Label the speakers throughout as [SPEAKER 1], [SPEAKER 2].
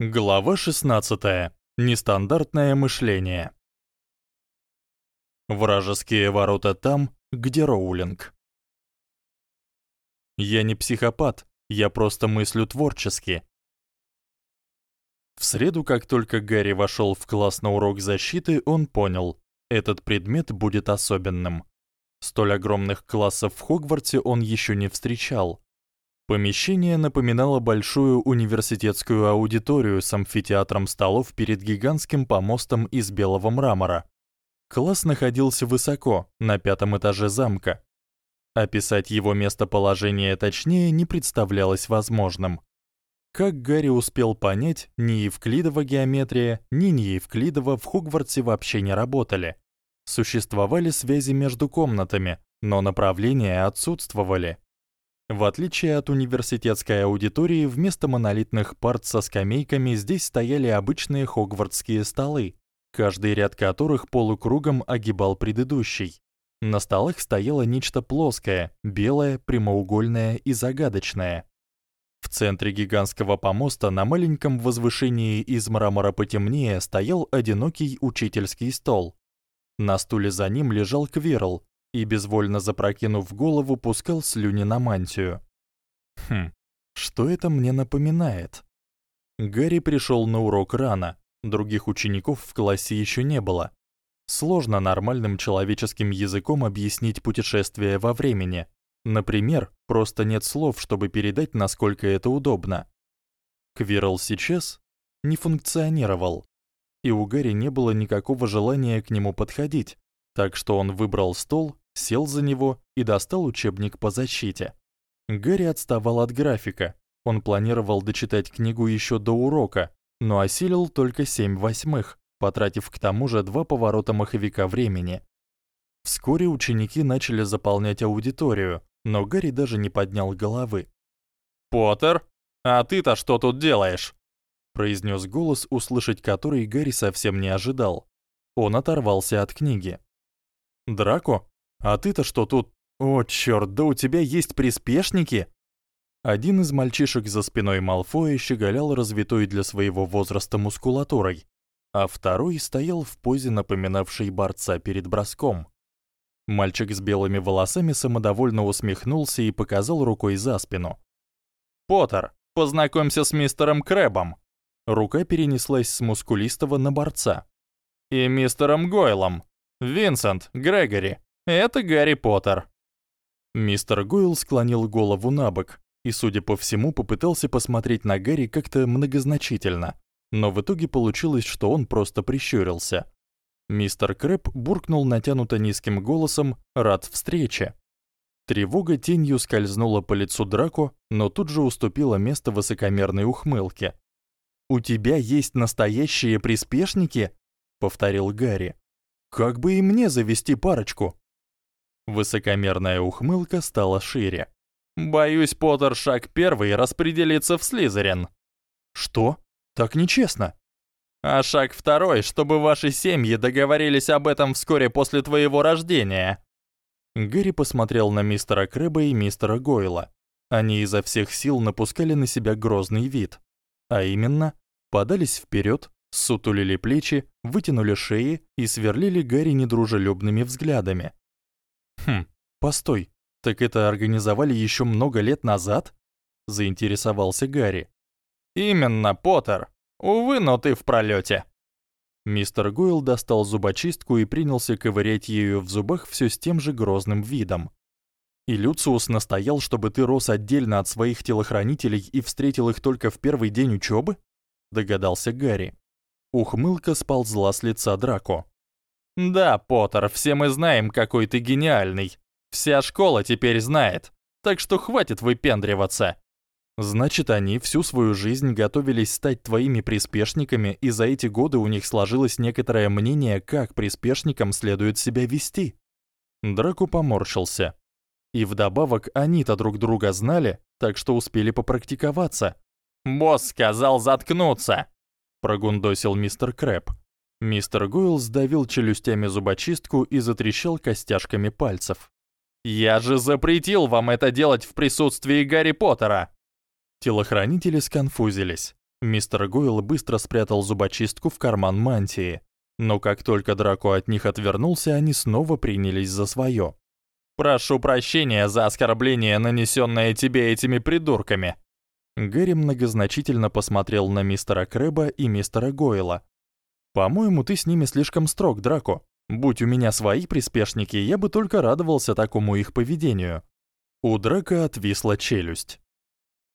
[SPEAKER 1] Глава 16. Нестандартное мышление. Вражеские ворота там, где Роулинг. Я не психопат, я просто мыслю творчески. В среду, как только Гарри вошёл в класс на урок защиты, он понял, этот предмет будет особенным. Столь огромных классов в Хогвартсе он ещё не встречал. Помещение напоминало большую университетскую аудиторию с амфитеатром столов перед гигантским помостом из белого мрамора. Класс находился высоко, на пятом этаже замка. Описать его местоположение точнее не представлялось возможным. Как Гарри успел понять, ни евклидова геометрия, ни неевклидова в Хогвартсе вообще не работали. Существовали связи между комнатами, но направления отсутствовали. В отличие от университетской аудитории, вместо монолитных парт со скамейками здесь стояли обычные хогвартские столы, каждый ряд которых полукругом огибал предыдущий. На столах стояло нечто плоское, белое, прямоугольное и загадочное. В центре гигантского помоста на маленьком возвышении из мрамора потемнее стоял одинокий учительский стол. На стуле за ним лежал Квирл, и безвольно запрокинув голову, пускал слюни на мантию. Хм. Что это мне напоминает? Гарри пришёл на урок рано. Других учеников в классе ещё не было. Сложно нормальным человеческим языком объяснить путешествие во времени. Например, просто нет слов, чтобы передать, насколько это удобно. Квирл сейчас не функционировал, и у Гарри не было никакого желания к нему подходить, так что он выбрал стол сел за него и достал учебник по защите. Гарри отставал от графика. Он планировал дочитать книгу ещё до урока, но осилил только 7 восьмых, потратив к тому же два поворота маховика времени. Вскоре ученики начали заполнять аудиторию, но Гарри даже не поднял головы.
[SPEAKER 2] "Поттер, а ты-то что тут делаешь?"
[SPEAKER 1] произнёс голос, услышать который Гарри совсем не ожидал. Он оторвался от книги.
[SPEAKER 2] "Драко?" А ты-то что тут? О, чёрт, да у тебя есть приспешники?
[SPEAKER 1] Один из мальчишек за спиной Малфоя щеголял развитой для своего возраста мускулатурой, а второй стоял в позе, напоминавшей борца перед броском. Мальчик с белыми волосами самодовольно усмехнулся и показал рукой за спину.
[SPEAKER 2] Поттер, познакомься с мистером Крэбом.
[SPEAKER 1] Рука перенеслась с мускулистого на борца.
[SPEAKER 2] И мистером Гойлом. Винсент, Грегори, это Гарри Поттер.
[SPEAKER 1] Мистер Гойл склонил голову набок и, судя по всему, попытался посмотреть на Гарри как-то многозначительно, но в итоге получилось, что он просто прищурился. Мистер Крэб буркнул натянуто низким голосом: "Рад встрече". Тревога тенью скользнула по лицу Драко, но тут же уступила место высокомерной ухмылке. "У тебя есть настоящие приспешники?" повторил Гарри. "Как бы и мне завести парочку?" Высокомерная ухмылка стала шире.
[SPEAKER 2] Боюсь, Поттер шаг первый распределится в Слизерин.
[SPEAKER 1] Что? Так нечестно.
[SPEAKER 2] А шаг второй, чтобы ваши семьи договорились об этом вскоре после твоего рождения.
[SPEAKER 1] Гэри посмотрел на мистера Крэба и мистера Гойла. Они изо всех сил напускали на себя грозный вид. А именно, подались вперед, сутулили плечи, вытянули шеи и сверлили Гарри недружелюбными взглядами. Хм, постой. Так это организовали ещё много лет назад? заинтересовался Гарри.
[SPEAKER 2] Именно, Поттер. Увы, но ты в пролёте.
[SPEAKER 1] Мистер Гойл достал зубочистку и принялся ковырять ею в зубах всё с тем же грозным видом. И Люциус настоял, чтобы ты рос отдельно от своих телохранителей и встретил их только в первый день учёбы? догадался Гарри. Ухмылка сползла с лица Драко.
[SPEAKER 2] Да, Поттер, все мы знаем, какой ты гениальный. Вся школа теперь знает. Так что хватит выпендриваться.
[SPEAKER 1] Значит, они всю свою жизнь готовились стать твоими приспешниками, и за эти годы у них сложилось некоторое мнение, как приспешникам следует себя вести. Драко поморщился. И вдобавок они-то друг друга знали, так что успели попрактиковаться.
[SPEAKER 2] Босс сказал заткнуться,
[SPEAKER 1] прогундосил мистер Крэб. Мистер Гойл сдавил челюстями зубочистку и затрещал костяшками пальцев.
[SPEAKER 2] Я же запретил вам это делать в присутствии Гарри Поттера.
[SPEAKER 1] Телохранители сконфузились. Мистер Гойл быстро спрятал зубочистку в карман мантии, но как только Драко от них отвернулся, они снова принялись за своё.
[SPEAKER 2] Прошу прощения за оскорбление, нанесённое тебе этими придурками.
[SPEAKER 1] Гэри многозначительно посмотрел на мистера Крэба и мистера Гойла. По-моему, ты с ними слишком строг, Драко. Будь у меня свои приспешники, я бы только радовался такому их поведению. У Драка отвисла челюсть.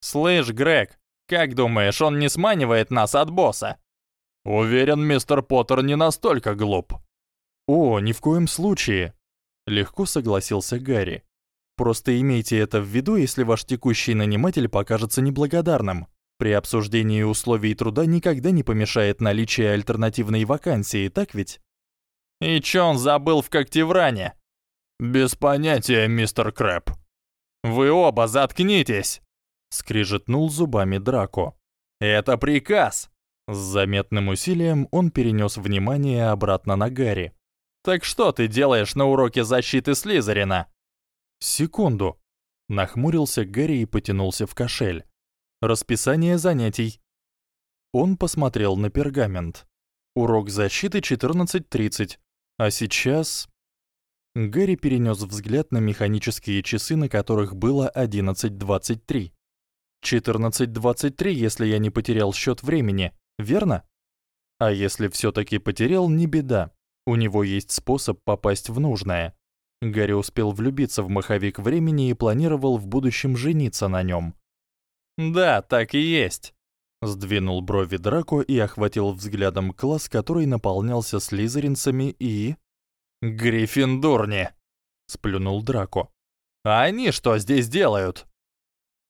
[SPEAKER 2] Слышь, Грег, как думаешь, он не сманивает нас от босса?
[SPEAKER 1] Уверен, мистер Поттер не настолько глуп. О, ни в коем случае, легко согласился Гарри. Просто имейте это в виду, если ваш текущий наниматель покажется неблагодарным. При обсуждении условий труда никогда не помешает наличие альтернативной вакансии, так ведь?
[SPEAKER 2] И чё он забыл в Когтевране?
[SPEAKER 1] Без понятия, мистер Крэп.
[SPEAKER 2] Вы оба заткнитесь,
[SPEAKER 1] скрижетнул зубами Драко.
[SPEAKER 2] Это приказ.
[SPEAKER 1] С заметным усилием он перенёс внимание обратно на Гарри.
[SPEAKER 2] Так что ты делаешь на уроке защиты Слизерина?
[SPEAKER 1] Секунду. Нахмурился Гарри и потянулся в кошель. Расписание занятий. Он посмотрел на пергамент. Урок защиты 14:30. А сейчас Гарри перенёс взгляд на механические часы, на которых было 11:23. 14:23, если я не потерял счёт времени, верно? А если всё-таки потерял, не беда. У него есть способ попасть в нужное. Гарри успел влюбиться в маховик времени и планировал в будущем жениться на нём.
[SPEAKER 2] Да, так и есть.
[SPEAKER 1] Сдвинул брови Драко и охватил взглядом класс, который наполнялся слизеринцами и
[SPEAKER 2] Гриффиндорни, сплюнул Драко. А они что здесь делают?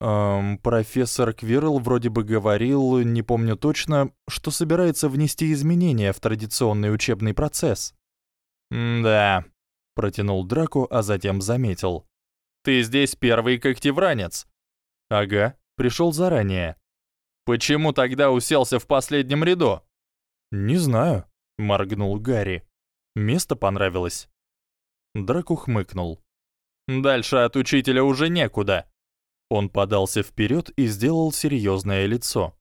[SPEAKER 1] Эм, профессор Квирл вроде бы говорил, не помню точно, что собирается внести изменения в традиционный учебный процесс.
[SPEAKER 2] да,
[SPEAKER 1] протянул Драко, а затем заметил:
[SPEAKER 2] "Ты здесь первый когтевранец".
[SPEAKER 1] "Ага, пришёл заранее".
[SPEAKER 2] "Почему тогда уселся в последнем ряду?"
[SPEAKER 1] "Не знаю", моргнул Гарри. "Место понравилось". Драко хмыкнул.
[SPEAKER 2] "Дальше от учителя уже некуда".
[SPEAKER 1] Он подался вперёд и сделал серьёзное лицо.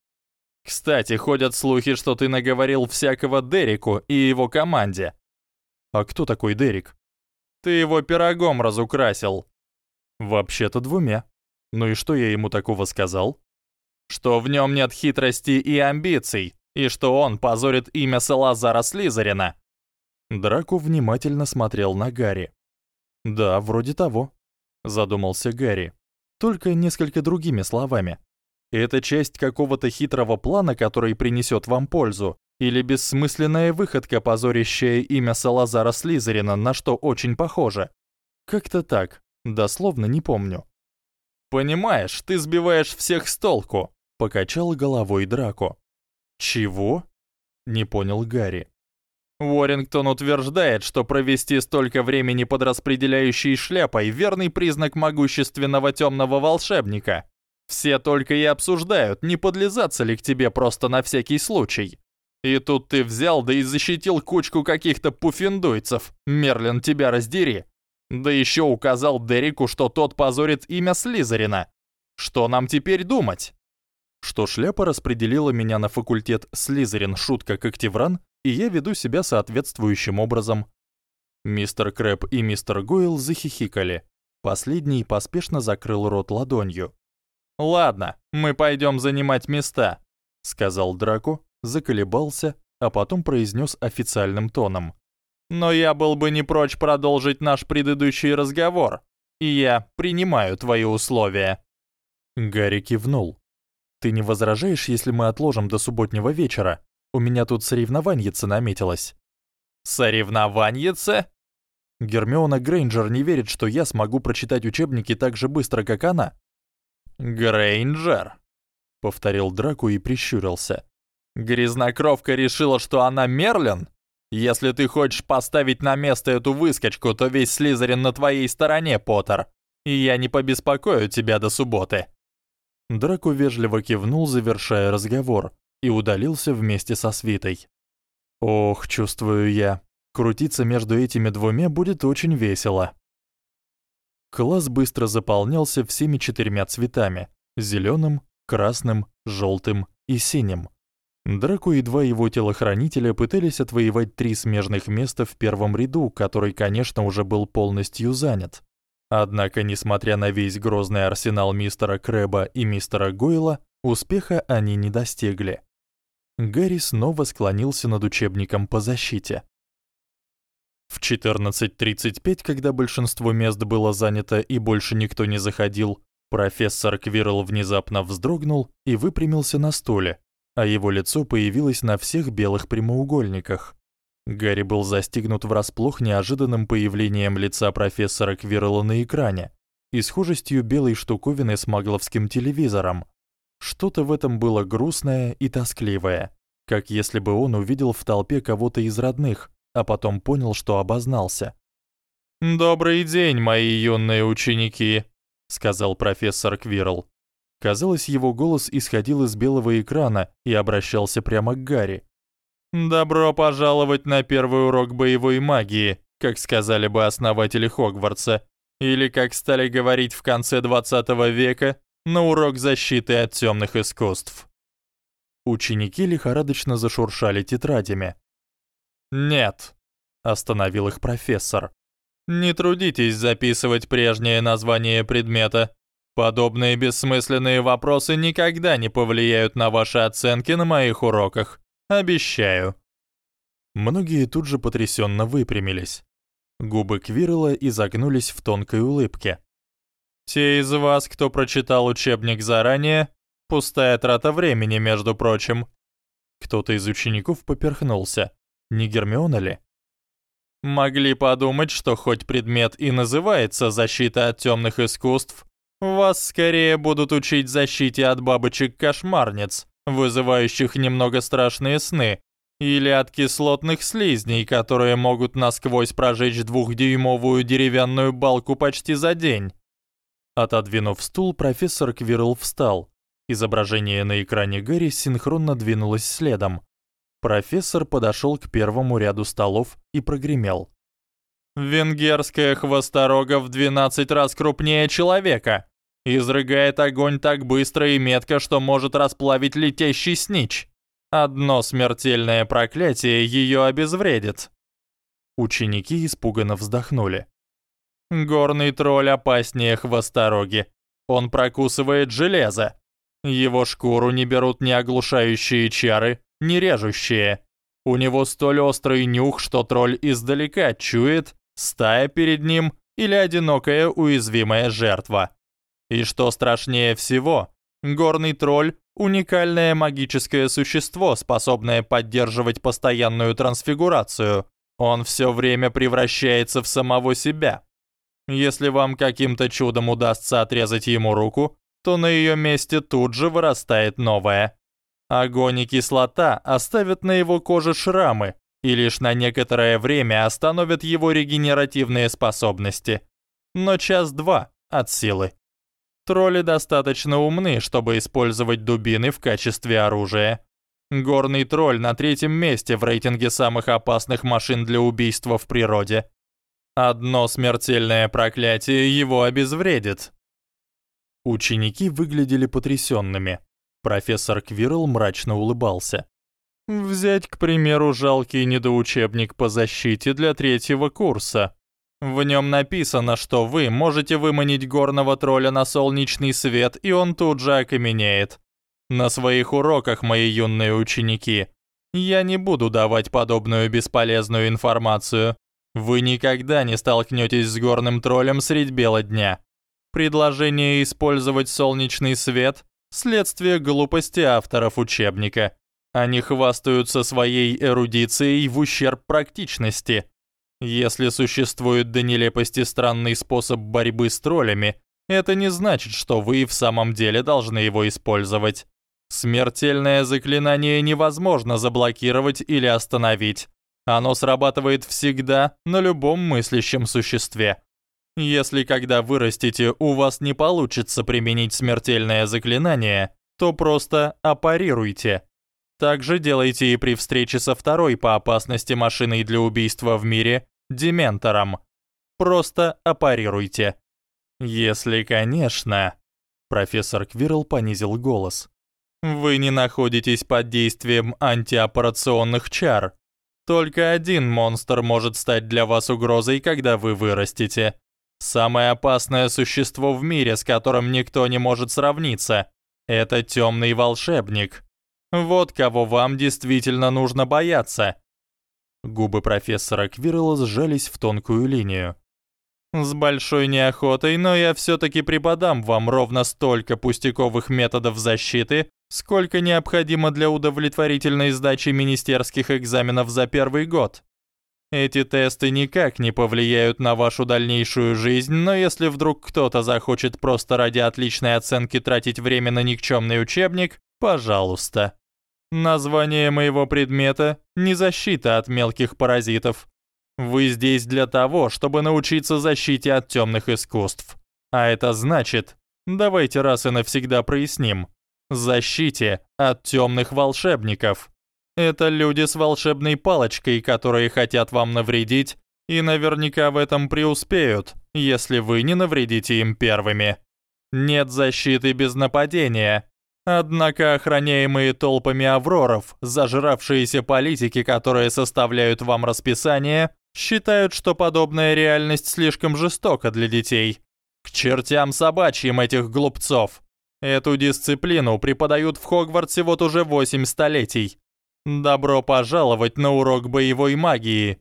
[SPEAKER 2] Кстати, ходят слухи, что ты наговорил всякого Дереку и его команде.
[SPEAKER 1] А кто такой Дерек?
[SPEAKER 2] Ты его пирогом разукрасил.
[SPEAKER 1] Вообще-то двумя. Ну и что я ему такого сказал?
[SPEAKER 2] Что в нём нет хитрости и амбиций, и что он позорит имя Салазара Слизерина.
[SPEAKER 1] Драко внимательно смотрел на Гарри. Да, вроде того, задумался Гарри только несколько другими словами. Это часть какого-то хитрого плана, который принесёт вам пользу, или бессмысленная выходка, позорящая имя Салазара Слизерина, на что очень похоже. Как-то так, дословно не помню.
[SPEAKER 2] Понимаешь, ты сбиваешь всех с толку,
[SPEAKER 1] покачал головой Драко. Чего? не понял Гарри.
[SPEAKER 2] Уоррингтон утверждает, что провести столько времени под распределяющей шляпой верный признак могущественного тёмного волшебника. Все только и обсуждают, не подлизаться ли к тебе просто на всякий случай. И тут ты взял да и защитил кучку каких-то пуффендуйцев. Мерлин, тебя раздери. Да ещё указал Дереку, что тот позорит имя Слизерина. Что нам теперь думать?
[SPEAKER 1] Что шляпа распределила меня на факультет Слизерин шутка Когтевран и я веду себя соответствующим образом. Мистер Крэб и мистер Гойл захихикали. Последний поспешно закрыл рот ладонью.
[SPEAKER 2] Ладно, мы пойдём занимать места,
[SPEAKER 1] сказал Драко, заколебался, а потом произнёс официальным тоном:
[SPEAKER 2] "Но я был бы не прочь продолжить наш предыдущий разговор, и я принимаю твои условия".
[SPEAKER 1] Гарри кивнул. Ты не возражаешь, если мы отложим до субботнего вечера? У меня тут соревнованьица наметилось.
[SPEAKER 2] Соревнованьица?
[SPEAKER 1] Гермиона Грейнджер не верит, что я смогу прочитать учебники так же быстро, как она.
[SPEAKER 2] Грейнджер, повторил Драку и прищурился. Грязнокровка решила, что она Мерлин? Если ты хочешь поставить на место эту выскочку, то весь Слизерин на твоей стороне, Поттер. И я не побеспокою тебя до субботы.
[SPEAKER 1] Драку вежливо кивнул, завершая разговор, и удалился вместе со свитой. Ох, чувствую я, крутиться между этими двумя будет очень весело. Класс быстро заполнялся всеми четырьмя цветами: зелёным, красным, жёлтым и синим. Драко и два его телохранителя пытались отвоевать три смежных места в первом ряду, который, конечно, уже был полностью занят. Однако, несмотря на весь грозный арсенал мистера Крэба и мистера Гойла, успеха они не достигли. Гарри снова склонился над учебником по защите. В 14:35, когда большинство мест было занято и больше никто не заходил, профессор Квирл внезапно вздрогнул и выпрямился на стуле, а его лицо появилось на всех белых прямоугольниках. Гарри был застигнут врасплох неожиданным появлением лица профессора Квирла на экране и схожестью белой штуковины с магловским телевизором. Что-то в этом было грустное и тоскливое, как если бы он увидел в толпе кого-то из родных, а потом понял, что обознался.
[SPEAKER 2] «Добрый день, мои юные ученики», — сказал профессор Квирл.
[SPEAKER 1] Казалось, его голос исходил из белого экрана и обращался прямо к Гарри.
[SPEAKER 2] «Добро пожаловать на первый урок боевой магии», как сказали бы основатели Хогвартса, или, как стали говорить в конце 20 века, на урок защиты от тёмных искусств.
[SPEAKER 1] Ученики лихорадочно зашуршали тетрадями.
[SPEAKER 2] «Нет», — остановил их профессор. «Не трудитесь записывать прежнее название предмета. Подобные бессмысленные вопросы никогда не повлияют на ваши оценки на моих уроках. Обещаю».
[SPEAKER 1] Многие тут же потрясенно выпрямились. Губы Квирла изогнулись в тонкой улыбке.
[SPEAKER 2] «Те из вас, кто прочитал учебник заранее, пустая трата времени, между прочим».
[SPEAKER 1] Кто-то из учеников поперхнулся. Не Гермиона ли?
[SPEAKER 2] Могли подумать, что хоть предмет и называется «Защита от тёмных искусств», вас скорее будут учить защите от бабочек-кошмарниц, вызывающих немного страшные сны, или от кислотных слизней, которые могут насквозь прожечь двухдюймовую деревянную балку почти за день.
[SPEAKER 1] Отодвинув стул, профессор Квирл встал. Изображение на экране Гэри синхронно двинулось следом. Профессор подошёл к первому ряду столов и прогремел:
[SPEAKER 2] Венгерская хвосторога в 12 раз крупнее человека. Изрыгает огонь так быстро и метко, что может расплавить летящий снич. Одно смертельное проклятие её обезвредит.
[SPEAKER 1] Ученики испуганно вздохнули.
[SPEAKER 2] Горный тролль опаснее хвостороги. Он прокусывает железо. Его шкуру не берут ни оглушающие чары, ни режущие. У него столь острый нюх, что тролль издалека чует, стая перед ним или одинокая уязвимая жертва. И что страшнее всего, горный тролль – уникальное магическое существо, способное поддерживать постоянную трансфигурацию. Он все время превращается в самого себя. Если вам каким-то чудом удастся отрезать ему руку, то на ее месте тут же вырастает новая. Огонь и кислота оставят на его коже шрамы, и лишь на некоторое время остановят его регенеративные способности. Но час-два от силы. Тролли достаточно умны, чтобы использовать дубины в качестве оружия. Горный тролль на третьем месте в рейтинге самых опасных машин для убийства в природе. Одно смертельное проклятие его обезвредит.
[SPEAKER 1] Ученики выглядели потрясёнными. Профессор Квирл мрачно улыбался.
[SPEAKER 2] Взять, к примеру, жалкий недоучебник по защите для третьего курса. В нем написано, что вы можете выманить горного тролля на солнечный свет, и он тут же окаменеет. На своих уроках, мои юные ученики, я не буду давать подобную бесполезную информацию. Вы никогда не столкнётесь с горным троллем средь бела дня. Предложение использовать солнечный свет следствие глупости авторов учебника. Они хвастаются своей эрудицией в ущерб практичности. Если существует до нелепости странный способ борьбы с троллями, это не значит, что вы в самом деле должны его использовать. Смертельное заклинание невозможно заблокировать или остановить. Оно срабатывает всегда на любом мыслящем существе. Если когда вырастете, у вас не получится применить смертельное заклинание, то просто апарируйте. Так же делайте и при встрече со второй по опасности машиной для убийства в мире дементором. Просто апарируйте. Если, конечно, профессор Квирл понизил голос. Вы не находитесь под действием антиоперационных чар. Только один монстр может стать для вас угрозой, когда вы вырастете. Самое опасное существо в мире, с которым никто не может сравниться, это темный волшебник. Вот кого вам действительно нужно бояться. Губы профессора Квирла сжались в тонкую линию. С большой неохотой, но я всё-таки преподам вам ровно столько пустяковых методов защиты, сколько необходимо для удовлетворительной сдачи министерских экзаменов за первый год. Эти тесты никак не повлияют на вашу дальнейшую жизнь, но если вдруг кто-то захочет просто ради отличной оценки тратить время на никчемный учебник, пожалуйста. Название моего предмета не защита от мелких паразитов. Вы здесь для того, чтобы научиться защите от темных искусств. А это значит, давайте раз и навсегда проясним, защите от темных волшебников. Это люди с волшебной палочкой, которые хотят вам навредить, и наверняка в этом преуспеют, если вы не навредите им первыми. Нет защиты без нападения. Однако охраняемые толпами авроров, зажравшиеся политики, которые составляют вам расписание, считают, что подобная реальность слишком жестока для детей. К чертям собачьим этих глупцов. Эту дисциплину преподают в Хогвартсе вот уже 8 столетий. Добро пожаловать на урок боевой магии.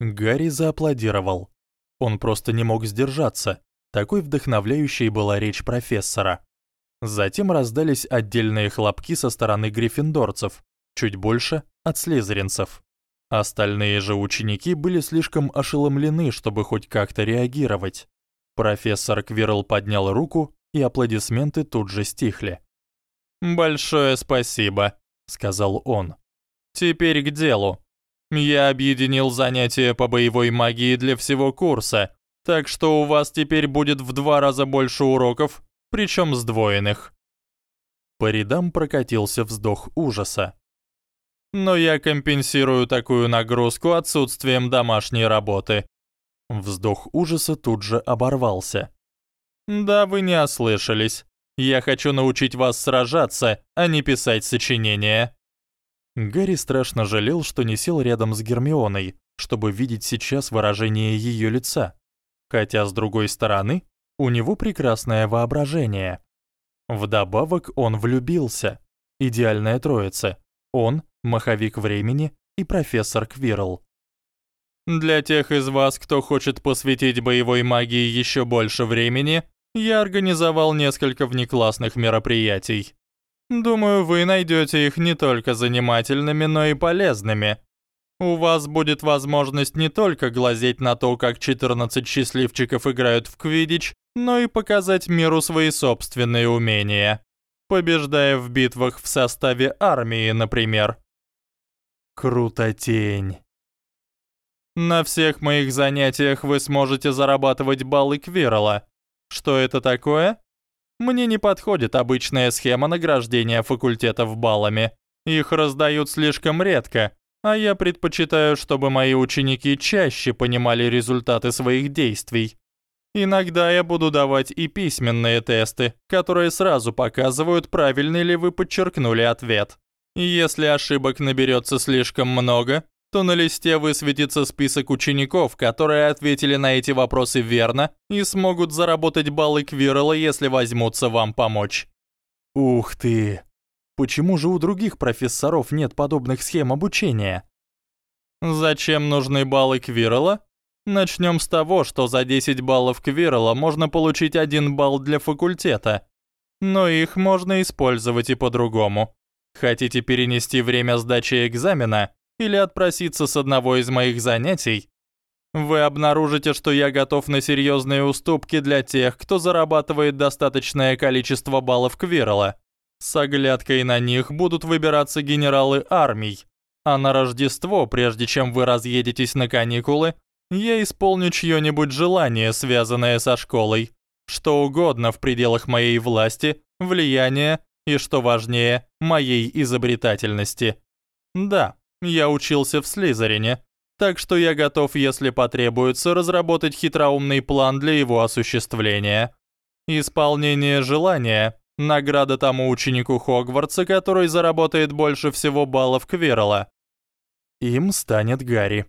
[SPEAKER 1] Гарри зааплодировал. Он просто не мог сдержаться. Такой вдохновляющей была речь профессора. Затем раздались отдельные хлопки со стороны гриффиндорцев, чуть больше от слизеринцев. Остальные же ученики были слишком ошеломлены, чтобы хоть как-то реагировать. Профессор Квирл поднял руку, и аплодисменты тут же стихли.
[SPEAKER 2] Большое спасибо сказал он. Теперь к делу. Я объединил занятия по боевой магии для всего курса, так что у вас теперь будет в два раза больше уроков, причем сдвоенных.
[SPEAKER 1] По рядам прокатился вздох ужаса.
[SPEAKER 2] Но я компенсирую такую нагрузку отсутствием домашней работы.
[SPEAKER 1] Вздох ужаса тут же оборвался.
[SPEAKER 2] Да, вы не ослышались. Я хочу научить вас сражаться, а не писать сочинения».
[SPEAKER 1] Гарри страшно жалел, что не сел рядом с Гермионой, чтобы видеть сейчас выражение её лица. Хотя с другой стороны, у него прекрасное воображение. Вдобавок он влюбился. Идеальная троица. Он, маховик времени и профессор Квирл.
[SPEAKER 2] Для тех из вас, кто хочет посвятить боевой магии ещё больше времени, я организовал несколько внеклассных мероприятий. Думаю, вы найдете их не только занимательными, но и полезными. У вас будет возможность не только глазеть на то, как 14 счастливчиков играют в квиддич, но и показать миру свои собственные умения, побеждая в битвах в составе армии, например.
[SPEAKER 1] Круто тень.
[SPEAKER 2] На всех моих занятиях вы сможете зарабатывать баллы Квирла, что это такое? Мне не подходит обычная схема награждения факультетов баллами. Их раздают слишком редко, а я предпочитаю, чтобы мои ученики чаще понимали результаты своих действий. Иногда я буду давать и письменные тесты, которые сразу показывают, правильный ли вы подчеркнули ответ. И если ошибок наберется слишком много, то на листе высветится список учеников, которые ответили на эти вопросы верно и смогут заработать баллы Квирла, если возьмутся вам помочь.
[SPEAKER 1] Ух ты! Почему же у других профессоров нет подобных схем обучения?
[SPEAKER 2] Зачем нужны баллы Квирла? Начнем с того, что за 10 баллов Квирла можно получить 1 балл для факультета. Но их можно использовать и по-другому. Хотите перенести время сдачи экзамена? или отпроситься с одного из моих занятий, вы обнаружите, что я готов на серьезные уступки для тех, кто зарабатывает достаточное количество баллов Квирла. С оглядкой на них будут выбираться генералы армий. А на Рождество, прежде чем вы разъедетесь на каникулы, я исполню чьё-нибудь желание, связанное со школой. Что угодно в пределах моей власти, влияния и, что важнее, моей изобретательности. Да, я учился в Слизерине, так что я готов, если потребуется, разработать хитроумный план для его осуществления. Исполнение желания Награда тому ученику Хогвартса, который заработает больше всего баллов Квирла.
[SPEAKER 1] Им станет Гарри.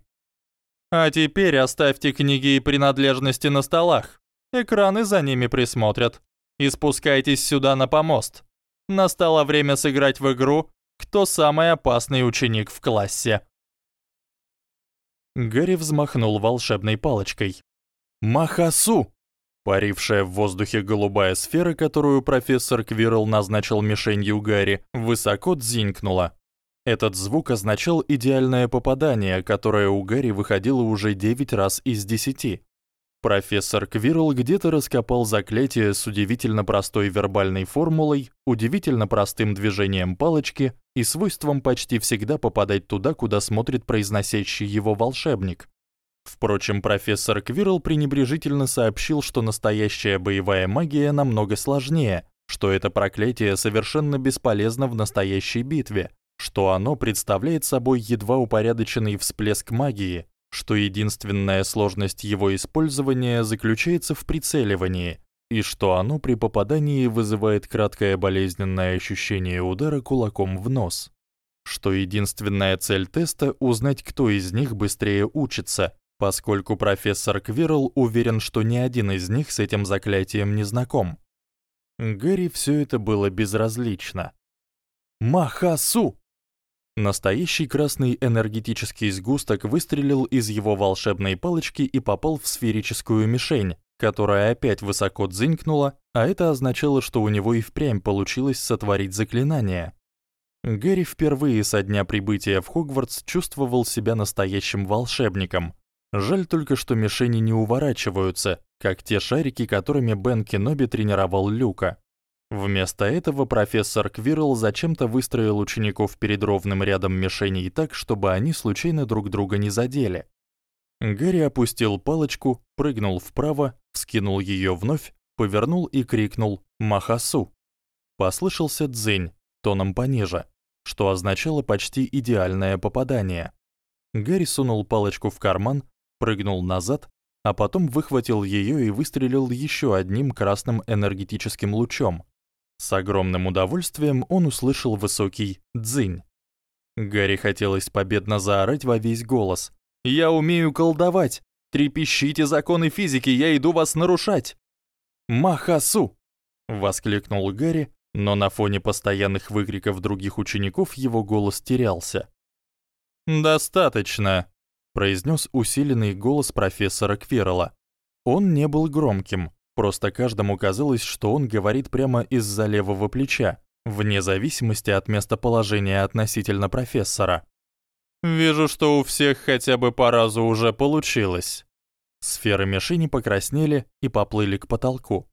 [SPEAKER 2] А теперь оставьте книги и принадлежности на столах. Экраны за ними присмотрят. И спускайтесь сюда на помост. Настало время сыграть в игру «Кто самый опасный ученик в классе?».
[SPEAKER 1] Гарри взмахнул волшебной палочкой. «Махасу!» Парившая в воздухе голубая сфера, которую профессор Квирл назначил мишенью Гарри, высоко дзинькнула. Этот звук означал идеальное попадание, которое у Гарри выходило уже 9 раз из 10. Профессор Квирл где-то раскопал заклятие с удивительно простой вербальной формулой, удивительно простым движением палочки и свойством почти всегда попадать туда, куда смотрит произносящий его волшебник. Впрочем, профессор Квирл пренебрежительно сообщил, что настоящая боевая магия намного сложнее, что это проклятие совершенно бесполезно в настоящей битве, что оно представляет собой едва упорядоченный всплеск магии, что единственная сложность его использования заключается в прицеливании, и что оно при попадании вызывает краткое болезненное ощущение удара кулаком в нос. Что единственная цель теста узнать, кто из них быстрее учится, поскольку профессор Квирл уверен, что ни один из них с этим заклятием не знаком. Гэри всё это было безразлично. Махасу Настоящий красный энергетический сгусток выстрелил из его волшебной палочки и попал в сферическую мишень, которая опять высоко дзынькнула, а это означало, что у него и впрямь получилось сотворить заклинание. Гэри впервые со дня прибытия в Хогвартс чувствовал себя настоящим волшебником. Жаль только, что мишени не уворачиваются, как те шарики, которыми Бен Кеноби тренировал Люка. Вместо этого профессор Квирл зачем-то выстроил учеников перед ровным рядом мишеней так, чтобы они случайно друг друга не задели. Гарри опустил палочку, прыгнул вправо, вскинул её вновь, повернул и крикнул «Махасу!». Послышался дзынь, тоном пониже, что означало почти идеальное попадание. Гарри сунул палочку в карман, прыгнул назад, а потом выхватил её и выстрелил ещё одним красным энергетическим лучом. С огромным удовольствием он услышал высокий дзынь. Гарри хотелось победно заорать во весь голос: "Я умею колдовать! Трепещите законы физики, я иду вас нарушать!" "Махасу!" воскликнул Гарри, но на фоне постоянных выкриков других учеников его голос терялся.
[SPEAKER 2] "Достаточно",
[SPEAKER 1] произнёс усиленный голос профессора Квирла. Он не был громким, Просто каждому казалось, что он говорит прямо из-за левого плеча, вне зависимости от местоположения относительно профессора.
[SPEAKER 2] Вижу, что у всех хотя бы по разу уже получилось.
[SPEAKER 1] Сферы мишени покраснели и поплыли к потолку.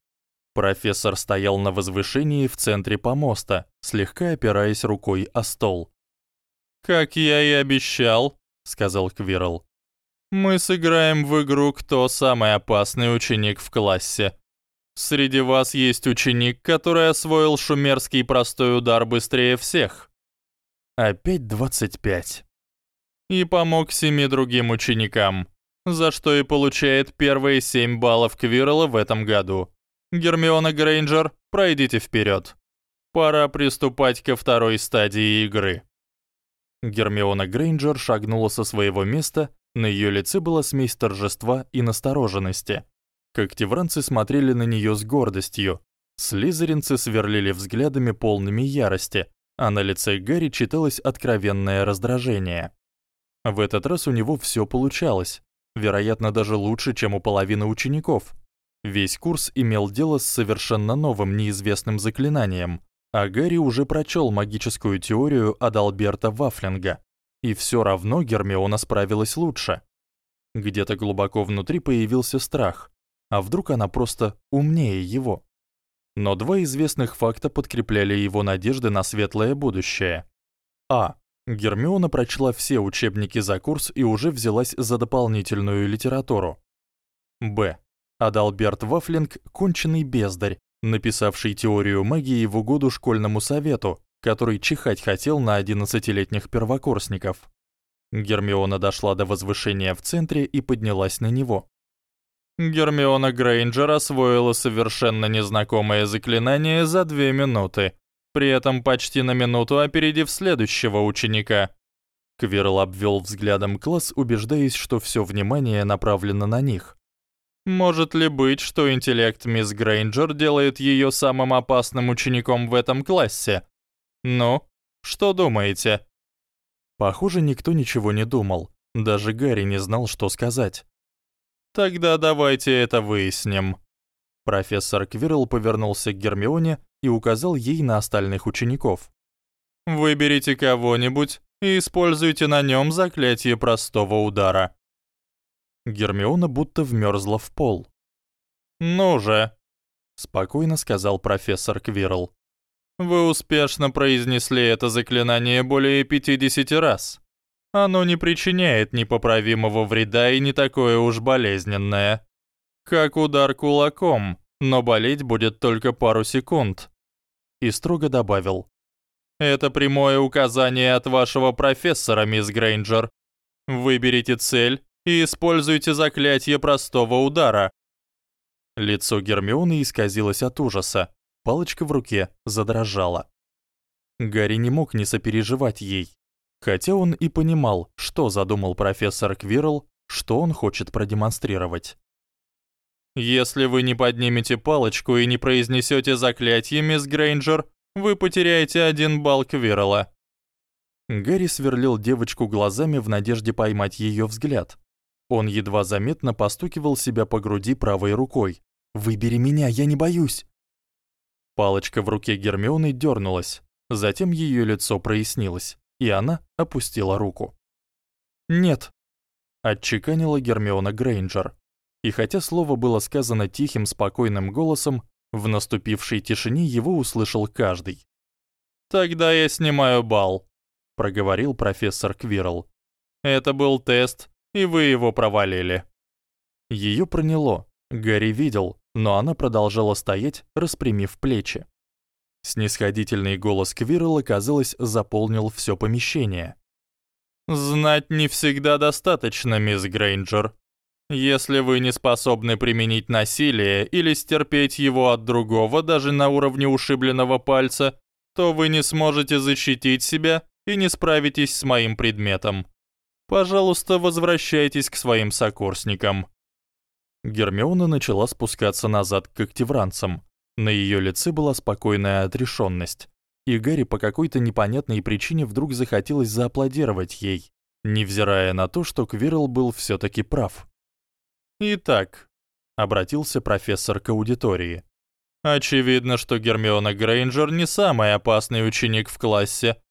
[SPEAKER 1] Профессор стоял на возвышении в центре помоста, слегка опираясь рукой о стол.
[SPEAKER 2] Как я и обещал, сказал Квирл. Мы сыграем в игру «Кто самый опасный ученик в классе?». Среди вас есть ученик, который освоил шумерский простой удар быстрее всех.
[SPEAKER 1] Опять 25.
[SPEAKER 2] И помог семи другим ученикам, за что и получает первые 7 баллов Квирла в этом году. Гермиона Грейнджер, пройдите вперед. Пора приступать ко второй стадии игры.
[SPEAKER 1] Гермиона Грейнджер шагнула со своего места на её лице была смесь торжества и настороженности. Когтевранцы смотрели на неё с гордостью. Слизеринцы сверлили взглядами полными ярости, а на лице Гарри читалось откровенное раздражение. В этот раз у него всё получалось, вероятно, даже лучше, чем у половины учеников. Весь курс имел дело с совершенно новым неизвестным заклинанием, а Гарри уже прочёл магическую теорию Адалберта Вафлинга. И всё равно Гермиона справилась лучше. Где-то глубоко внутри появился страх. А вдруг она просто умнее его? Но два известных факта подкрепляли его надежды на светлое будущее. А. Гермиона прочла все учебники за курс и уже взялась за дополнительную литературу. Б. Адалберт Вафлинг конченый бездарь, написавший теорию магии в угоду школьному совету, который чихать хотел на одиннадцатилетних первокурсников. Гермиона дошла до возвышения в центре и поднялась на него.
[SPEAKER 2] Гермиона Грейнджер освоила совершенно незнакомое заклинание за две минуты, при этом почти на минуту опередив следующего ученика. Квирл обвёл взглядом класс, убеждаясь, что всё внимание направлено на них. Может ли быть, что интеллект мисс Грейнджер делает её самым опасным учеником в этом классе? Ну, что думаете?
[SPEAKER 1] Похоже, никто ничего не думал. Даже Гарри не знал, что сказать.
[SPEAKER 2] Тогда давайте это выясним.
[SPEAKER 1] Профессор Квирл повернулся к Гермионе и указал ей на остальных учеников.
[SPEAKER 2] Выберите кого-нибудь и используйте на нём заклятие простого удара.
[SPEAKER 1] Гермиона будто вмёрзла в пол.
[SPEAKER 2] "Ну же",
[SPEAKER 1] спокойно сказал профессор Квирл.
[SPEAKER 2] "Вы успешно произнесли это заклинание более 50 раз. Оно не причиняет непоправимого вреда и не такое уж болезненное. Как удар кулаком, но болеть будет только пару секунд".
[SPEAKER 1] И строго добавил:
[SPEAKER 2] "Это прямое указание от вашего профессора, мисс Грейнджер. Выберите цель и используйте заклятие простого удара.
[SPEAKER 1] Лицо Гермионы исказилось от ужаса. Палочка в руке задрожала. Гарри не мог не сопереживать ей, хотя он и понимал, что задумал профессор Квирл, что он хочет продемонстрировать.
[SPEAKER 2] Если вы не поднимете палочку и не произнесёте заклятие, мисс Грейнджер, вы потеряете один балл Квирла.
[SPEAKER 1] Гарри сверлил девочку глазами в надежде поймать её взгляд, он едва заметно постукивал себя по груди правой рукой. Выбери меня, я не боюсь. Палочка в руке Гермионы дёрнулась. Затем её лицо прояснилось, и она опустила руку. "Нет", отчеканила Гермиона Грейнджер. И хотя слово было сказано тихим, спокойным голосом, в наступившей тишине его услышал каждый.
[SPEAKER 2] "Тогда я снимаю балл", проговорил профессор Квирл. "Это был тест, и вы его провалили.
[SPEAKER 1] Её проняло. Гарри видел, но она продолжала стоять, распрямив плечи. Снисходительный голос Квирла, казалось, заполнил всё помещение.
[SPEAKER 2] Знать не всегда достаточно, мисс Грейнджер. Если вы не способны применить насилие или стерпеть его от другого даже на уровне ушибленного пальца, то вы не сможете защитить себя и не справитесь с моим предметом. Пожалуйста, возвращайтесь к своим сокурсникам.
[SPEAKER 1] Гермиона начала спускаться назад к активранцам. На её лице была спокойная отрешённость, и Гарри по какой-то непонятной причине вдруг захотелось зааплодировать ей, невзирая на то, что Квирл был всё-таки прав.
[SPEAKER 2] Итак, обратился профессор к аудитории. Очевидно, что Гермиона Грейнджер не самый опасный ученик в классе,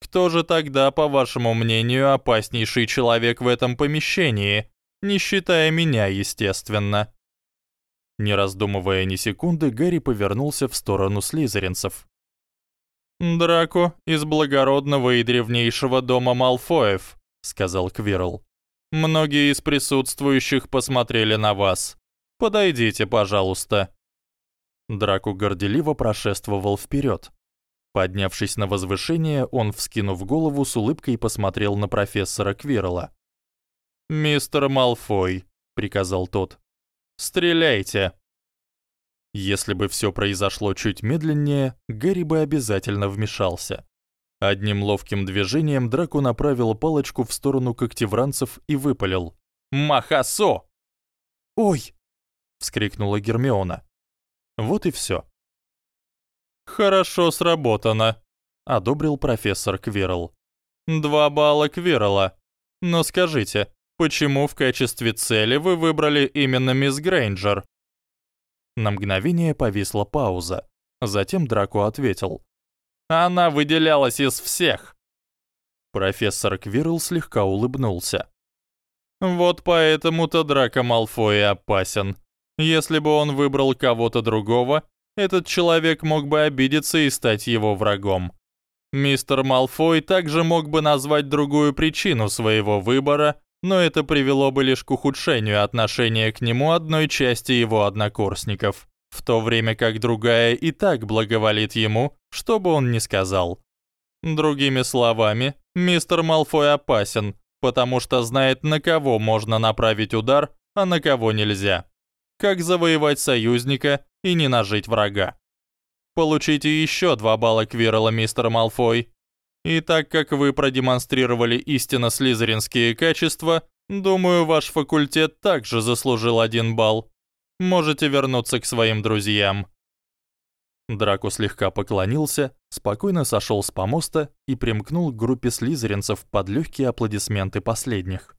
[SPEAKER 2] кто же тогда, по вашему мнению, опаснейший человек в этом помещении, не считая меня, естественно?
[SPEAKER 1] Не раздумывая ни секунды, Гарри повернулся в сторону слизеринцев.
[SPEAKER 2] Драко из благородного и древнейшего дома Малфоев, сказал Квирл. Многие из присутствующих посмотрели на вас. Подойдите, пожалуйста.
[SPEAKER 1] Драко горделиво прошествовал вперед. Поднявшись на возвышение, он, вскинув голову, с улыбкой посмотрел на профессора Квирла.
[SPEAKER 2] "Мистер Малфой", приказал тот. "Стреляйте".
[SPEAKER 1] Если бы всё произошло чуть медленнее, Гэри бы обязательно вмешался. Одним ловким движением Драко направил палочку в сторону когтевранцев и выпалил:
[SPEAKER 2] "Махасо!"
[SPEAKER 1] "Ой!" вскрикнула Гермиона. Вот и всё.
[SPEAKER 2] Хорошо сработано, одобрил профессор Квирл. Два балла Квирла. Но скажите, почему в качестве цели вы выбрали именно мисс Грейнджер?
[SPEAKER 1] На мгновение повисла пауза. Затем Драко ответил:
[SPEAKER 2] Она выделялась из всех.
[SPEAKER 1] Профессор Квирл слегка улыбнулся.
[SPEAKER 2] Вот поэтому-то Драко Малфой опасен. Если бы он выбрал кого-то другого, этот человек мог бы обидеться и стать его врагом. Мистер Малфой также мог бы назвать другую причину своего выбора, но это привело бы лишь к ухудшению отношения к нему одной части его однокурсников, в то время как другая и так благоволит ему, что бы он ни сказал. Другими словами, мистер Малфой опасен, потому что знает, на кого можно направить удар, а на кого нельзя. как завоевать союзника и не нажить врага. Получите ещё 2 балла Квирла, мистер Малфой. И так как вы продемонстрировали истинно слизеринские качества, думаю, ваш факультет также заслужил 1 балл. Можете вернуться к своим друзьям. Драко слегка поклонился, спокойно сошёл с помоста и примкнул к группе слизеринцев под лёгкие аплодисменты последних.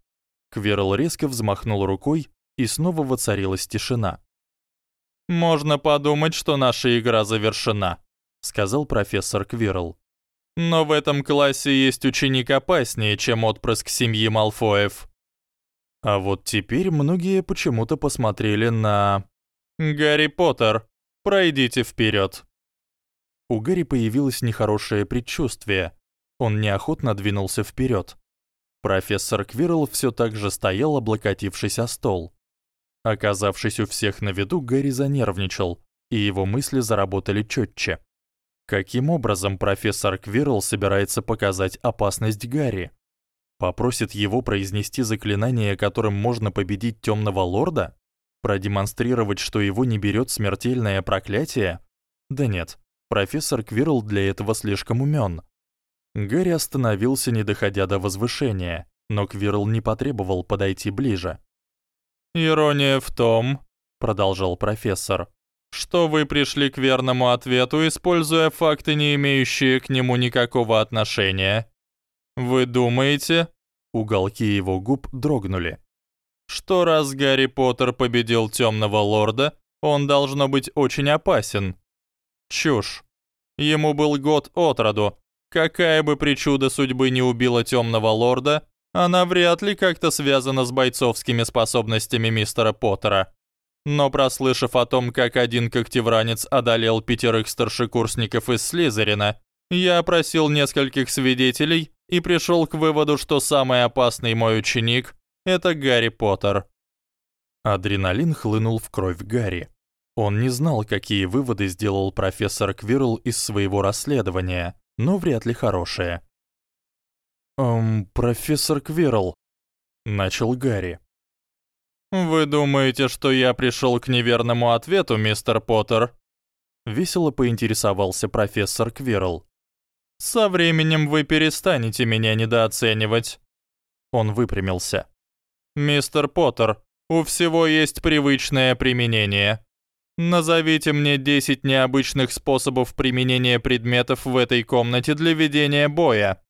[SPEAKER 2] Квирл резко взмахнул рукой, и снова воцарилась тишина. Можно подумать, что наша игра завершена, сказал профессор Квирл. Но в этом классе есть ученик опаснее, чем отпрыск семьи Малфоев. А вот теперь многие почему-то посмотрели на Гарри Поттер. Пройдите вперед. У Гарри появилось нехорошее предчувствие. Он неохотно двинулся вперед. Профессор Квирл все так же стоял, облокотившись о стол. Оказавшись у всех на виду, Гэри занервничал, и его мысли заработали чётче. Каким образом профессор Квирл собирается показать опасность Гарри? Попросит его произнести заклинание, которым можно победить Тёмного лорда? Продемонстрировать, что его не берёт смертельное проклятие? Да нет, профессор Квирл для этого слишком умён. Гарри остановился, не доходя до возвышения, но Квирл не потребовал подойти ближе. Ирония в том, продолжал профессор, что вы пришли к верному ответу, используя факты, не имеющие к нему никакого отношения. Вы думаете? Уголки его губ дрогнули. Что раз Гарри Поттер победил Тёмного лорда, он должно быть очень опасен. Чушь. Ему был год от роду. Какая бы причуда судьбы не убила Тёмного лорда, она вряд ли как-то связана с бойцовскими способностями мистера Поттера. Но прослышав о том, как один когтевранец одолел пятерых старшекурсников из Слизерина, я опросил нескольких свидетелей и пришёл к выводу, что самый опасный мой ученик это Гарри Поттер. Адреналин хлынул в кровь Гарри. Он не знал, какие выводы сделал профессор Квирл из своего расследования, но вряд ли хорошие. «Эм, профессор Квирл», — начал Гарри. «Вы думаете, что я пришёл к неверному ответу, мистер Поттер?» Весело поинтересовался профессор Квирл. «Со временем вы перестанете меня недооценивать». Он выпрямился. «Мистер Поттер, у всего есть привычное применение. Назовите мне 10 необычных способов применения предметов в этой комнате для ведения боя».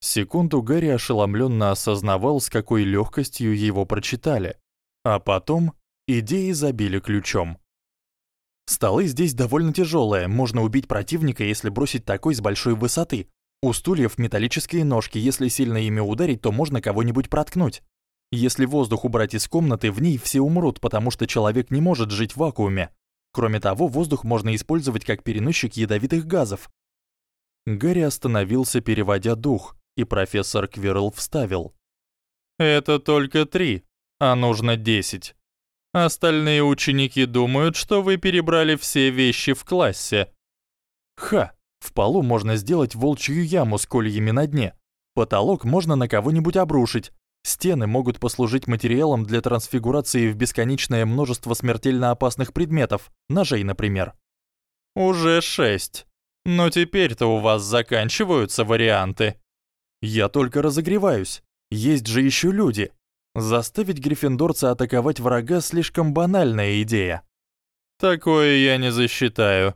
[SPEAKER 2] Секунду Гарри ошеломлённо осознавал, с какой лёгкостью его прочитали. А потом идеи забили ключом. Столы здесь довольно тяжёлые, можно убить противника, если бросить такой с большой высоты. У стульев металлические ножки, если сильно ими ударить, то можно кого-нибудь проткнуть. Если воздух убрать из комнаты, в ней все умрут, потому что человек не может жить в вакууме. Кроме того, воздух можно использовать как переносчик ядовитых газов. Гарри остановился, переводя дух и профессор Квирл вставил. Это только три, а нужно десять. Остальные ученики думают, что вы перебрали все вещи в классе. Ха, в полу можно сделать волчью яму с кольями на дне. Потолок можно на кого-нибудь обрушить. Стены могут послужить материалом для трансфигурации в бесконечное множество смертельно опасных предметов, ножей, например. Уже шесть. Но теперь-то у вас заканчиваются варианты. Я только разогреваюсь. Есть же ещё люди. Заставить гриффиндорца атаковать врага слишком банальная идея. Такое я не засчитаю.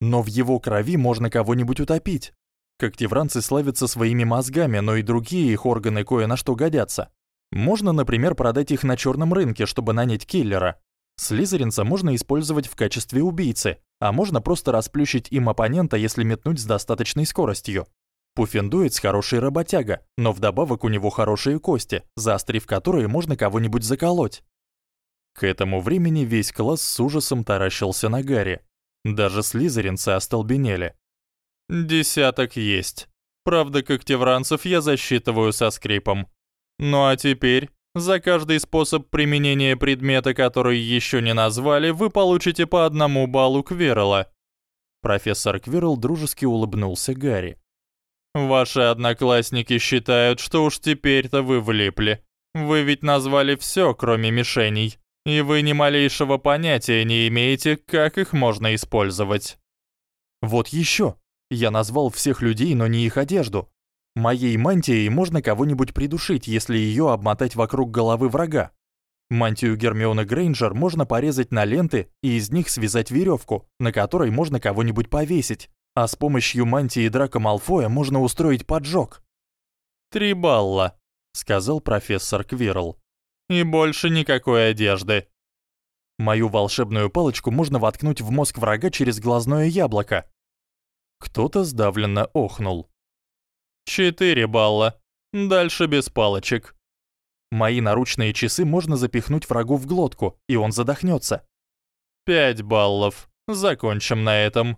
[SPEAKER 2] Но в его крови можно кого-нибудь утопить. Когтевранцы славятся своими мозгами, но и другие их органы кое на что годятся. Можно, например, продать их на чёрном рынке, чтобы нанять киллера. Слизеринца можно использовать в качестве убийцы, а можно просто расплющить им оппонента, если метнуть с достаточной скоростью. Пуффендуец хороший работяга, но вдобавок у него хорошие кости, заострив которые можно кого-нибудь заколоть. К этому времени весь класс с ужасом таращился на Гарри. Даже слизеринцы остолбенели. Десяток есть. Правда, когтевранцев я засчитываю со скрипом. Ну а теперь за каждый способ применения предмета, который ещё не назвали, вы получите по одному баллу Квирла. Профессор Квирл дружески улыбнулся Гарри. Ваши одноклассники считают, что уж теперь-то вы влипли. Вы ведь назвали всё, кроме мишеней. И вы ни малейшего понятия не имеете, как их можно использовать.
[SPEAKER 1] Вот ещё. Я назвал всех людей, но не их одежду. Моей мантией можно кого-нибудь придушить, если её обмотать вокруг головы врага. Мантию Гермионы Грейнджер можно порезать на ленты и из них связать верёвку, на которой можно кого-нибудь повесить. А с помощью мантии Драко Малфоя можно устроить поджог.
[SPEAKER 2] «Три балла», — сказал профессор Квирл. «И больше никакой одежды».
[SPEAKER 1] Мою волшебную палочку можно воткнуть в мозг врага через глазное яблоко. Кто-то сдавленно охнул.
[SPEAKER 2] «Четыре балла. Дальше без палочек».
[SPEAKER 1] Мои наручные часы можно запихнуть врагу в глотку, и он задохнётся.
[SPEAKER 2] «Пять баллов. Закончим на этом».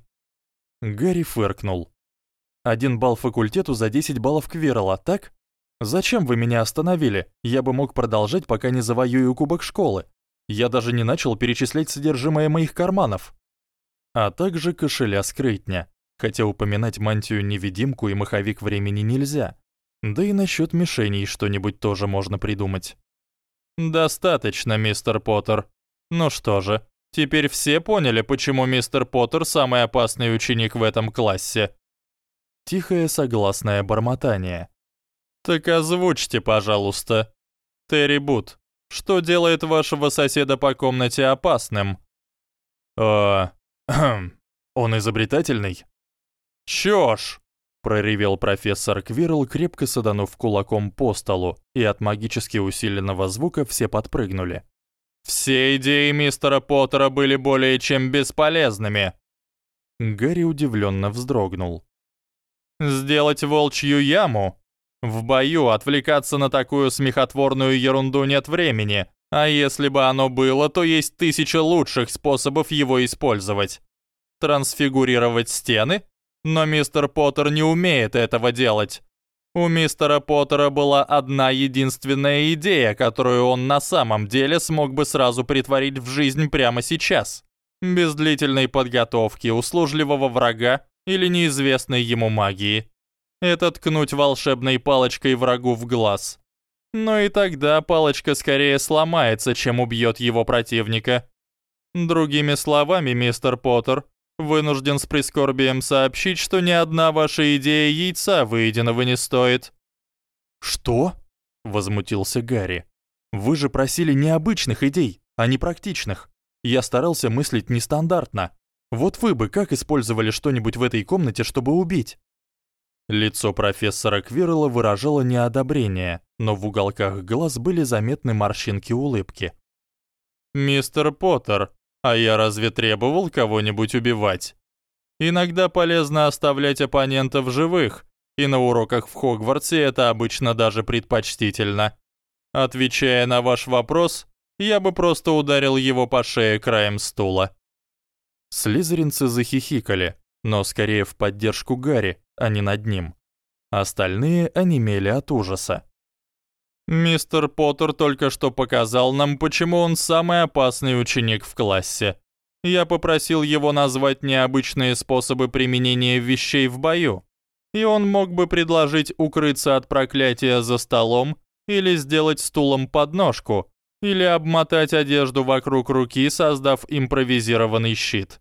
[SPEAKER 1] Гарри фыркнул. Один балл факультету за 10 баллов Квирла, так? Зачем вы меня остановили? Я бы мог продолжать, пока не завоюю кубок школы. Я даже не начал перечислять содержимое моих карманов. А также кошеля скрытня. Хотя упоминать мантию-невидимку и маховик времени нельзя. Да и насчёт мишеней что-нибудь тоже можно придумать.
[SPEAKER 2] Достаточно, мистер Поттер. Ну что же, теперь все поняли, почему мистер Поттер самый опасный ученик в этом классе.
[SPEAKER 1] Тихое согласное бормотание.
[SPEAKER 2] Так озвучьте, пожалуйста. Терри Бут, что делает вашего соседа по комнате опасным?
[SPEAKER 1] Э, он изобретательный.
[SPEAKER 2] Чёрт!
[SPEAKER 1] проревел профессор Квирл, крепко саданув кулаком по столу, и от магически усиленного звука все подпрыгнули.
[SPEAKER 2] Все идеи мистера Поттера были более чем бесполезными.
[SPEAKER 1] Гарри удивлённо вздрогнул.
[SPEAKER 2] Сделать волчью яму? В бою отвлекаться на такую смехотворную ерунду нет времени, а если бы оно было, то есть тысяча лучших способов его использовать. Трансфигурировать стены? Но мистер Поттер не умеет этого делать. У мистера Поттера была одна единственная идея, которую он на самом деле смог бы сразу притворить в жизнь прямо сейчас. Без длительной подготовки, услужливого врага или неизвестной ему магии. Это ткнуть волшебной палочкой врагу в глаз. Но и тогда палочка скорее сломается, чем убьет его противника. Другими словами, мистер Поттер, вынужден с прискорбием сообщить, что ни одна ваша идея яйца выеденного не стоит.
[SPEAKER 1] Что? возмутился Гарри. Вы же просили необычных идей, а не практичных. Я старался мыслить нестандартно. Вот вы бы как использовали что-нибудь в этой комнате, чтобы убить? Лицо профессора Квирла выражало неодобрение, но в уголках глаз были заметны морщинки улыбки.
[SPEAKER 2] Мистер Поттер, а я разве требовал кого-нибудь убивать? Иногда полезно оставлять оппонентов живых, и на уроках в Хогвартсе это обычно даже предпочтительно. Отвечая на ваш вопрос, я бы просто ударил его по шее краем стула.
[SPEAKER 1] Слизеринцы захихикали, но скорее в поддержку Гарри, а не над ним. Остальные онемели от ужаса.
[SPEAKER 2] Мистер Поттер только что показал нам, почему он самый опасный ученик в классе. Я попросил его назвать необычные способы применения вещей в бою. И он мог бы предложить укрыться от проклятия за столом или сделать стулом подножку, или обмотать одежду вокруг руки, создав импровизированный щит.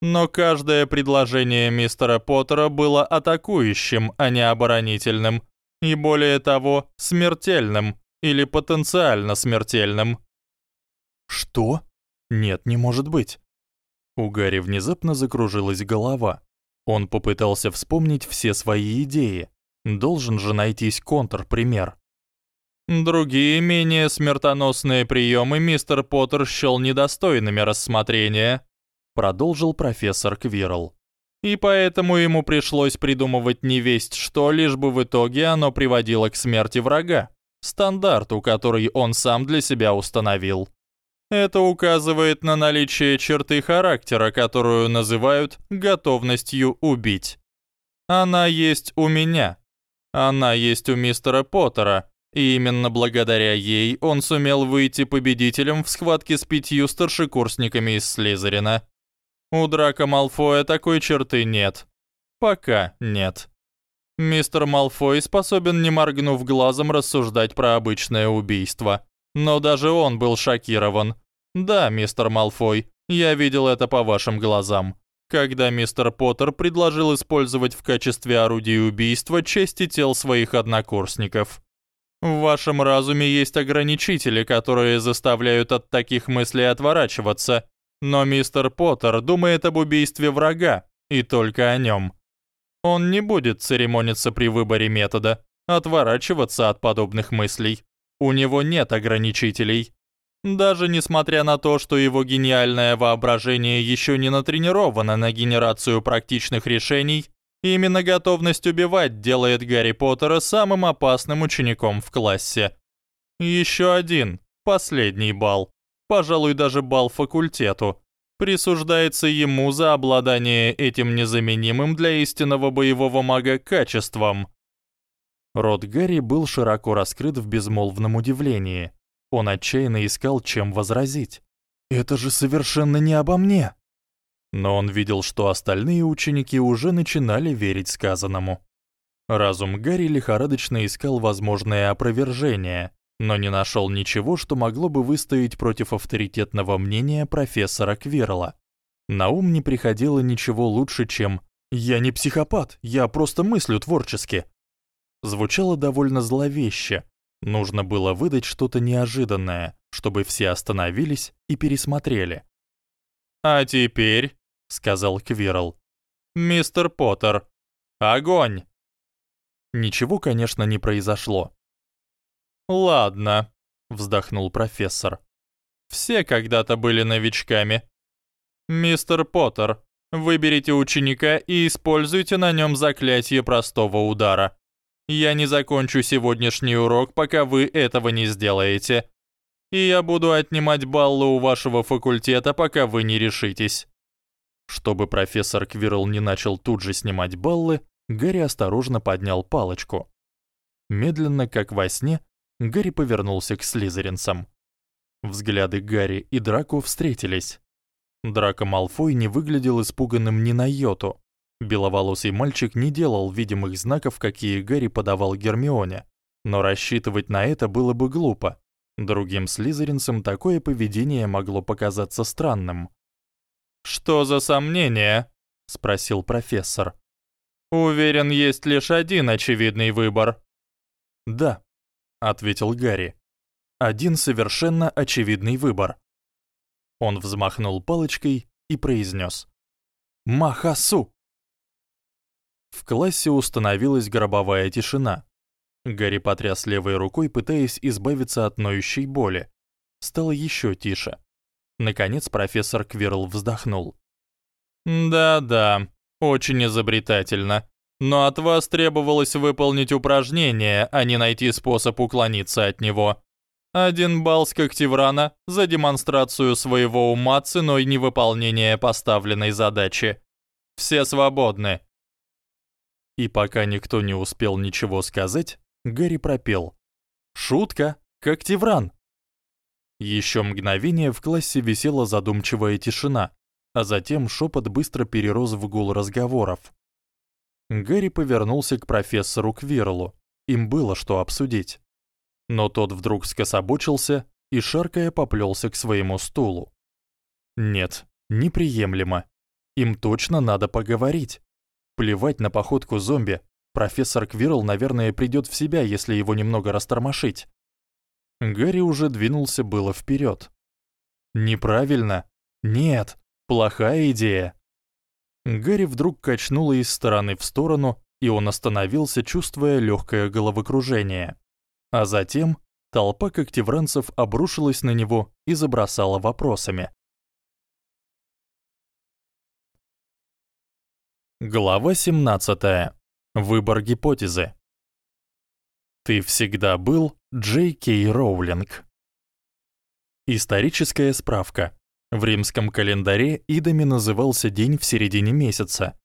[SPEAKER 2] Но каждое предложение мистера Поттера было атакующим, а не оборонительным, и более того, смертельным или потенциально смертельным.
[SPEAKER 1] Что? Нет, не может быть. У Гарри внезапно закружилась голова. Он попытался вспомнить все свои идеи. Должен же найтись контрпример.
[SPEAKER 2] Другие менее смертоносные приемы мистер Поттер счёл недостойными рассмотрения, продолжил профессор Квирл. И поэтому ему пришлось придумывать невесть что, лишь бы в итоге оно приводило к смерти врага, стандарту, который он сам для себя установил. Это указывает на наличие черты характера, которую называют готовностью убить. Она есть у меня. Она есть у мистера Поттера, и именно благодаря ей он сумел выйти победителем в схватке с пятью старшекурсниками из Слизерина. У Драка Малфоя такой черты нет. Пока нет. Мистер Малфой способен не моргнув глазом рассуждать про обычное убийство. Но даже он был шокирован. Да, мистер Малфой, я видел это по вашим глазам. Когда мистер Поттер предложил использовать в качестве орудия убийства части тел своих однокурсников. В вашем разуме есть ограничители, которые заставляют от таких мыслей отворачиваться. Но мистер Поттер думает об убийстве врага, и только о нем. Он не будет церемониться при выборе метода, отворачиваться от подобных мыслей. У него нет ограничителей. Даже несмотря на то, что его гениальное воображение еще не натренировано на генерацию практичных решений, именно готовность убивать делает Гарри Поттера самым опасным учеником в классе. Еще один, последний балл, пожалуй, даже балл факультету, присуждается ему за обладание этим незаменимым для истинного боевого мага качеством.
[SPEAKER 1] Рот Гарри был широко раскрыт в безмолвном удивлении. Он отчаянно искал, чем возразить. Это же совершенно не обо мне. Но он видел, что остальные ученики уже начинали верить сказанному. Разум Гарри лихорадочно искал возможное опровержение, но не нашёл ничего, что могло бы выстоять против авторитетного мнения профессора Квирла. На ум не приходило ничего лучше, чем «Я не психопат, я просто мыслю творчески». Звучало довольно зловеще, Нужно было выдать что-то неожиданное, чтобы все остановились и пересмотрели.
[SPEAKER 2] «А теперь», — сказал Квирл, — «мистер Поттер, огонь!»
[SPEAKER 1] Ничего, конечно, не произошло.
[SPEAKER 2] «Ладно», — вздохнул профессор. «Все когда-то были новичками. Мистер Поттер, выберите ученика и используйте на нём заклятие простого удара. Я не закончу сегодняшний урок, пока вы этого не сделаете. И я буду отнимать баллы у вашего факультета, пока вы не решитесь.
[SPEAKER 1] Чтобы профессор Квирл не начал тут же снимать баллы, Гарри осторожно поднял палочку. Медленно, как во сне, Гарри повернулся к слизеринцам. Взгляды Гарри и Драко встретились. Драко Малфой не выглядел испуганным ни на йоту. Беловолосый мальчик не делал видимых знаков, какие Гарри подавал Гермионе, но рассчитывать на это было бы глупо. Другим слизеринцам такое поведение могло показаться странным.
[SPEAKER 2] «Что за сомнения?» — спросил профессор. «Уверен, есть лишь один очевидный выбор».
[SPEAKER 1] «Да», — ответил Гарри. «Один совершенно очевидный выбор». Он взмахнул палочкой и произнес: «Махасу!» В классе установилась гробовая тишина. Гарри потряс левой рукой, пытаясь избавиться от ноющей боли. Стало ещё тише. Наконец профессор Квирл вздохнул.
[SPEAKER 2] «Да-да, очень изобретательно. Но от вас требовалось выполнить упражнение, а не найти способ уклониться от него. Один балл с Когтеврана за демонстрацию своего ума ценой невыполнения поставленной задачи. Все свободны».
[SPEAKER 1] И пока никто не успел ничего сказать, Гарри пропел: "Шутка, как Тевран". Ещё мгновение в классе висела задумчивая тишина, а затем шёпот быстро перерос в гул разговоров. Гарри повернулся к профессору Квирлу. Им было что обсудить. Но тот вдруг скособочился и шаркая поплёлся к своему стулу. Нет, неприемлемо. Им точно надо поговорить. Плевать на походку зомби. Профессор Квирл, наверное, придёт в себя, если его немного растормошить. Гарри уже двинулся было вперёд. Неправильно. Нет, плохая идея. Гарри вдруг качнуло из стороны в сторону, и он остановился, чувствуя лёгкое головокружение. А затем толпа когтевранцев обрушилась на него и забросала вопросами. Глава 17. Выбор гипотезы. Ты всегда был Джей Кей Роулинг. Историческая справка. В римском календаре идами назывался день в середине месяца.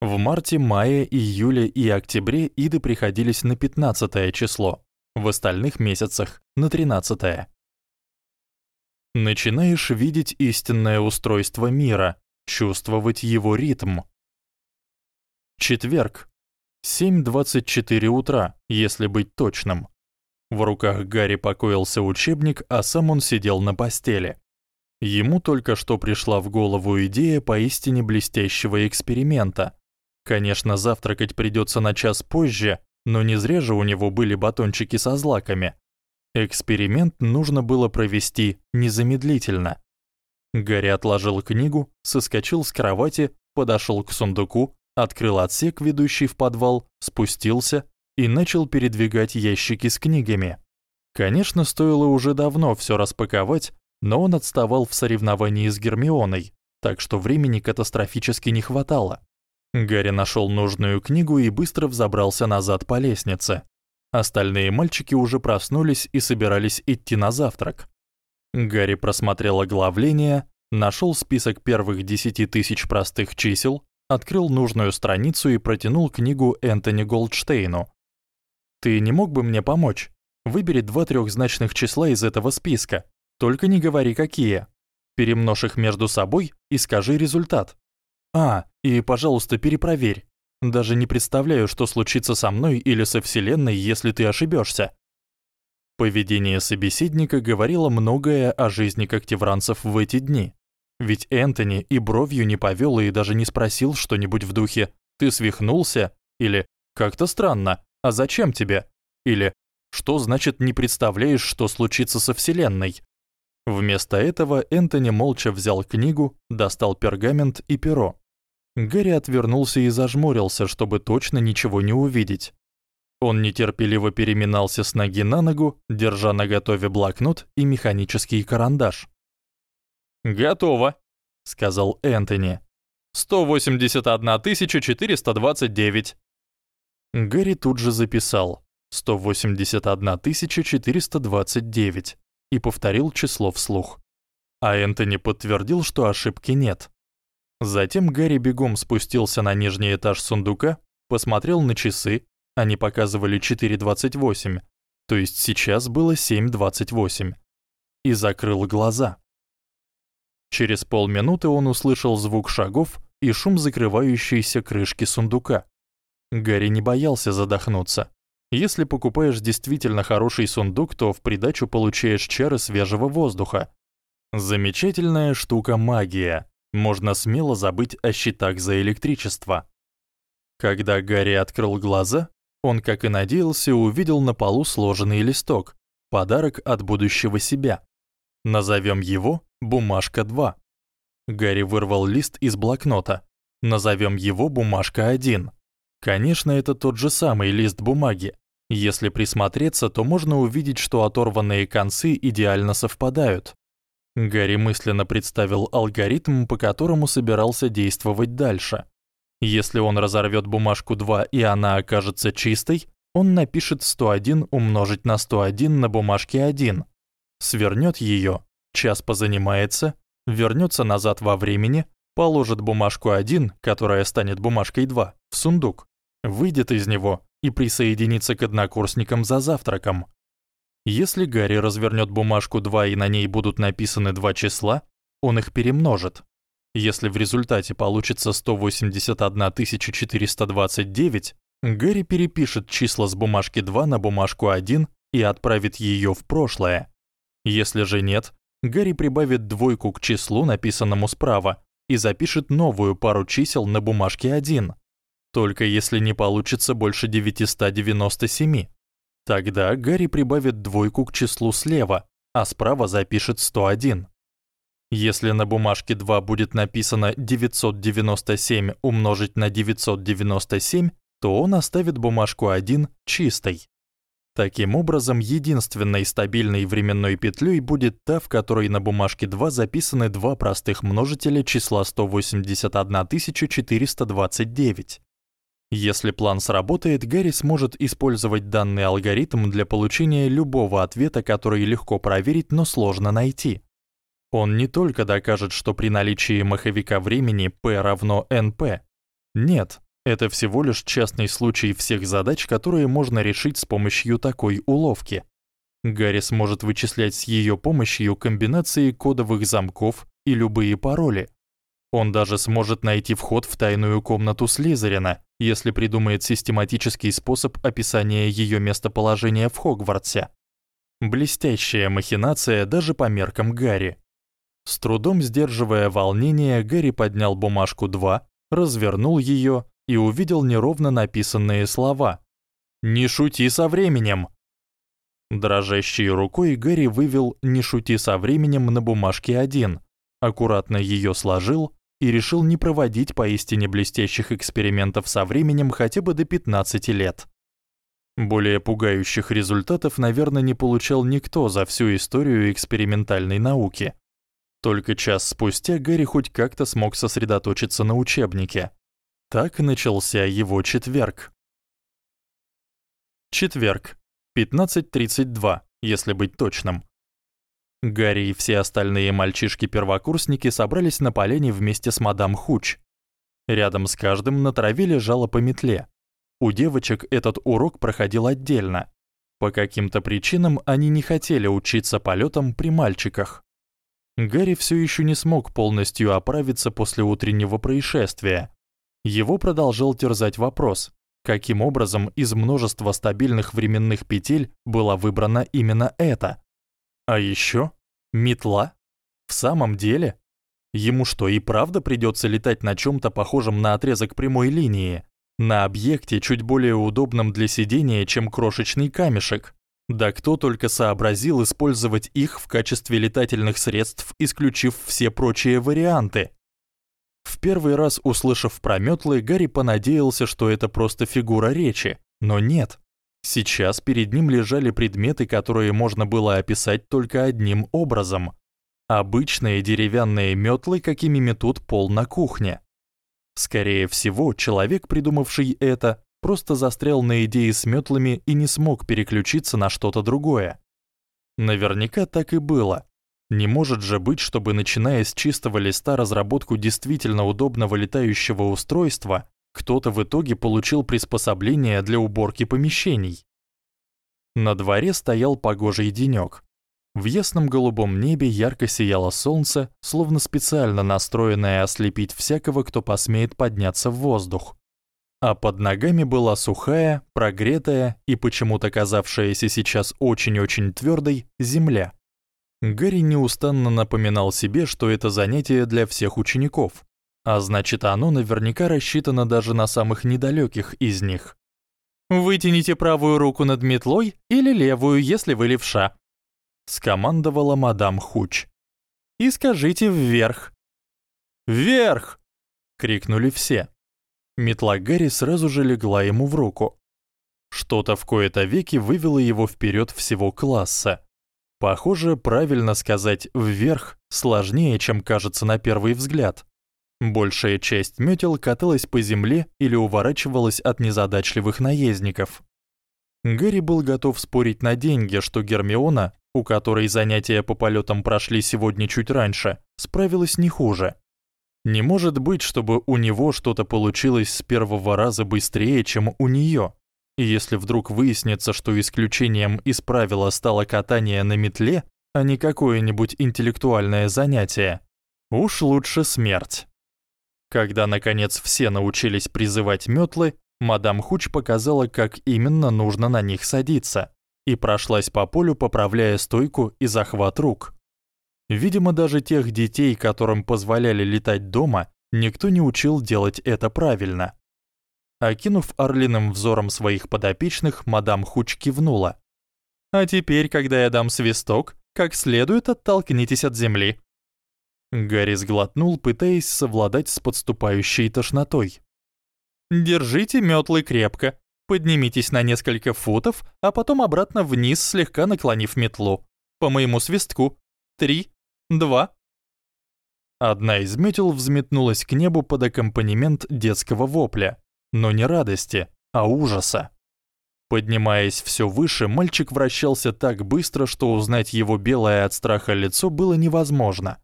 [SPEAKER 1] В марте, мае, июле и октябре иды приходились на 15 число, в остальных месяцах на 13. Начинаешь видеть истинное устройство мира, чувствовать его ритм, Четверг. 7:24 утра, если быть точным. В руках Гарри покоился учебник, а сам он сидел на постели. Ему только что пришла в голову идея поистине блестящего эксперимента. Конечно, завтракать придётся на час позже, но не зря же у него были батончики со злаками. Эксперимент нужно было провести незамедлительно. Гарри отложил книгу, соскочил с кровати, подошёл к сундуку, открыл отсек, ведущий в подвал, спустился и начал передвигать ящики с книгами. Конечно, стоило уже давно всё распаковать, но он отставал в соревновании с Гермионой, так что времени катастрофически не хватало. Гарри нашёл нужную книгу и быстро взобрался назад по лестнице. Остальные мальчики уже проснулись и собирались идти на завтрак. Гарри просмотрел оглавление, нашёл список первых 10 тысяч простых чисел, открыл нужную страницу и протянул книгу Энтони Голдштейну. Ты не мог бы мне помочь? Выбери два трёхзначных числа из этого списка. Только не говори какие. Перемножь их между собой и скажи результат. А, и, пожалуйста, перепроверь. Даже не представляю, что случится со мной или со вселенной, если ты ошибёшься. Поведение собеседника говорило многое о жизни когтевранцев в эти дни. Ведь Энтони и бровью не повёл и даже не спросил что-нибудь в духе: "Ты свихнулся?" или "Как-то странно. А зачем тебе?" или "Что значит не представляешь, что случится со вселенной?" Вместо этого Энтони молча взял книгу, достал пергамент и перо. Гэри отвернулся и зажмурился, чтобы точно ничего не увидеть. Он нетерпеливо переминался с ноги на ногу, держа наготове блокнот и механический карандаш.
[SPEAKER 2] «Готово», — сказал
[SPEAKER 1] Энтони.
[SPEAKER 2] «181
[SPEAKER 1] Гэри тут же записал 181 429 и повторил число вслух. А Энтони подтвердил, что ошибки нет. Затем Гарри бегом спустился на нижний этаж сундука, посмотрел на часы, они показывали 4:28, то есть сейчас было 7:28, и закрыл глаза. Через полминуты он услышал звук шагов и шум закрывающейся крышки сундука. Гарри не боялся задохнуться. Если покупаешь действительно хороший сундук, то в придачу получаешь чары свежего воздуха. Замечательная штука магия можно смело забыть о счетах за электричество. Когда Гарри открыл глаза, он, как и надеялся, увидел на полу сложенный листок, подарок от будущего себя. Назовём его бумажка 2. Гарри вырвал лист из блокнота. Назовём его бумажка 1. Конечно, это тот же самый лист бумаги. Если присмотреться, то можно увидеть, что оторванные концы идеально совпадают. Гарри мысленно представил алгоритм, по которому собирался действовать дальше. Если он разорвёт бумажку 2 и она окажется чистой, он напишет 101 умножить на 101 на бумажке 1. Свернёт её, час позанимается, вернётся назад во времени, положит бумажку 1, которая станет бумажкой 2, в сундук, выйдет из него и присоединится к однокурсникам за завтраком. Если Гарри развернёт бумажку 2 и на ней будут написаны два числа, он их перемножит. Если в результате получится 181 429, Гарри перепишет числа с бумажки 2 на бумажку 1 и отправит её в прошлое. Если же нет, Гарри прибавит двойку к числу, написанному справа, и запишет новую пару чисел на бумажке 1. Только если не получится больше 997. Тогда Гарри прибавит двойку к числу слева, а справа запишет 101. Если на бумажке 2 будет написано 997 умножить на 997, то он оставит бумажку 1 чистой. Таким образом, единственной стабильной временной петлёй будет та, в которой на бумажке 2 записаны два простых множителя числа 181429. Если план сработает, Гарри сможет использовать данный алгоритм для получения любого ответа, который легко проверить, но сложно найти. Он не только докажет, что при наличии маховика времени p равно np. Нет, это всего лишь частный случай всех задач, которые можно решить с помощью такой уловки. Гарри сможет вычислять с её помощью комбинации кодовых замков и любые пароли. Он даже сможет найти вход в тайную комнату Слизерина, если придумает систематический способ описания её местоположения в Хогвартсе. Блестящая махинация даже по меркам Гарри. С трудом сдерживая волнение, Гэри поднял бумажку 2, развернул её и увидел неровно написанные слова. «Не шути со временем!» Дрожащей рукой Гэри вывел «Не шути со временем» на бумажке 1, аккуратно её сложил и решил не проводить поистине блестящих экспериментов со временем хотя бы до 15 лет. Более пугающих результатов, наверное, не получал никто за всю историю экспериментальной науки. Только час спустя Гэри хоть как-то смог сосредоточиться на учебнике. Так начался его четверг. Четверг. 15:32, если быть точным. Гарри и все остальные мальчишки-первокурсники собрались на поляне вместе с мадам Хуч. Рядом с каждым на траве лежала по метле. У девочек этот урок проходил отдельно. По каким-то причинам они не хотели учиться полётам при мальчиках. Гарри всё ещё не смог полностью оправиться после утреннего происшествия. Его продолжал терзать вопрос: каким образом из множества стабильных временных петель была выбрана именно эта? А ещё метла? В самом деле, ему что, и правда придётся летать на чём-то похожем на отрезок прямой линии, на объекте чуть более удобном для сидения, чем крошечный камешек? Да кто только сообразил использовать их в качестве летательных средств, исключив все прочие варианты. В первый раз услышав про мётлы, Гарри понадеялся, что это просто фигура речи, но нет. Сейчас перед ним лежали предметы, которые можно было описать только одним образом. Обычные деревянные мётлы, какими метут пол на кухне. Скорее всего, человек, придумавший это, просто застрял на идее с мётлами и не смог переключиться на что-то другое. Наверняка так и было. Не может же быть, чтобы начиная с чистого листа разработку действительно удобного летающего устройства кто-то в итоге получил приспособление для уборки помещений. На дворе стоял погожий денёк. В ясном голубом небе ярко сияло солнце, словно специально настроенное ослепить всякого, кто посмеет подняться в воздух. А под ногами была сухая, прогретая и почему-то казавшаяся сейчас очень-очень твёрдой земля. Гарри неустанно напоминал себе, что это занятие для всех учеников, а значит, оно наверняка рассчитано даже на самых недалёких из них. Вытяните правую руку над метлой или левую, если вы левша, скомандовала мадам Хуч. И скажите вверх. Вверх! крикнули все. Метла Гарри сразу же легла ему в руку. Что-то в кои-то веки вывело его вперёд всего класса. Похоже, правильно сказать вверх сложнее, чем кажется на первый взгляд. Большая часть мётел каталась по земле или уворачивалась от незадачливых наездников. Гэри был готов спорить на деньги, что Гермиона, у которой занятия по полётам прошли сегодня чуть раньше, справилась не хуже. Не может быть, чтобы у него что-то получилось с первого раза быстрее, чем у неё. И если вдруг выяснится, что исключением из правила стало катание на метле, а не какое-нибудь интеллектуальное занятие, уж лучше смерть. Когда наконец все научились призывать мётлы, мадам Хуч показала, как именно нужно на них садиться, и прошлась по полю, поправляя стойку и захват рук. Видимо, даже тех детей, которым позволяли летать дома, никто не учил делать это правильно. Окинув орлиным взором своих подопечных, мадам Хуч кивнула. А теперь, когда я дам свисток, как следует оттолкнитесь от земли. Гарри сглотнул, пытаясь совладать с подступающей тошнотой. Держите мётлы крепко. Поднимитесь на несколько футов, а потом обратно вниз, слегка наклонив метлу. По моему свистку. Три, два. Одна из мётел взметнулась к небу под аккомпанемент детского вопля, но не радости, а ужаса. Поднимаясь всё выше, мальчик вращался так быстро, что узнать его белое от страха лицо было невозможно.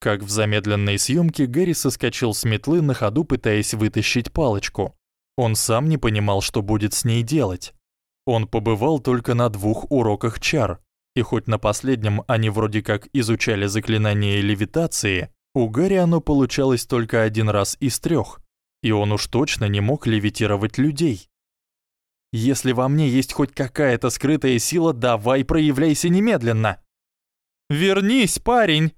[SPEAKER 1] Как в замедленной съёмке Гэри соскочил с метлы на ходу, пытаясь вытащить палочку. Он сам не понимал, что будет с ней делать. Он побывал только на двух уроках чар, и хоть на последнем они вроде как изучали заклинание левитации, у Гэри оно получалось только один раз из трёх, и он уж точно не мог левитировать людей. Если во мне есть хоть какая-то скрытая сила, давай проявляйся немедленно. Вернись, парень,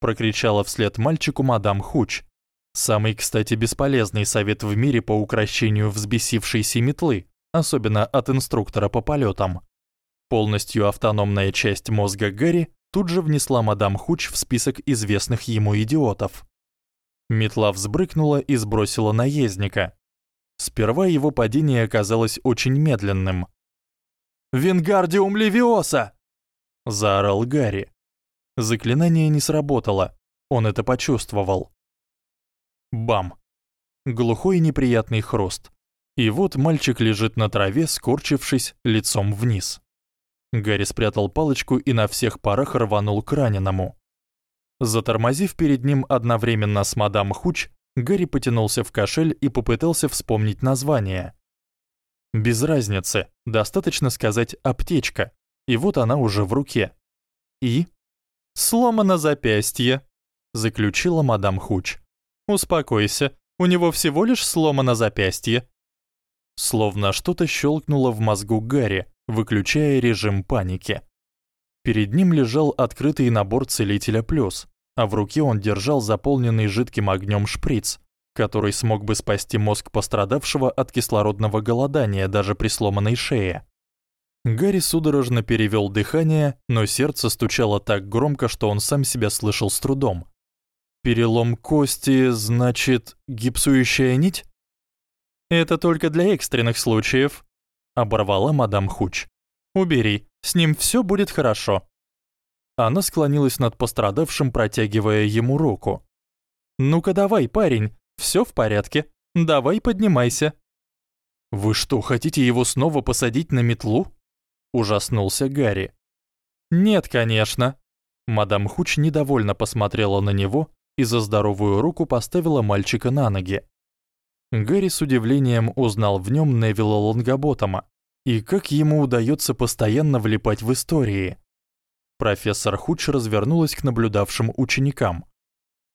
[SPEAKER 1] прокричала вслед мальчику мадам Хуч. Самый, кстати, бесполезный совет в мире по укрощению взбесившейся метлы, особенно от инструктора по полётам. Полностью автономная часть мозга Гэри тут же внесла мадам Хуч в список известных ему идиотов. Метла взбрыкнула и сбросила наездника. Сперва его падение оказалось очень медленным.
[SPEAKER 2] «Вингардиум левиоса!»
[SPEAKER 1] — заорал Гарри. Заклинание не сработало. Он это почувствовал. Бам! Глухой неприятный хруст. И вот мальчик лежит на траве, скорчившись лицом вниз. Гарри спрятал палочку и на всех парах рванул к раненому. Затормозив перед ним одновременно с мадам Хуч, Гарри потянулся в кошель и попытался вспомнить название. Без разницы, достаточно сказать аптечка. И вот она уже в руке. И сломано запястье, заключила мадам Хуч. Успокойся, у него всего лишь сломано запястье. Словно что-то щелкнуло в мозгу Гарри, выключая режим паники. Перед ним лежал открытый набор целителя плюс, а в руке он держал заполненный жидким огнём шприц, который смог бы спасти мозг пострадавшего от кислородного голодания даже при сломанной шее. Гарри судорожно перевёл дыхание, но сердце стучало так громко, что он сам себя слышал с трудом. Перелом кости, значит, гипсующая нить? Это только для экстренных случаев, оборвала мадам Хуч. Убери, с ним всё будет хорошо. Она склонилась над пострадавшим, протягивая ему руку. Ну-ка давай, парень, всё в порядке. Давай поднимайся. Вы что, хотите его снова посадить на метлу? Ужаснулся Гарри. Нет, конечно. Мадам Хуч недовольно посмотрела на него и за здоровую руку поставила мальчика на ноги. Гарри с удивлением узнал в нём Невилла Лонгоботома. И как ему удаётся постоянно влипать в истории. Профессор Хуч развернулась к наблюдавшим ученикам.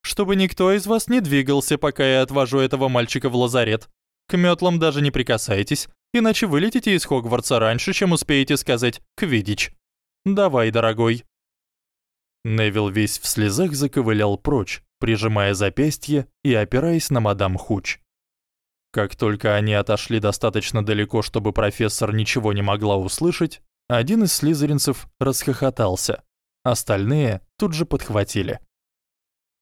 [SPEAKER 1] Чтобы никто из вас не двигался, пока я отвожу этого мальчика в лазарет. К мётлам даже не прикасайтесь, иначе вылетите из Хогвартса раньше, чем успеете сказать «Квидич». Давай, дорогой. Невил весь в слезах заковылял прочь, прижимая запястье и опираясь на мадам Хуч. Как только они отошли достаточно далеко, чтобы профессор ничего не могла услышать, один из слизеринцев расхохотался. Остальные тут же подхватили.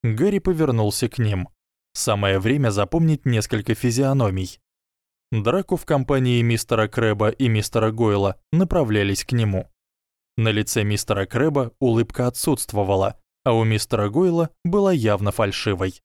[SPEAKER 1] Гарри повернулся к ним. Самое время запомнить несколько физиономий. Драко в компании мистера Крэба и мистера Гойла направлялись к нему. На лице мистера Крэба улыбка отсутствовала, а у мистера Гойла была явно фальшивой.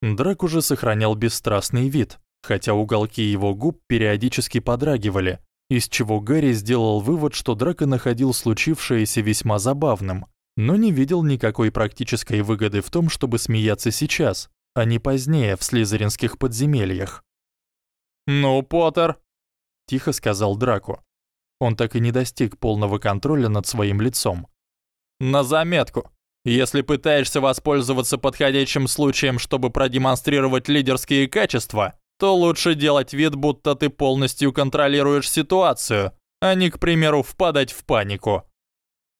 [SPEAKER 1] Драк уже сохранял бесстрастный вид, хотя уголки его губ периодически подрагивали, из чего Гарри сделал вывод, что Драко находил случившееся весьма забавным, но не видел никакой практической выгоды в том, чтобы смеяться сейчас, а не позднее в слизеринских подземельях.
[SPEAKER 2] «Ну, Поттер», — тихо сказал Драко.
[SPEAKER 1] Он так и не достиг полного контроля над своим лицом.
[SPEAKER 2] «На заметку. Если пытаешься воспользоваться подходящим случаем, чтобы продемонстрировать лидерские качества, то лучше делать вид, будто ты полностью контролируешь ситуацию, а не, к примеру, впадать в панику.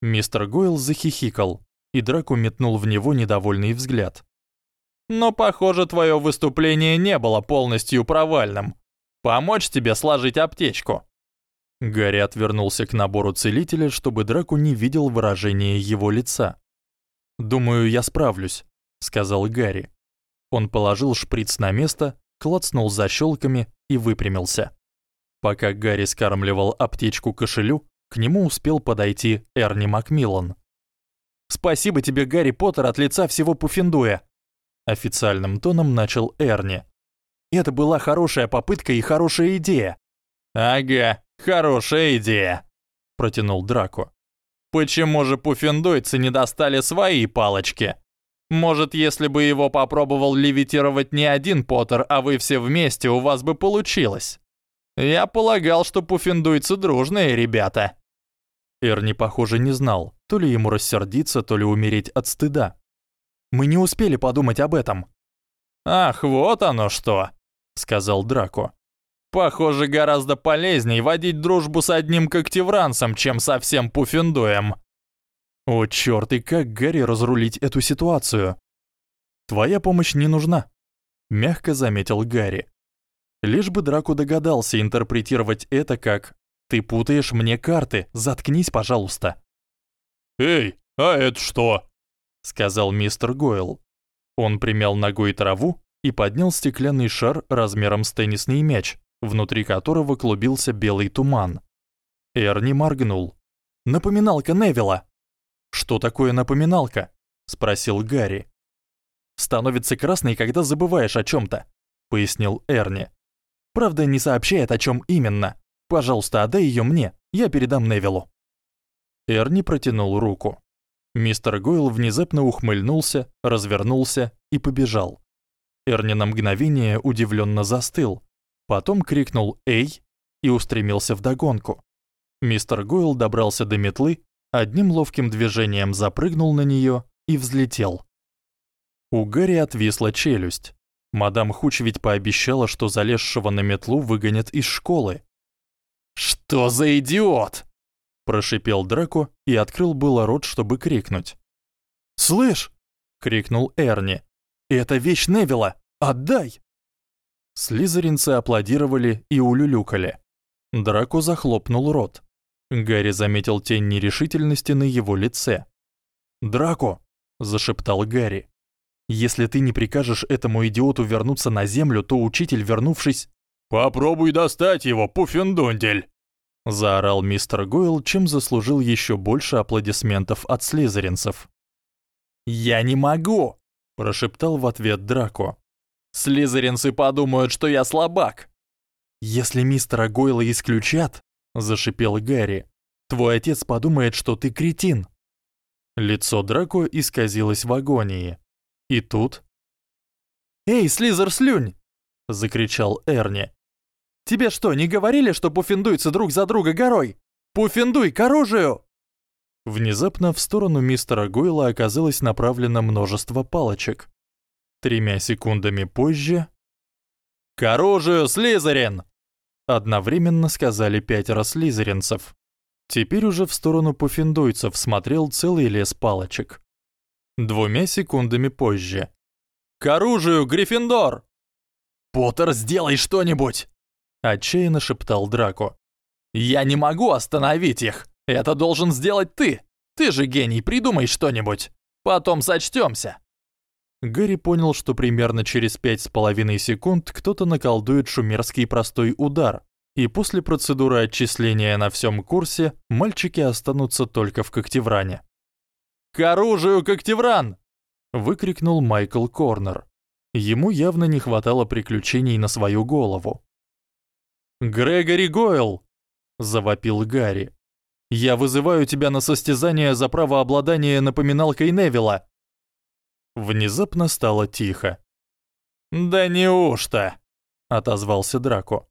[SPEAKER 1] Мистер Гойл захихикал, и Драко метнул в него недовольный взгляд.
[SPEAKER 2] Но, похоже, твое выступление не было полностью провальным. Помочь тебе сложить аптечку.
[SPEAKER 1] Гарри отвернулся к набору целителя, чтобы Драко не видел выражения его лица. "Думаю, я справлюсь", сказал Гарри. Он положил шприц на место, клацнул защёлками и выпрямился. Пока Гарри скармливал аптечку кошелю, к нему успел подойти Эрни Макмиллан.
[SPEAKER 2] «Спасибо тебе, Гарри Поттер, от лица всего Пуффендуя!»
[SPEAKER 1] Официальным тоном начал Эрни.
[SPEAKER 2] «Это была хорошая попытка и хорошая идея!» «Ага, хорошая идея!» Протянул Драко. «Почему же пуффендуйцы не достали свои палочки?» Может, если бы его попробовал левитировать не один Поттер, а вы все вместе, у вас бы получилось. Я полагал, что пуффендуйцы дружные ребята.
[SPEAKER 1] Эрни, похоже, не знал, то ли ему рассердиться, то ли умереть от стыда.
[SPEAKER 2] Мы не успели подумать об этом. Ах, вот оно что, сказал Драко. Похоже, гораздо полезней водить дружбу с одним когтевранцем, чем со всем пуффендуем.
[SPEAKER 1] О, чёрт, и как Гарри разрулить эту ситуацию? Твоя помощь не нужна, мягко заметил Гарри. Лишь бы Драко догадался интерпретировать это как «Ты путаешь мне карты, заткнись, пожалуйста».
[SPEAKER 2] «Эй, а это что?»
[SPEAKER 1] — сказал мистер Гойл. Он примял ногой траву и поднял стеклянный шар размером с теннисный мяч, внутри которого клубился белый туман. Эрни моргнул. «Напоминалка Невилла!» «Что такое напоминалка?» — спросил Гарри. «Становится красной, когда забываешь о чём-то», — пояснил Эрни. Правда, не сообщает, о чем именно. Пожалуйста, отдай ее мне, я передам Невилу. Эрни протянул руку. Мистер Гойл внезапно ухмыльнулся, развернулся и побежал. Эрни на мгновение удивленно застыл, потом крикнул «Эй!» и устремился в догонку. Мистер Гойл добрался до метлы, одним ловким движением запрыгнул на нее и взлетел. У Гарри отвисла челюсть. Мадам Хуч ведь пообещала, что залезшего на метлу выгонят из школы.
[SPEAKER 2] «Что за идиот?»
[SPEAKER 1] прошипел Драко и открыл было рот, чтобы крикнуть. "Слышь!" крикнул Эрни. "Это вещь Невилла! Отдай!" Слизеринцы аплодировали и улюлюкали. Драко захлопнул рот. Гарри заметил тень нерешительности на его лице. "Драко!" зашептал Гарри. Если ты не прикажешь этому идиоту вернуться на землю, то учитель, вернувшись,
[SPEAKER 2] попробуй достать его, Пуффендундель,
[SPEAKER 1] заорал мистер Гойл, чем заслужил ещё больше аплодисментов от слизеринцев.
[SPEAKER 2] Я не могу, прошептал в ответ Драко. Слизеринцы подумают, что я слабак.
[SPEAKER 1] Если мистера Гойла исключат, зашипел Гарри. Твой отец подумает, что ты кретин. Лицо Драко исказилось в агонии. И тут... «Эй, Слизер Слюнь!» — закричал Эрни. «Тебе что, не говорили, что пуффиндуйцы друг за друга горой? Пуффиндуй к оружию!» Внезапно в сторону мистера Гойла оказалось направлено множество палочек. Тремя секундами позже...
[SPEAKER 2] «К оружию, Слизерин!»
[SPEAKER 1] Одновременно сказали пятеро слизеринцев. Теперь уже в сторону пуффиндуйцев смотрел целый лес палочек. Двумя секундами позже.
[SPEAKER 2] «К оружию, Гриффиндор!»
[SPEAKER 1] «Поттер, сделай что-нибудь!» Отчаянно шептал Драко.
[SPEAKER 2] «Я не могу остановить их! Это должен сделать ты! Ты же гений, придумай что-нибудь! Потом сочтёмся!»
[SPEAKER 1] Гарри понял, что примерно через пять с половиной секунд кто-то наколдует шумерский простой удар, и после процедуры отчисления на всем курсе мальчики останутся только в Когтевране.
[SPEAKER 2] «К оружию, Когтевран!»
[SPEAKER 1] — выкрикнул Майкл Корнер. Ему явно не хватало приключений на свою голову.
[SPEAKER 2] «Грегори Гойл!» — завопил Гарри.
[SPEAKER 1] «Я вызываю тебя на состязание за право обладания напоминалкой Невилла!» Внезапно стало тихо.
[SPEAKER 2] «Да неужто?»
[SPEAKER 1] — отозвался Драко.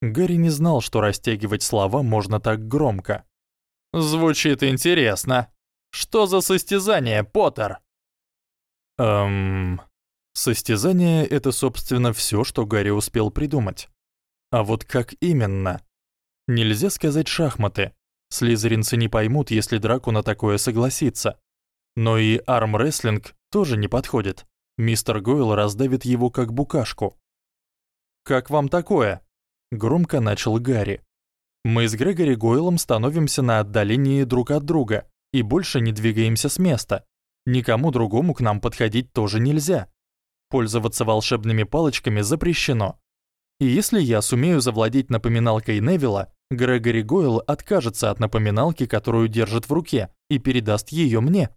[SPEAKER 1] Гарри не знал, что растягивать слова можно так громко.
[SPEAKER 2] «Звучит интересно», что за состязание, Поттер?
[SPEAKER 1] Эм, состязание это, собственно, всё, что Гарри успел придумать. А вот как именно? Нельзя сказать шахматы. Слизеринцы не поймут, если Драко на такое согласится. Но и армрестлинг тоже не подходит. Мистер Гойл раздавит его как букашку. Как вам такое? громко начал Гарри. Мы с Грегори Гойлом становимся на отдалении друг от друга и больше не двигаемся с места. Никому другому к нам подходить тоже нельзя. Пользоваться волшебными палочками запрещено. И если я сумею завладеть напоминалкой Невилла, Грегори Гойл откажется от напоминалки, которую держит в руке, и передаст её мне.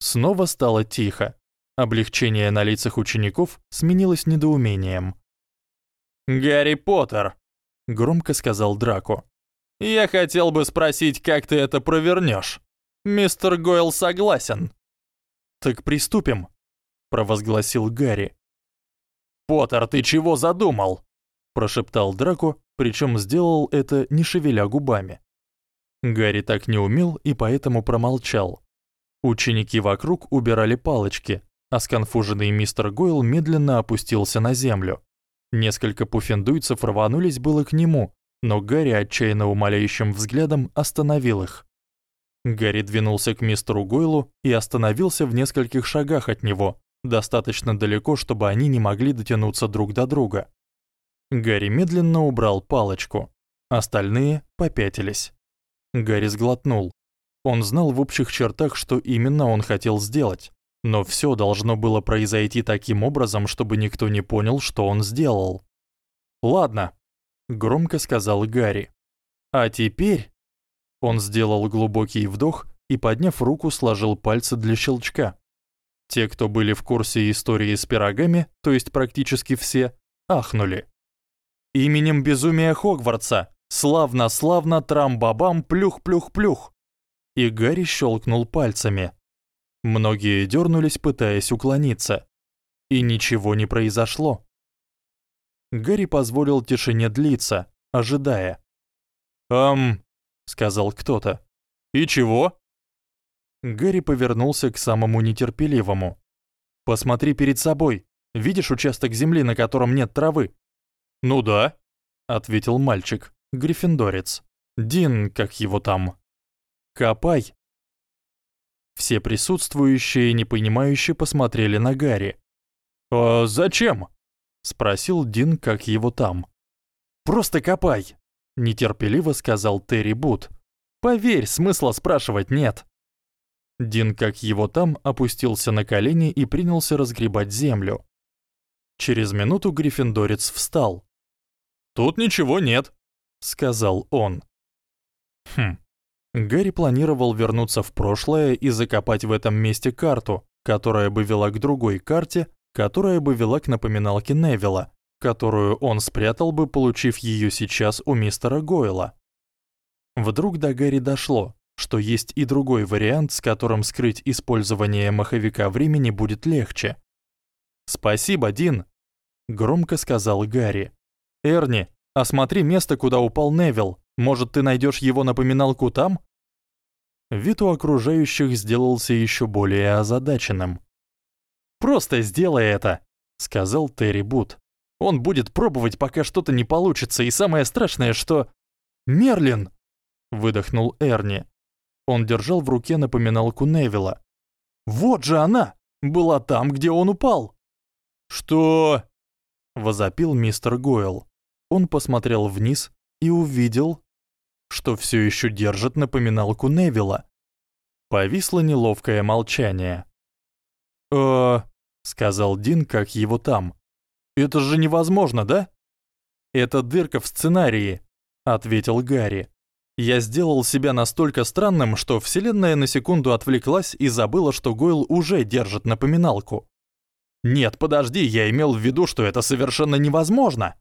[SPEAKER 1] Снова стало тихо. Облегчение на лицах учеников сменилось недоумением.
[SPEAKER 2] «Гарри Поттер», —
[SPEAKER 1] громко сказал Драко.
[SPEAKER 2] «Я хотел бы спросить, как ты это провернёшь?» Мистер Гойл согласен.
[SPEAKER 1] Так приступим, провозгласил Гарри.
[SPEAKER 2] Поттер, ты чего задумал?
[SPEAKER 1] прошептал Драко, причем сделал это не шевеля губами. Гарри так не умел и поэтому промолчал. Ученики вокруг убирали палочки, а сконфуженный мистер Гойл медленно опустился на землю. Несколько пуффендуйцев рванулись было к нему, но Гарри отчаянно умоляющим взглядом остановил их. Гарри двинулся к мистеру Гойлу и остановился в нескольких шагах от него, достаточно далеко, чтобы они не могли дотянуться друг до друга. Гарри медленно убрал палочку. Остальные попятились. Гарри сглотнул. Он знал в общих чертах, что именно он хотел сделать, но всё должно было произойти таким образом, чтобы никто не понял, что он сделал. "Ладно", громко сказал Гарри. "А теперь он сделал глубокий вдох и, подняв руку, сложил пальцы для щелчка. Те, кто были в курсе истории с пирогами, то есть практически все, ахнули. Именем безумия Хогвартса. Славно-славно трам-бабам плюх-плюх-плюх. И Гарри щелкнул пальцами. Многие дернулись, пытаясь уклониться. И ничего не произошло. Гарри позволил тишине длиться, ожидая. «Эм, сказал кто-то. И чего? Гарри повернулся к самому нетерпеливому. Посмотри перед собой. Видишь участок земли, на котором нет травы? Ну да, ответил мальчик, гриффиндорец. Дин, как его там. Копай. Все присутствующие непонимающе посмотрели на Гарри. «А зачем?» — спросил Дин, как его там. «Просто копай», нетерпеливо сказал Терри Бут. Поверь, смысла спрашивать нет. Дин, как его там, опустился на колени и принялся разгребать землю. Через минуту гриффиндорец встал. Тут ничего нет, сказал он. Хм. Гарри планировал вернуться в прошлое и закопать в этом месте карту, которая бы вела к другой карте, которая бы вела к напоминалке Невилла, которую он спрятал бы, получив её сейчас у мистера Гойла. Вдруг до Гарри дошло, что есть и другой вариант, с которым скрыть использование маховика времени будет легче. "Спасибо, Дин", громко сказал Гарри. "Эрни, осмотри место, куда упал Невил. Может, ты найдёшь его напоминалку там?" Вид у окружающих сделался ещё более озадаченным. "Просто сделай это", сказал Терри Бут. Он будет пробовать, пока что-то не получится, и самое страшное, что... «Мерлин!» — выдохнул Эрни. Он держал в руке напоминалку Невилла. «Вот же она! Была там, где он упал!» «Что?» — возопил мистер Гойл. Он посмотрел вниз и увидел, что всё ещё держит напоминалку Невилла. Повисло неловкое молчание. «Э-э», сказал Дин, как его там. Это же невозможно, да? Это дырка в сценарии, ответил Гарри. Я сделал себя настолько странным, что вселенная на секунду отвлеклась и забыла, что Гойл уже держит напоминалку. Нет, подожди, я имел в виду, что это совершенно невозможно.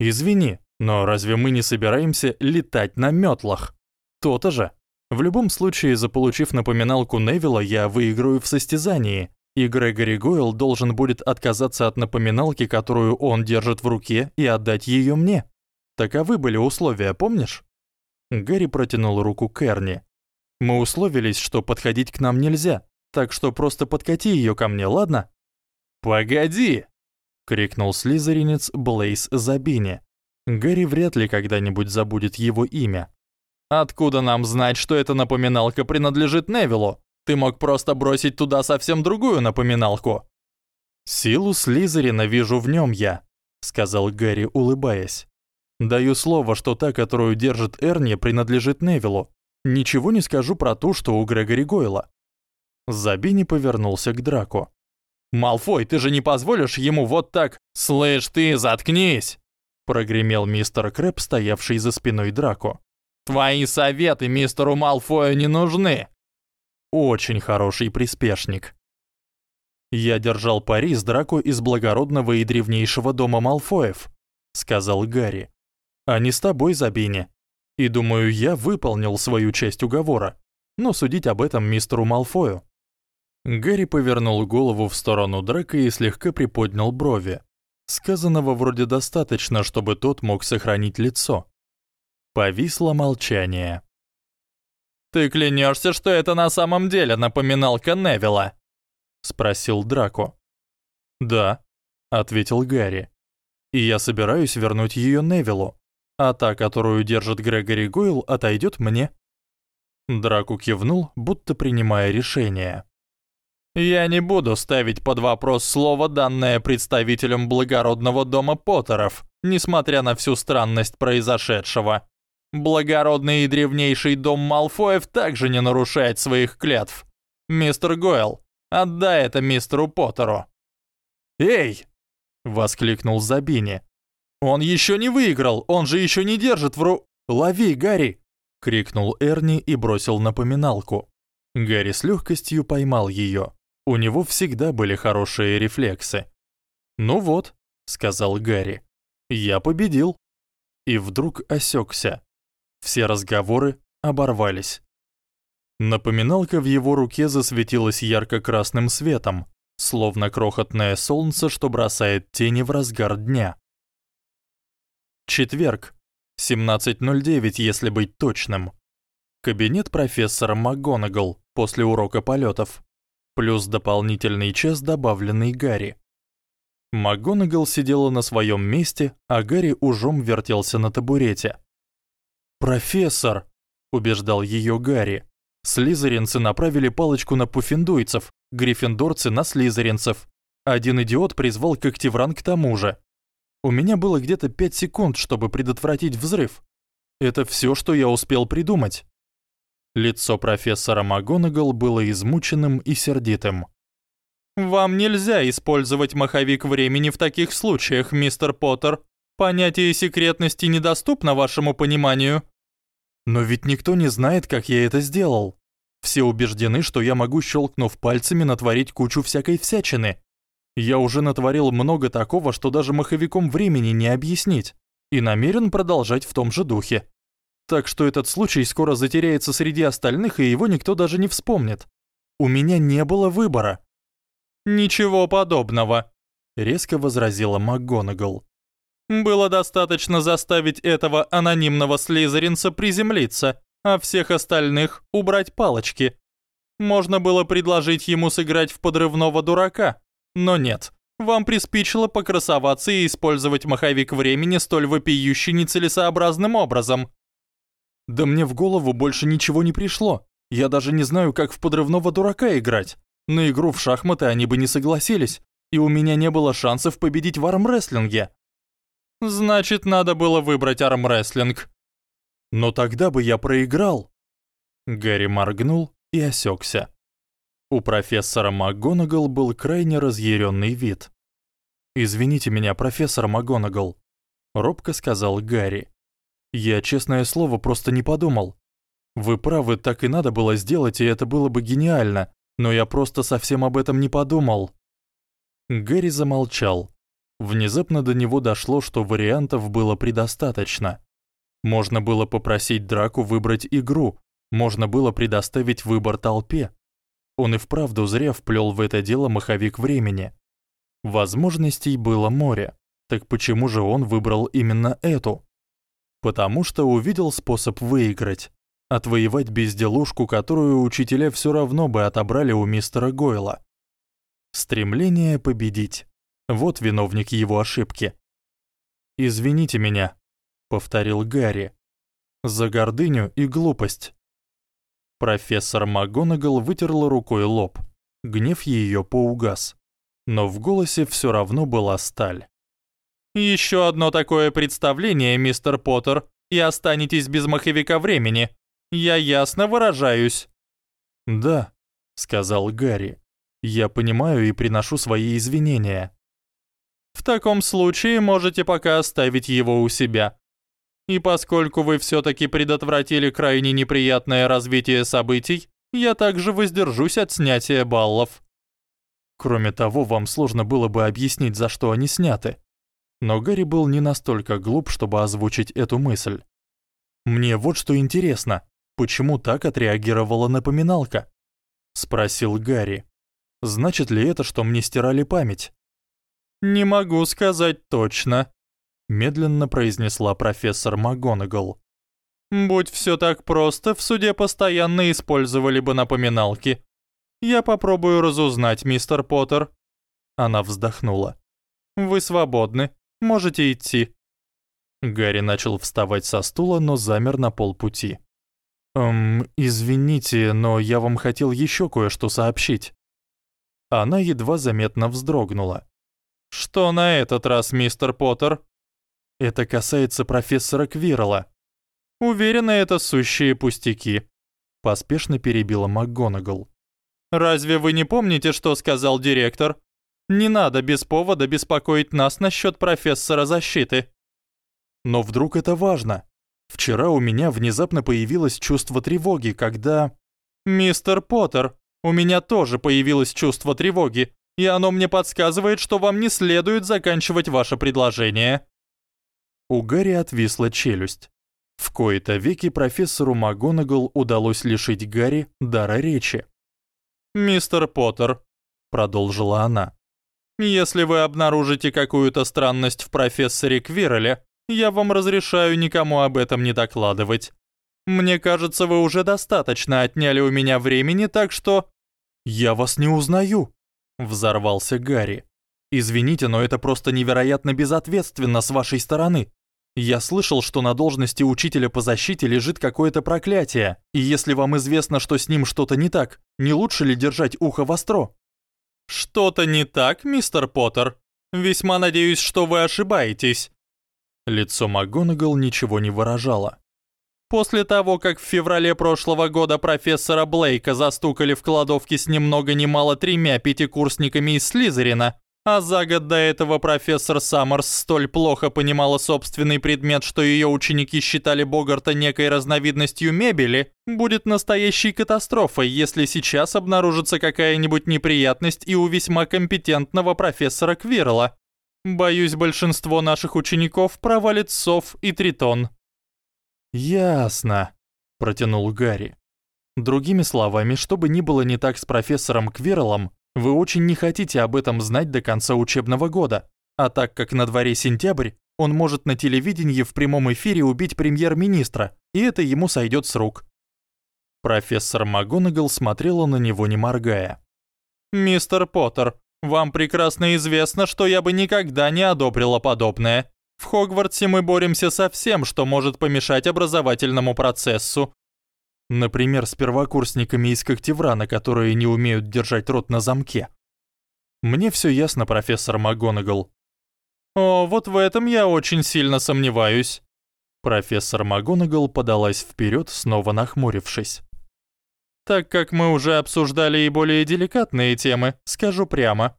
[SPEAKER 1] Извини, но разве мы не собираемся летать на мётлах? То-то же. В любом случае, заполучив напоминалку Невилла, я выиграю в состязании и Грегори Гойл должен будет отказаться от напоминалки, которую он держит в руке, и отдать её мне. Таковы были условия, помнишь? Гэри протянул руку к Эрни. Мы условились, что подходить к нам нельзя, так что просто подкати её ко мне, ладно? Погоди, крикнул слизеринец Блейз Забини. Гэри вряд ли когда-нибудь забудет его имя. Откуда нам знать, что эта напоминалка принадлежит Невилу? Ты мог просто бросить туда совсем другую напоминалку. Силу Слизерина вижу в нём я, сказал Гарри, улыбаясь. Даю слово, что та, которую держит Эрни, принадлежит Невилу. Ничего не скажу про ту, что у Грегори Гойла. Забини повернулся к Драко. Малфой, ты же не позволишь ему вот так? Слышь ты, заткнись, прогремел мистер Крэб, стоявший за спиной Драко. Твои советы мистеру Малфою не нужны очень хороший приспешник. Я держал пари с Драко из благородного и древнейшего дома Малфоев, сказал Гарри. А не с тобой, Забини. И думаю, я выполнил свою часть уговора. Но судить об этом мистеру Малфою. Гарри повернул голову в сторону Драка и слегка приподнял брови. Сказанного вроде достаточно, чтобы тот мог сохранить лицо. Повисло молчание. «Ты клянешься, что это на самом деле напоминалка Невилла?» — спросил Драко. «Да», — ответил Гарри. «И я собираюсь вернуть её Невиллу, а та, которую держит Грегори Гойл, отойдёт мне». Драку кивнул, будто принимая решение.
[SPEAKER 2] Я не буду ставить под вопрос слово, данное представителям благородного дома Поттеров, несмотря на всю странность произошедшего. Благородный и древнейший дом Малфоев также не нарушает своих клятв. Мистер Гойл, отдай это мистеру Поттеру.
[SPEAKER 1] «Эй!» — воскликнул Забини. «Он еще не выиграл, он же еще не держит в ру...» «Лови, Гарри!» — крикнул Эрни и бросил напоминалку. Гарри с легкостью поймал ее. У него всегда были хорошие рефлексы. «Ну вот», — сказал Гарри, — «я победил». И вдруг осекся. Все разговоры оборвались. Напоминалка в его руке засветилась ярко-красным светом, словно крохотное солнце, что бросает тени в разгар дня. Четверг, 17.09, если быть точным. Кабинет профессора МакГонагал после урока полетов плюс дополнительный час, добавленный Гарри. МакГонагал сидела на своем месте, а Гарри ужом вертелся на табурете. «Профессор!» — убеждал ее Гарри. «Слизеринцы направили палочку на пуффиндуйцев, гриффиндорцы на слизеринцев. Один идиот призвал когтевран к тому же. У меня было где-то пять секунд, чтобы предотвратить взрыв. Это все, что я успел придумать. Лицо профессора МакГонагал было измученным и сердитым.
[SPEAKER 2] «Вам нельзя использовать маховик времени в таких случаях, мистер Поттер. Понятие секретности недоступно вашему пониманию».
[SPEAKER 1] «Но ведь никто не знает, как я это сделал. Все убеждены, что я могу, щелкнув пальцами, натворить кучу всякой всячины. Я уже натворил много такого, что даже маховиком времени не объяснить, и намерен продолжать в том же духе. Так что этот случай скоро затеряется среди остальных, и его никто даже не вспомнит. У меня не было выбора.
[SPEAKER 2] Ничего подобного,
[SPEAKER 1] резко возразила МакГонагал.
[SPEAKER 2] Было достаточно заставить этого анонимного слизеринца приземлиться, а всех остальных убрать палочки. Можно было предложить ему сыграть в подрывного дурака, но нет. Вам приспичило покрасоваться и использовать маховик времени столь вопиюще нецелесообразным образом.
[SPEAKER 1] Да мне в голову больше ничего не пришло. Я даже не знаю, как в подрывного дурака играть. На игру в шахматы они бы не согласились, и у меня не было шансов победить в армрестлинге.
[SPEAKER 2] Значит, надо было выбрать армрестлинг.
[SPEAKER 1] Но тогда бы я проиграл. Гарри моргнул и осекся. У профессора МакГонагал был крайне разъяренный вид. «Извините меня, профессор МакГонагал», — робко сказал Гарри. Я, честное слово, просто не подумал. Вы правы, так и надо было сделать, и это было бы гениально, но я просто совсем об этом не подумал. Гэри замолчал. Внезапно до него дошло, что вариантов было предостаточно. Можно было попросить Драку выбрать игру, можно было предоставить выбор толпе. Он и вправду зря вплёл в это дело маховик времени. Возможностей было море. Так почему же он выбрал именно эту? Потому что увидел способ выиграть, отвоевать безделушку, которую учителя всё равно бы отобрали у мистера Гойла. Стремление победить. Вот виновник его ошибки. Извините меня, повторил Гарри. За гордыню и глупость. Профессор МакГонагал вытерла рукой лоб. Гнев её поугас, но в голосе всё равно была сталь.
[SPEAKER 2] Еще одно такое представление, мистер Поттер, и останетесь без маховика времени. Я ясно выражаюсь.
[SPEAKER 1] Да, сказал Гарри. Я понимаю и приношу свои извинения.
[SPEAKER 2] В таком случае можете пока оставить его у себя. И поскольку вы все таки предотвратили крайне неприятное развитие событий, я также воздержусь от снятия баллов.
[SPEAKER 1] Кроме того, вам сложно было бы объяснить, за что они сняты. Но Гарри был не настолько глуп, чтобы озвучить эту мысль. Мне вот что интересно, почему так отреагировала напоминалка? спросил Гарри. Значит ли это, что мне стирали память?
[SPEAKER 2] Не могу сказать точно,
[SPEAKER 1] медленно произнесла профессор МакГонагал.
[SPEAKER 2] Будь всё так просто, в суде постоянно использовали бы напоминалки. Я попробую разузнать, мистер Поттер.
[SPEAKER 1] Она вздохнула.
[SPEAKER 2] Вы свободны. Можете идти».
[SPEAKER 1] Гарри начал вставать со стула, но замер на полпути. Эм, извините, но я вам хотел ещё кое-что сообщить. Она едва заметно вздрогнула.
[SPEAKER 2] Что на этот раз, мистер Поттер?
[SPEAKER 1] Это касается профессора Квирла.
[SPEAKER 2] Уверена, это сущие пустяки,
[SPEAKER 1] поспешно перебила МакГонагал.
[SPEAKER 2] Разве вы не помните, что сказал директор? Не надо без повода беспокоить нас насчёт профессора защиты.
[SPEAKER 1] Но вдруг это важно? Вчера у меня внезапно появилось чувство тревоги, когда
[SPEAKER 2] Мистер Поттер, у меня тоже появилось чувство тревоги, и оно мне подсказывает, что вам не следует заканчивать ваше предложение.
[SPEAKER 1] У Гарри отвисла челюсть. В кои-то веки профессору МакГонагал удалось лишить Гарри дара речи.
[SPEAKER 2] «Мистер Поттер», — продолжила она, — «если вы обнаружите какую-то странность в профессоре Квирреле, я вам разрешаю никому об этом не докладывать. Мне кажется, вы уже достаточно отняли у меня времени, так что...»
[SPEAKER 1] «Я вас не узнаю», — взорвался Гарри. «Извините, но это просто невероятно безответственно с вашей стороны. Я слышал, что на должности учителя по защите лежит какое-то проклятие, и если вам известно, что с ним что-то не так, не лучше ли держать ухо востро?
[SPEAKER 2] Что-то не так, мистер Поттер? Весьма надеюсь, что вы ошибаетесь.
[SPEAKER 1] Лицо МакГонагал ничего не выражало.
[SPEAKER 2] После того, как в феврале прошлого года профессора Блейка застукали в кладовке с ни много ни мало тремя пятикурсниками из Слизерина, а за год до этого профессор Саммерс столь плохо понимала собственный предмет, что её ученики считали Богарта некой разновидностью мебели, будет настоящей катастрофой, если сейчас обнаружится какая-нибудь неприятность и у весьма компетентного профессора Квирла. Боюсь, большинство наших учеников провалит сов и тритон.
[SPEAKER 1] Ясно, протянул Гарри. Другими словами, что бы ни было не так с профессором Квирлом, вы очень не хотите об этом знать до конца учебного года. А так как на дворе сентябрь, он может на телевидении в прямом эфире убить премьер-министра, и это ему сойдёт с рук. Профессор МакГонагал смотрела на него не моргая.
[SPEAKER 2] Мистер Поттер, вам прекрасно известно, что я бы никогда не одобрила подобное. В Хогвартсе мы боремся со всем, что может помешать образовательному процессу.
[SPEAKER 1] Например, с первокурсниками из Когтеврана, которые не умеют держать рот на замке. Мне всё ясно, профессор МакГонагал.
[SPEAKER 2] О, вот в этом я очень сильно сомневаюсь.
[SPEAKER 1] Профессор МакГонагал подалась вперёд, снова нахмурившись.
[SPEAKER 2] Так как мы уже обсуждали и более деликатные темы, скажу прямо.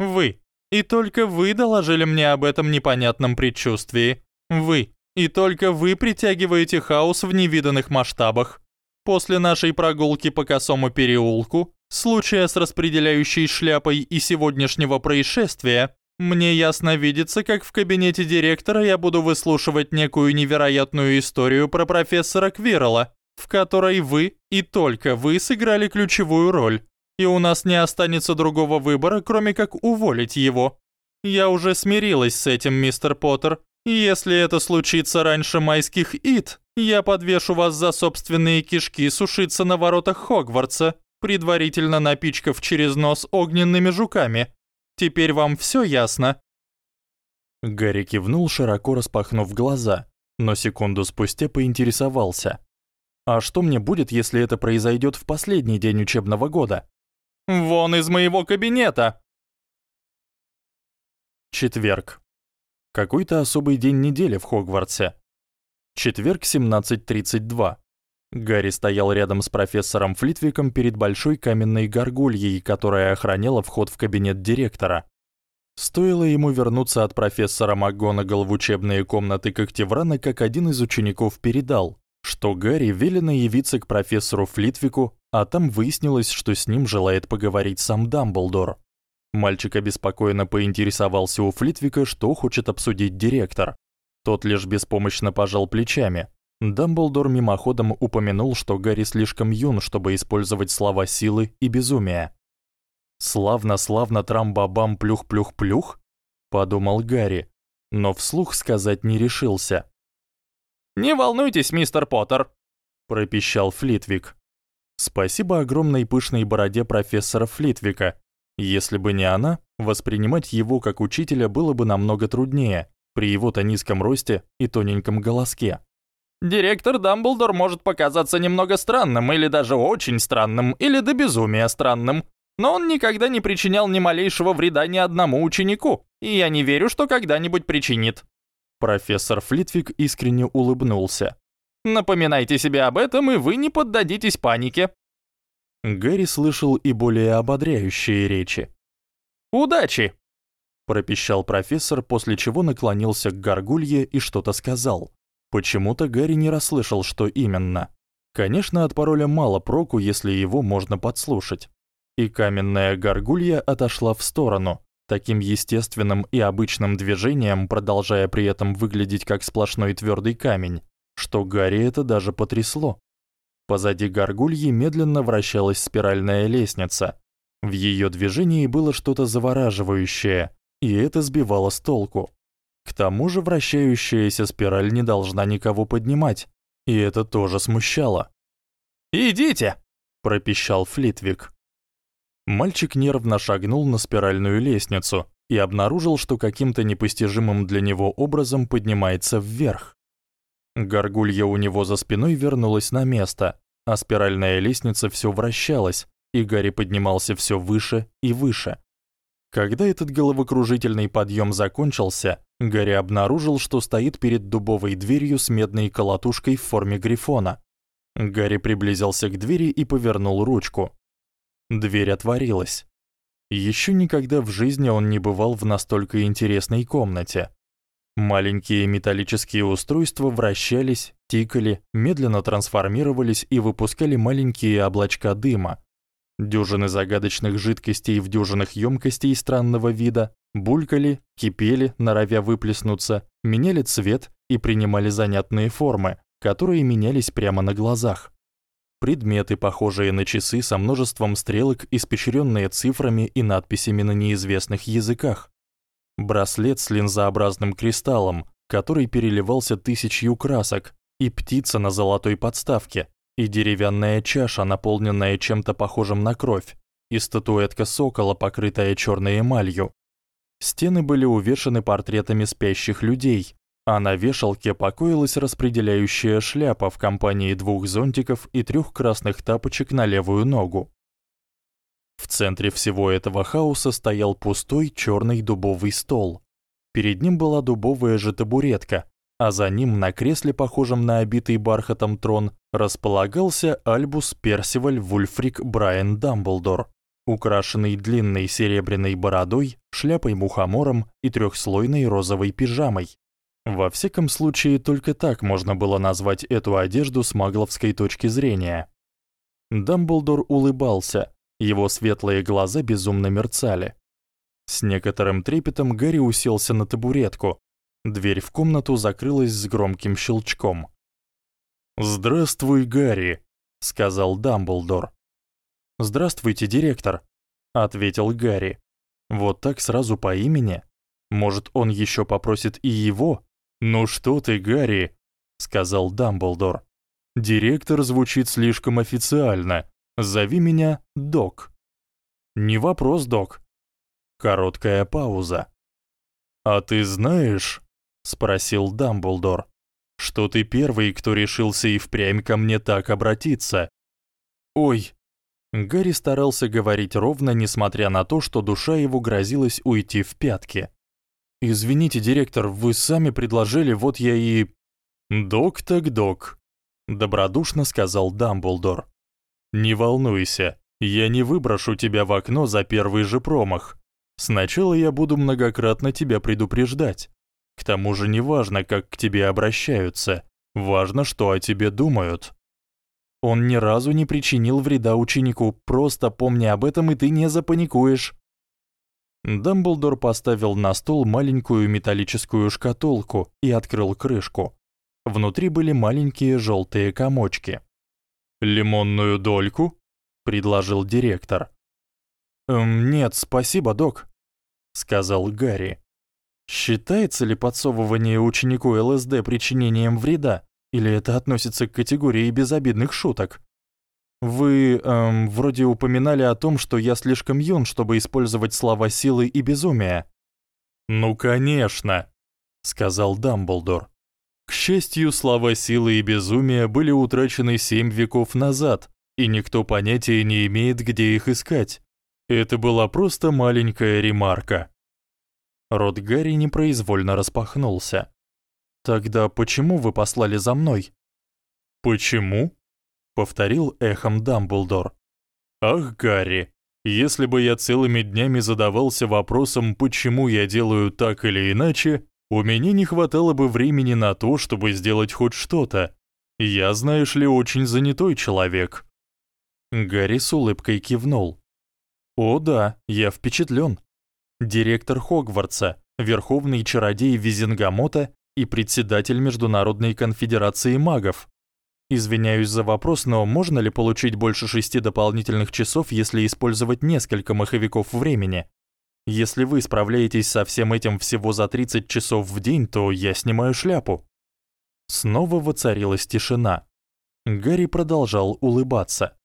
[SPEAKER 2] Вы, и только вы доложили мне об этом непонятном предчувствии. Вы, и только вы притягиваете хаос в невиданных масштабах. После нашей прогулки по косому переулку, случая с распределяющей шляпой и сегодняшнего происшествия, мне ясно видится, как в кабинете директора я буду выслушивать некую невероятную историю про профессора Квирла, в которой вы и только вы сыграли ключевую роль, и у нас не останется другого выбора, кроме как уволить его. Я уже смирилась с этим, мистер Поттер, если это случится раньше майских ид, я подвешу вас за собственные кишки сушиться на воротах Хогвартса, предварительно напичкав через нос огненными жуками. Теперь вам всё ясно?»
[SPEAKER 1] Гарри кивнул, широко распахнув глаза, но секунду спустя поинтересовался. «А что мне будет, если это произойдёт в последний день учебного года?»
[SPEAKER 2] «Вон из моего кабинета!»
[SPEAKER 1] Четверг. Какой-то особый день недели в Хогвартсе. Четверг, 17:32. Гарри стоял рядом с профессором Флитвиком перед большой каменной горгульей, которая охраняла вход в кабинет директора. Стоило ему вернуться от профессора МакГонагал в учебные комнаты Когтеврана, как один из учеников передал, что Гарри велено явиться к профессору Флитвику, а там выяснилось, что с ним желает поговорить сам Дамблдор. Мальчик обеспокоенно поинтересовался у Флитвика, что хочет обсудить директор. Тот лишь беспомощно пожал плечами. Дамблдор мимоходом упомянул, что Гарри слишком юн, чтобы использовать слова силы и безумия. Славно-славно трам-бабам плюх-плюх-плюх, подумал Гарри, но вслух сказать не решился.
[SPEAKER 2] Не волнуйтесь, мистер Поттер,
[SPEAKER 1] пропищал Флитвик. Спасибо огромной пышной бороде профессора Флитвика, если бы не она, воспринимать его как учителя было бы намного труднее при его-то низком росте и тоненьком голоске.
[SPEAKER 2] Директор Дамблдор может показаться немного странным, или даже очень странным, или до безумия странным. Но он никогда не причинял ни малейшего вреда ни одному ученику, и я не верю, что когда-нибудь причинит.
[SPEAKER 1] Профессор Флитвик искренне улыбнулся.
[SPEAKER 2] Напоминайте себе об этом, и вы не поддадитесь панике.
[SPEAKER 1] Гарри слышал и более ободряющие речи.
[SPEAKER 2] Удачи,
[SPEAKER 1] пропищал профессор, после чего наклонился к горгулье и что-то сказал. Почему-то Гарри не расслышал, что именно. Конечно, от пароля мало проку, если его можно подслушать. И каменная горгулья отошла в сторону, таким естественным и обычным движением, продолжая при этом выглядеть как сплошной твёрдый камень, что Гарри это даже потрясло. Позади горгульи медленно вращалась спиральная лестница. В её движении было что-то завораживающее, и это сбивало с толку. К тому же вращающаяся спираль не должна никого поднимать, и это тоже смущало.
[SPEAKER 2] "Идите",
[SPEAKER 1] пропищал Флитвик. Мальчик нервно шагнул на спиральную лестницу и обнаружил, что каким-то непостижимым для него образом поднимается вверх. Горгулья у него за спиной вернулась на место, а спиральная лестница всё вращалась, и Гарри поднимался всё выше и выше. Когда этот головокружительный подъём закончился, Гарри обнаружил, что стоит перед дубовой дверью с медной колотушкой в форме грифона. Гарри приблизился к двери и повернул ручку. Дверь отворилась. Ещё никогда в жизни он не бывал в настолько интересной комнате. Маленькие металлические устройства вращались, тикали, медленно трансформировались и выпускали маленькие облачка дыма, Дюжины загадочных жидкостей в дюжинах ёмкостей странного вида булькали, кипели, норовя выплеснуться, меняли цвет и принимали занятные формы, которые менялись прямо на глазах. Предметы, похожие на часы со множеством стрелок, испещрённые цифрами и надписями на неизвестных языках. Браслет с линзообразным кристаллом, который переливался тысячью красок, и птица на золотой подставке, и деревянная чаша, наполненная чем-то похожим на кровь, и статуэтка сокола, покрытая чёрной эмалью. Стены были увешаны портретами спящих людей, а на вешалке покоилась распределяющая шляпа в компании двух зонтиков и трёх красных тапочек на левую ногу. В центре всего этого хаоса стоял пустой чёрный дубовый стол. Перед ним была дубовая же табуретка, а за ним на кресле, похожем на обитый бархатом трон, располагался Альбус Персиваль Вульфрик Брайан Дамблдор, украшенный длинной серебряной бородой, шляпой-мухомором и трёхслойной розовой пижамой. Во всяком случае, только так можно было назвать эту одежду с магловской точки зрения. Дамблдор улыбался, его светлые глаза безумно мерцали. С некоторым трепетом Гарри уселся на табуретку, Дверь в комнату закрылась с громким щелчком. "Здравствуй, Гарри", сказал Дамблдор. "Здравствуйте, директор", ответил Гарри. Вот так сразу по имени? Может, он ещё попросит и его? "Ну что ты, Гарри?" сказал Дамблдор. "Директор звучит слишком официально. Зови меня Док". "Не вопрос, Док". Короткая пауза. "А ты знаешь, спросил Дамблдор. Что ты первый, кто решился и впрямь ко мне так обратиться? Ой. Гарри старался говорить ровно, несмотря на то, что душа его грозилась уйти в пятки. Извините, директор, вы сами предложили, вот я и Док так док, добродушно сказал Дамблдор. Не волнуйся, я не выброшу тебя в окно за первый же промах. Сначала я буду многократно тебя предупреждать. К тому же не важно, как к тебе обращаются, важно, что о тебе думают. Он ни разу не причинил вреда ученику, просто помни об этом, и ты не запаникуешь. Дамблдор поставил на стол маленькую металлическую шкатулку и открыл крышку. Внутри были маленькие жёлтые комочки. Лимонную дольку, предложил директор. Эм, нет, спасибо, док, сказал Гарри. Считается ли подсовывание ученику ЛСД причинением вреда, или это относится к категории безобидных шуток? Вы, эм, вроде упоминали о том, что я слишком юн, чтобы использовать слова силы и безумия. Ну, конечно, сказал Дамблдор. К счастью, слова силы и безумия были утрачены семь веков назад, и никто понятия не имеет, где их искать. Это была просто маленькая ремарка. Рот Гарри непроизвольно распахнулся. Тогда почему вы послали за мной? Почему? повторил эхом Дамблдор. Ах, Гарри, если бы я целыми днями задавался вопросом, почему я делаю так или иначе, у меня не хватало бы времени на то, чтобы сделать хоть что-то. Я, знаешь ли, очень занятой человек. Гарри с улыбкой кивнул. О да, я впечатлен. Директор Хогвартса, верховный чародей Визенгамота и председатель Международной конфедерации магов. Извиняюсь за вопрос, но можно ли получить больше шести дополнительных часов, если использовать несколько маховиков времени? Если вы справляетесь со всем этим всего за 30 часов в день, то я снимаю шляпу. Снова воцарилась тишина. Гарри продолжал улыбаться.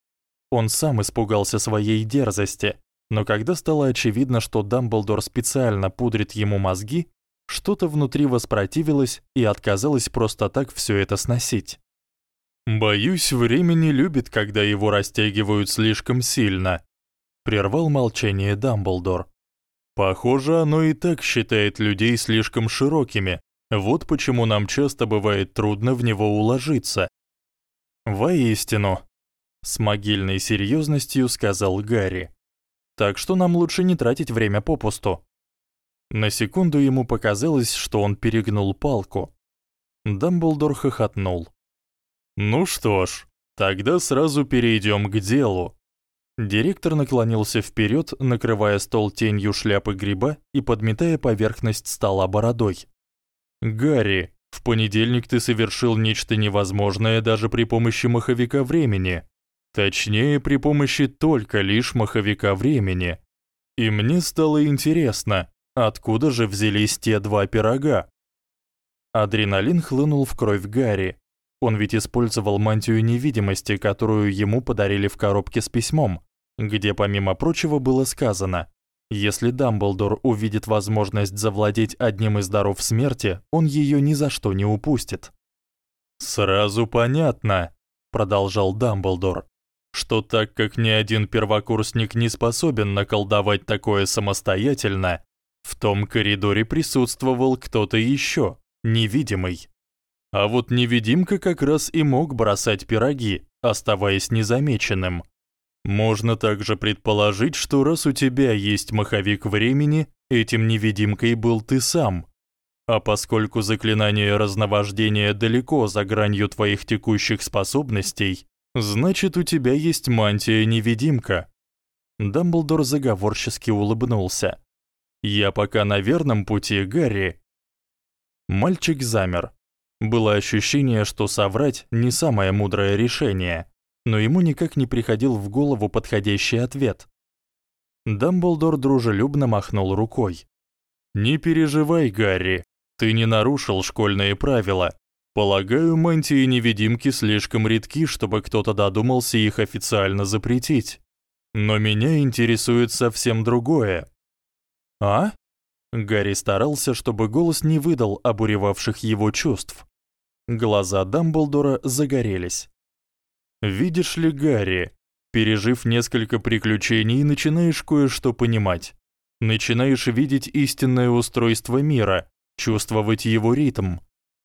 [SPEAKER 1] Он сам испугался своей дерзости, но когда стало очевидно, что Дамблдор специально пудрит ему мозги, что-то внутри воспротивилось и отказалось просто так всё это сносить. Боюсь, время не любит, когда его растягивают слишком сильно, прервал молчание Дамблдор. Похоже, оно и так считает людей слишком широкими. Вот почему нам часто бывает трудно в него уложиться. Воистину, с могильной серьёзностью сказал Гарри. Так что нам лучше не тратить время попусту. На секунду ему показалось, что он перегнул палку. Дамблдор хохотнул. Ну что ж, тогда сразу перейдём к делу. Директор наклонился вперёд, накрывая стол тенью шляпы гриба и подметая поверхность стола бородой. Гарри, в понедельник ты совершил нечто невозможное даже при помощи маховика времени. Точнее, при помощи только лишь маховика времени. И мне стало интересно, откуда же взялись те два пирога? Адреналин хлынул в кровь Гарри. Он ведь использовал мантию невидимости, которую ему подарили в коробке с письмом, где помимо прочего было сказано: если Дамблдор увидит возможность завладеть одним из даров смерти, он её ни за что не упустит. Сразу понятно, продолжал Дамблдор, что так как ни один первокурсник не способен наколдовать такое самостоятельно, в том коридоре присутствовал кто-то ещё, невидимый. А вот невидимка как раз и мог бросать пироги, оставаясь незамеченным. Можно также предположить, что раз у тебя есть маховик времени, этим невидимкой был ты сам. А поскольку заклинание разновождения далеко за гранью твоих текущих способностей, значит, у тебя есть мантия-невидимка. Дамблдор заговорчески улыбнулся. Я пока на верном пути, Гарри. Мальчик замер. Было ощущение, что соврать не самое мудрое решение, но ему никак не приходил в голову подходящий ответ. Дамблдор дружелюбно махнул рукой. Не переживай, Гарри. Ты не нарушил школьные правила. Полагаю, мантии-невидимки слишком редки, чтобы кто-то додумался их официально запретить. Но меня интересует совсем другое. А? Гарри старался, чтобы голос не выдал обуревавших его чувств. Глаза Дамблдора загорелись. Видишь ли, Гарри, пережив несколько приключений, начинаешь кое-что понимать. Начинаешь видеть истинное устройство мира, чувствовать его ритм.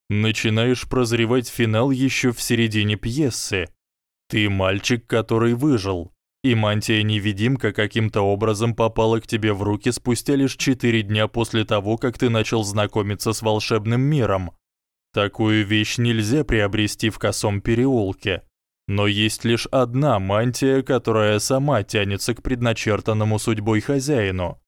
[SPEAKER 1] Начинаешь прозревать финал ещё в середине пьесы. Ты мальчик, который выжил, и мантия-невидимка каким-то образом попала к тебе в руки спустя лишь 4 дня после того, как ты начал знакомиться с волшебным миром. Такую вещь нельзя приобрести в косом переулке. Но есть лишь одна мантия, которая сама тянется к предначертанному судьбой хозяину.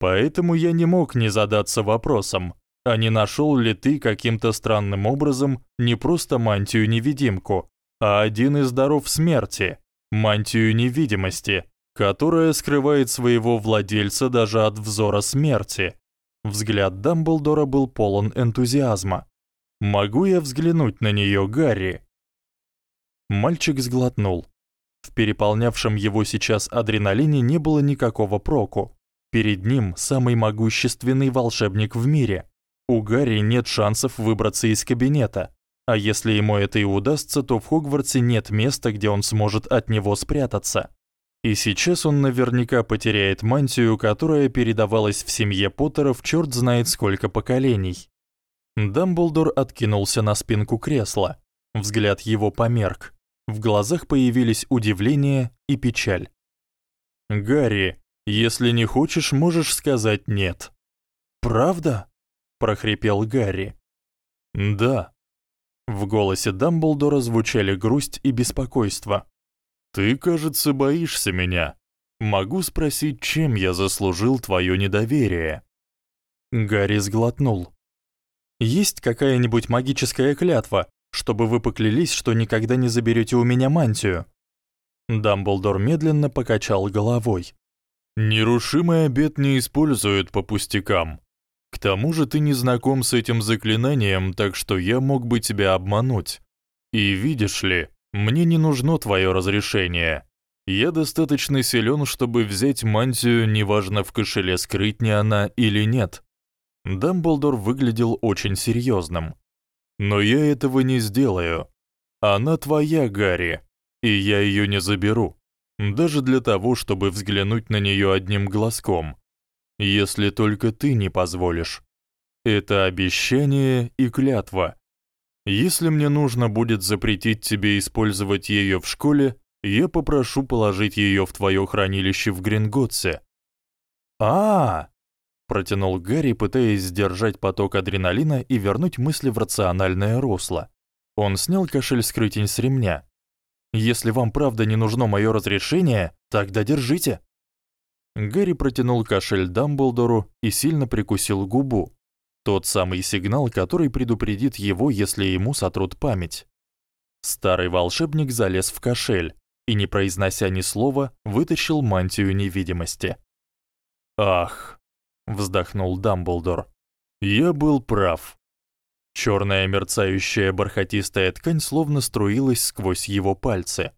[SPEAKER 1] Поэтому я не мог не задаться вопросом, а не нашёл ли ты каким-то странным образом не просто мантию-невидимку, а один из даров смерти, мантию невидимости, которая скрывает своего владельца даже от взора смерти. Взгляд Дамблдора был полон энтузиазма. Могу я взглянуть на неё, Гарри? Мальчик сглотнул. В переполнявшем его сейчас адреналине не было никакого проку. Перед ним самый могущественный волшебник в мире. У Гарри нет шансов выбраться из кабинета, А если ему это и удастся, то в Хогвартсе нет места, где он сможет от него спрятаться. И сейчас он наверняка потеряет мантию, которая передавалась в семье Поттеров чёрт знает сколько поколений. Дамблдор откинулся на спинку кресла. Взгляд его померк. В глазах появились удивление и печаль. Гарри, если не хочешь, можешь сказать нет. Правда? прохрипел Гарри. Да. В голосе Дамблдора звучали грусть и беспокойство. Ты, кажется, боишься меня. Могу спросить, чем я заслужил твоё недоверие? Гарри сглотнул. Есть какая-нибудь магическая клятва, чтобы вы поклялись, что никогда не заберёте у меня мантию? Дамблдор медленно покачал головой. Нерушимый обет не используют по пустякам. К тому же ты не знаком с этим заклинанием, так что я мог бы тебя обмануть. И видишь ли, мне не нужно твоё разрешение. Я достаточно силён, чтобы взять мантию, неважно в кошеле скрытня она или нет. Дамблдор выглядел очень серьёзным. Но я этого не сделаю. Она твоя, Гарри, и я её не заберу, даже для того, чтобы взглянуть на неё одним глазком. Если только ты не позволишь. Это обещание и клятва. Если мне нужно будет запретить тебе использовать её в школе, я попрошу положить её в твоё хранилище в Гринготсе. -а, -а протянул Гарри, пытаясь сдержать поток адреналина и вернуть мысли в рациональное русло. Он снял кошель с крытень с ремня. Если вам правда не нужно моё разрешение, тогда держите. Гарри протянул кошель Дамблдору и сильно прикусил губу. Тот самый сигнал, который предупредит его, если ему сотрут память. Старый волшебник залез в кошель и, не произнося ни слова, вытащил мантию невидимости. Ах, вздохнул Дамблдор. Я был прав. Чёрная мерцающая бархатистая ткань словно струилась сквозь его пальцы.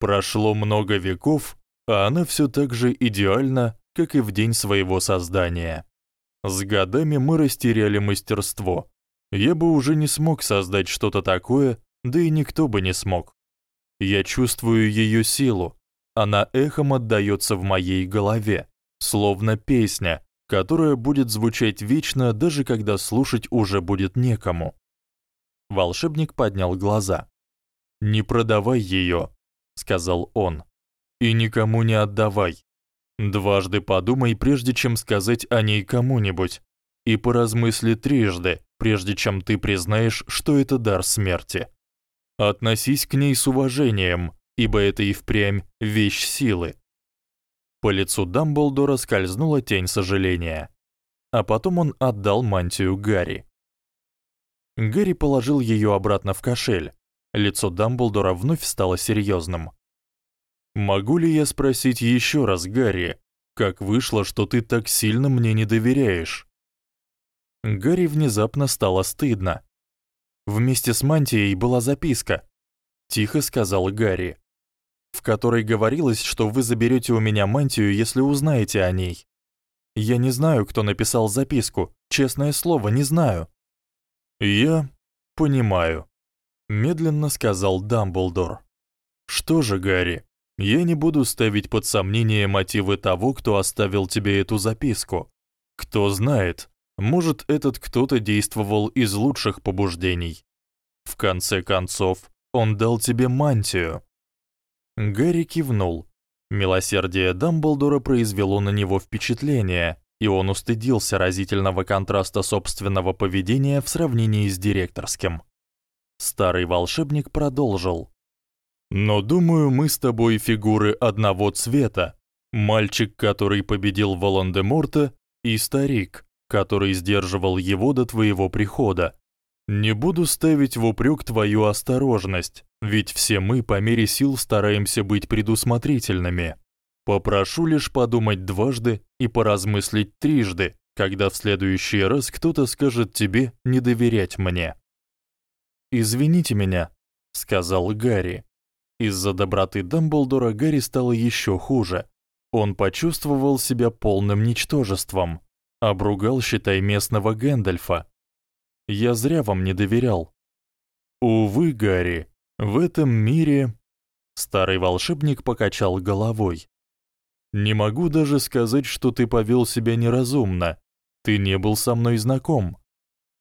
[SPEAKER 1] Прошло много веков, а она всё так же идеальна, как и в день своего создания. С годами мы растеряли мастерство. Я бы уже не смог создать что-то такое, да и никто бы не смог. Я чувствую её силу. Она эхом отдаётся в моей голове, словно песня, которая будет звучать вечно, даже когда слушать уже будет некому. Волшебник поднял глаза. "Не продавай её", сказал он. "И никому не отдавай. Дважды подумай, прежде чем сказать о ней кому-нибудь, и поразмысли трижды, прежде чем ты признаешь, что это дар смерти. Относись к ней с уважением, ибо это и впрямь вещь силы. По лицу Дамблдора скользнула тень сожаления. А потом он отдал мантию Гарри. Гарри положил её обратно в кошель. Лицо Дамблдора вновь стало серьёзным. Могу ли я спросить ещё раз, Гарри, как вышло, что ты так сильно мне не доверяешь? Гарри внезапно стало стыдно. Вместе с мантией была записка, тихо сказал Гарри в которой говорилось, что вы заберёте у меня мантию, если узнаете о ней. Я не знаю, кто написал записку, честное слово, не знаю. Я понимаю, медленно сказал Дамблдор. Что же, Гарри, я не буду ставить под сомнение мотивы того, кто оставил тебе эту записку. Кто знает, может, этот кто-то действовал из лучших побуждений. В конце концов, он дал тебе мантию. Гарри кивнул. Милосердие Дамблдора произвело на него впечатление, и он устыдился разительного контраста собственного поведения в сравнении с директорским. Старый волшебник продолжил: "Но думаю, мы с тобой фигуры одного цвета. Мальчик, который победил Волан-де-Морта, и старик, который сдерживал его до твоего прихода. Не буду ставить в упрёк твою осторожность, ведь все мы по мере сил стараемся быть предусмотрительными. Попрошу лишь подумать дважды и поразмыслить трижды, когда в следующий раз кто-то скажет тебе не доверять мне. Извините меня, сказал Гарри. Из-за доброты Дамблдора Гарри стало ещё хуже. Он почувствовал себя полным ничтожеством, обругал, считай, местного Гэндальфа, я зря вам не доверял. Увы, Гарри, в этом мире старый волшебник покачал головой. Не могу даже сказать, что ты повёл себя неразумно. Ты не был со мной знаком.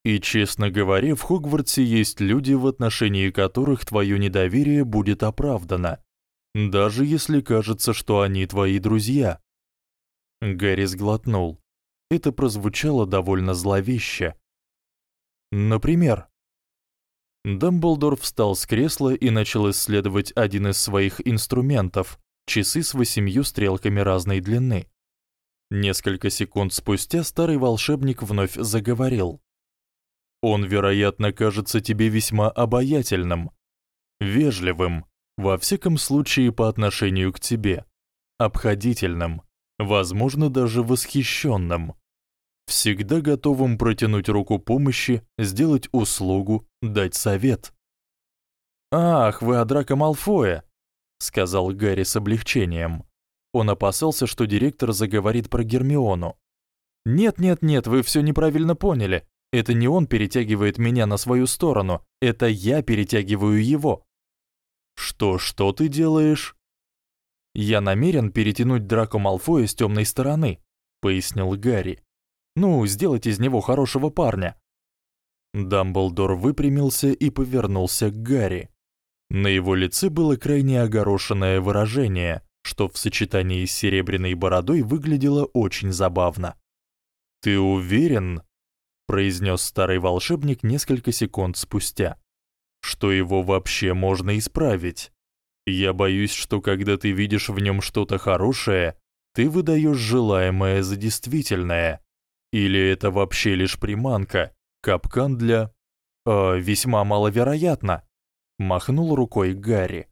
[SPEAKER 1] И, честно говоря, в Хогвартсе есть люди, в отношении которых твоё недоверие будет оправдано, даже если кажется, что они твои друзья. Гарри сглотнул. Это прозвучало довольно зловеще. Например, Дамблдор встал с кресла и начал исследовать один из своих инструментов часы с восемью стрелками разной длины. Несколько секунд спустя старый волшебник вновь заговорил. Он, вероятно, кажется тебе весьма обаятельным, вежливым, во всяком случае по отношению к тебе, обходительным, возможно, даже восхищённым, всегда готовым протянуть руку помощи, сделать услугу, дать совет. Ах, вы о Драко Малфое, сказал Гарри с облегчением. Он опасался, что директор заговорит про Гермиону. Нет, нет, нет, вы всё неправильно поняли. Это не он перетягивает меня на свою сторону, это я перетягиваю его. Что, что ты делаешь? Я намерен перетянуть Драко Малфоя с тёмной стороны, пояснил Гарри. Ну, сделать из него хорошего парня. Дамблдор выпрямился и повернулся к Гарри. На его лице было крайне огорошенное выражение, что в сочетании с серебряной бородой выглядело очень забавно. "Ты уверен?" произнес старый волшебник несколько секунд спустя. "Что его вообще можно исправить? Я боюсь, что когда ты видишь в нем что-то хорошее, ты выдаешь желаемое за действительное. Или это вообще лишь приманка, капкан для э весьма маловероятно махнул рукой Гарри.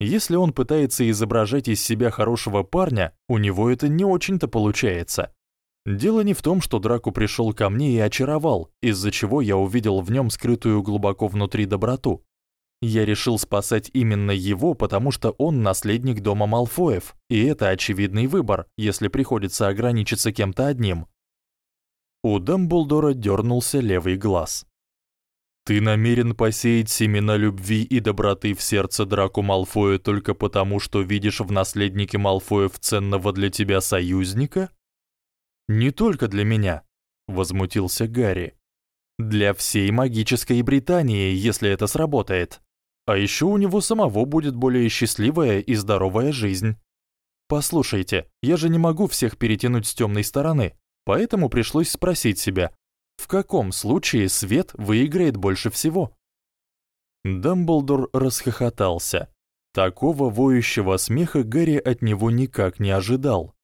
[SPEAKER 1] Если он пытается изображать из себя хорошего парня, у него это не очень-то получается. Дело не в том, что Драку пришёл ко мне и очаровал, из-за чего я увидел в нём скрытую глубоко внутри доброту. Я решил спасать именно его, потому что он наследник дома Малфоев, и это очевидный выбор, если приходится ограничиться кем-то одним. У Дамблдора дёрнулся левый глаз. Ты намерен посеять семена любви и доброты в сердце Драко Малфоя только потому, что видишь в наследнике Малфоев ценного для тебя союзника? Не только для меня, возмутился Гарри. Для всей магической Британии, если это сработает. А ещё у него самого будет более счастливая и здоровая жизнь. Послушайте, я же не могу всех перетянуть с тёмной стороны, поэтому пришлось спросить себя, в каком случае свет выиграет больше всего? Дамблдор расхохотался. Такого воющего смеха Гарри от него никак не ожидал.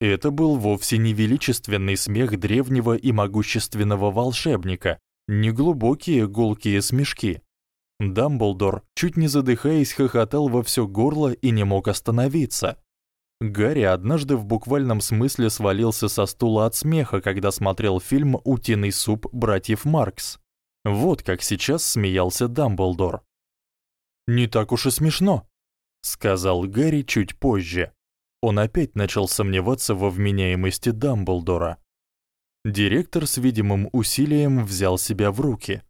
[SPEAKER 1] Это был вовсе не величественный смех древнего и могущественного волшебника, не глубокие гулкие смешки. Дамблдор, чуть не задыхаясь, хохотал во всё горло и не мог остановиться. Гарри однажды в буквальном смысле свалился со стула от смеха, когда смотрел фильм Утиный суп братьев Маркс. Вот как сейчас смеялся Дамблдор. Не так уж и смешно, сказал Гарри чуть позже. Он опять начал сомневаться во вменяемости Дамблдора. Директор с видимым усилием взял себя в руки.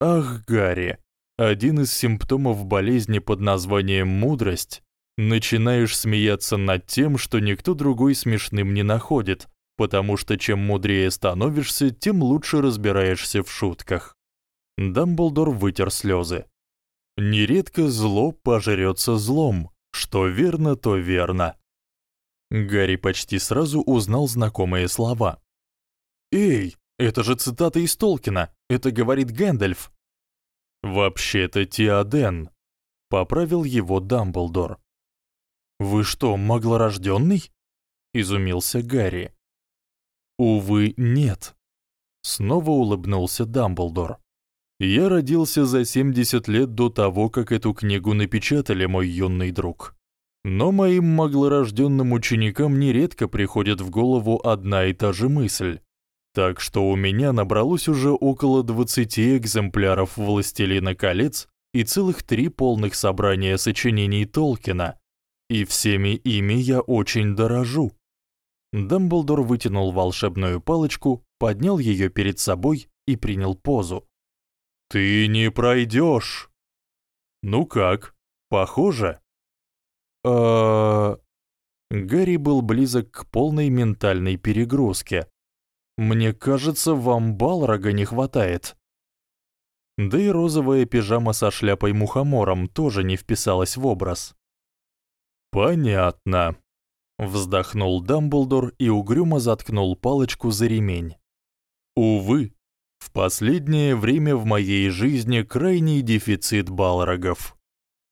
[SPEAKER 1] Ах, Гарри, один из симптомов болезни под названием мудрость Начинаешь смеяться над тем, что никто другой смешным не находит, потому что чем мудрее становишься, тем лучше разбираешься в шутках. Дамблдор вытер слёзы. Нередко зло пожрётся злом, что верно, то верно. Гарри почти сразу узнал знакомые слова. Эй, это же цитата из Толкина. Это говорит Гэндальф. Вообще-то Теоден, поправил его Дамблдор. Вы что, маглорождённый? изумился Гарри. Увы, нет. Снова улыбнулся Дамблдор. Я родился за 70 лет до того, как эту книгу напечатали, мой юный друг. Но моим маглорождённым ученикам нередко приходит в голову одна и та же мысль. Так что у меня набралось уже около 20 экземпляров Властелина колец и целых три полных собрания сочинений Толкина, и всеми ими я очень дорожу. Дамблдор вытянул волшебную палочку, поднял её перед собой и принял позу. Ты не пройдёшь. Ну как? Похоже?
[SPEAKER 2] А Гарри был близок к полной ментальной перегрузке. Мне кажется, вам Балрога не хватает. Да и розовая пижама со шляпой-мухомором тоже не вписалась в образ.
[SPEAKER 1] Понятно. Вздохнул Дамблдор и угрюмо заткнул палочку за ремень. Увы, в последнее время в моей жизни крайний дефицит балрогов.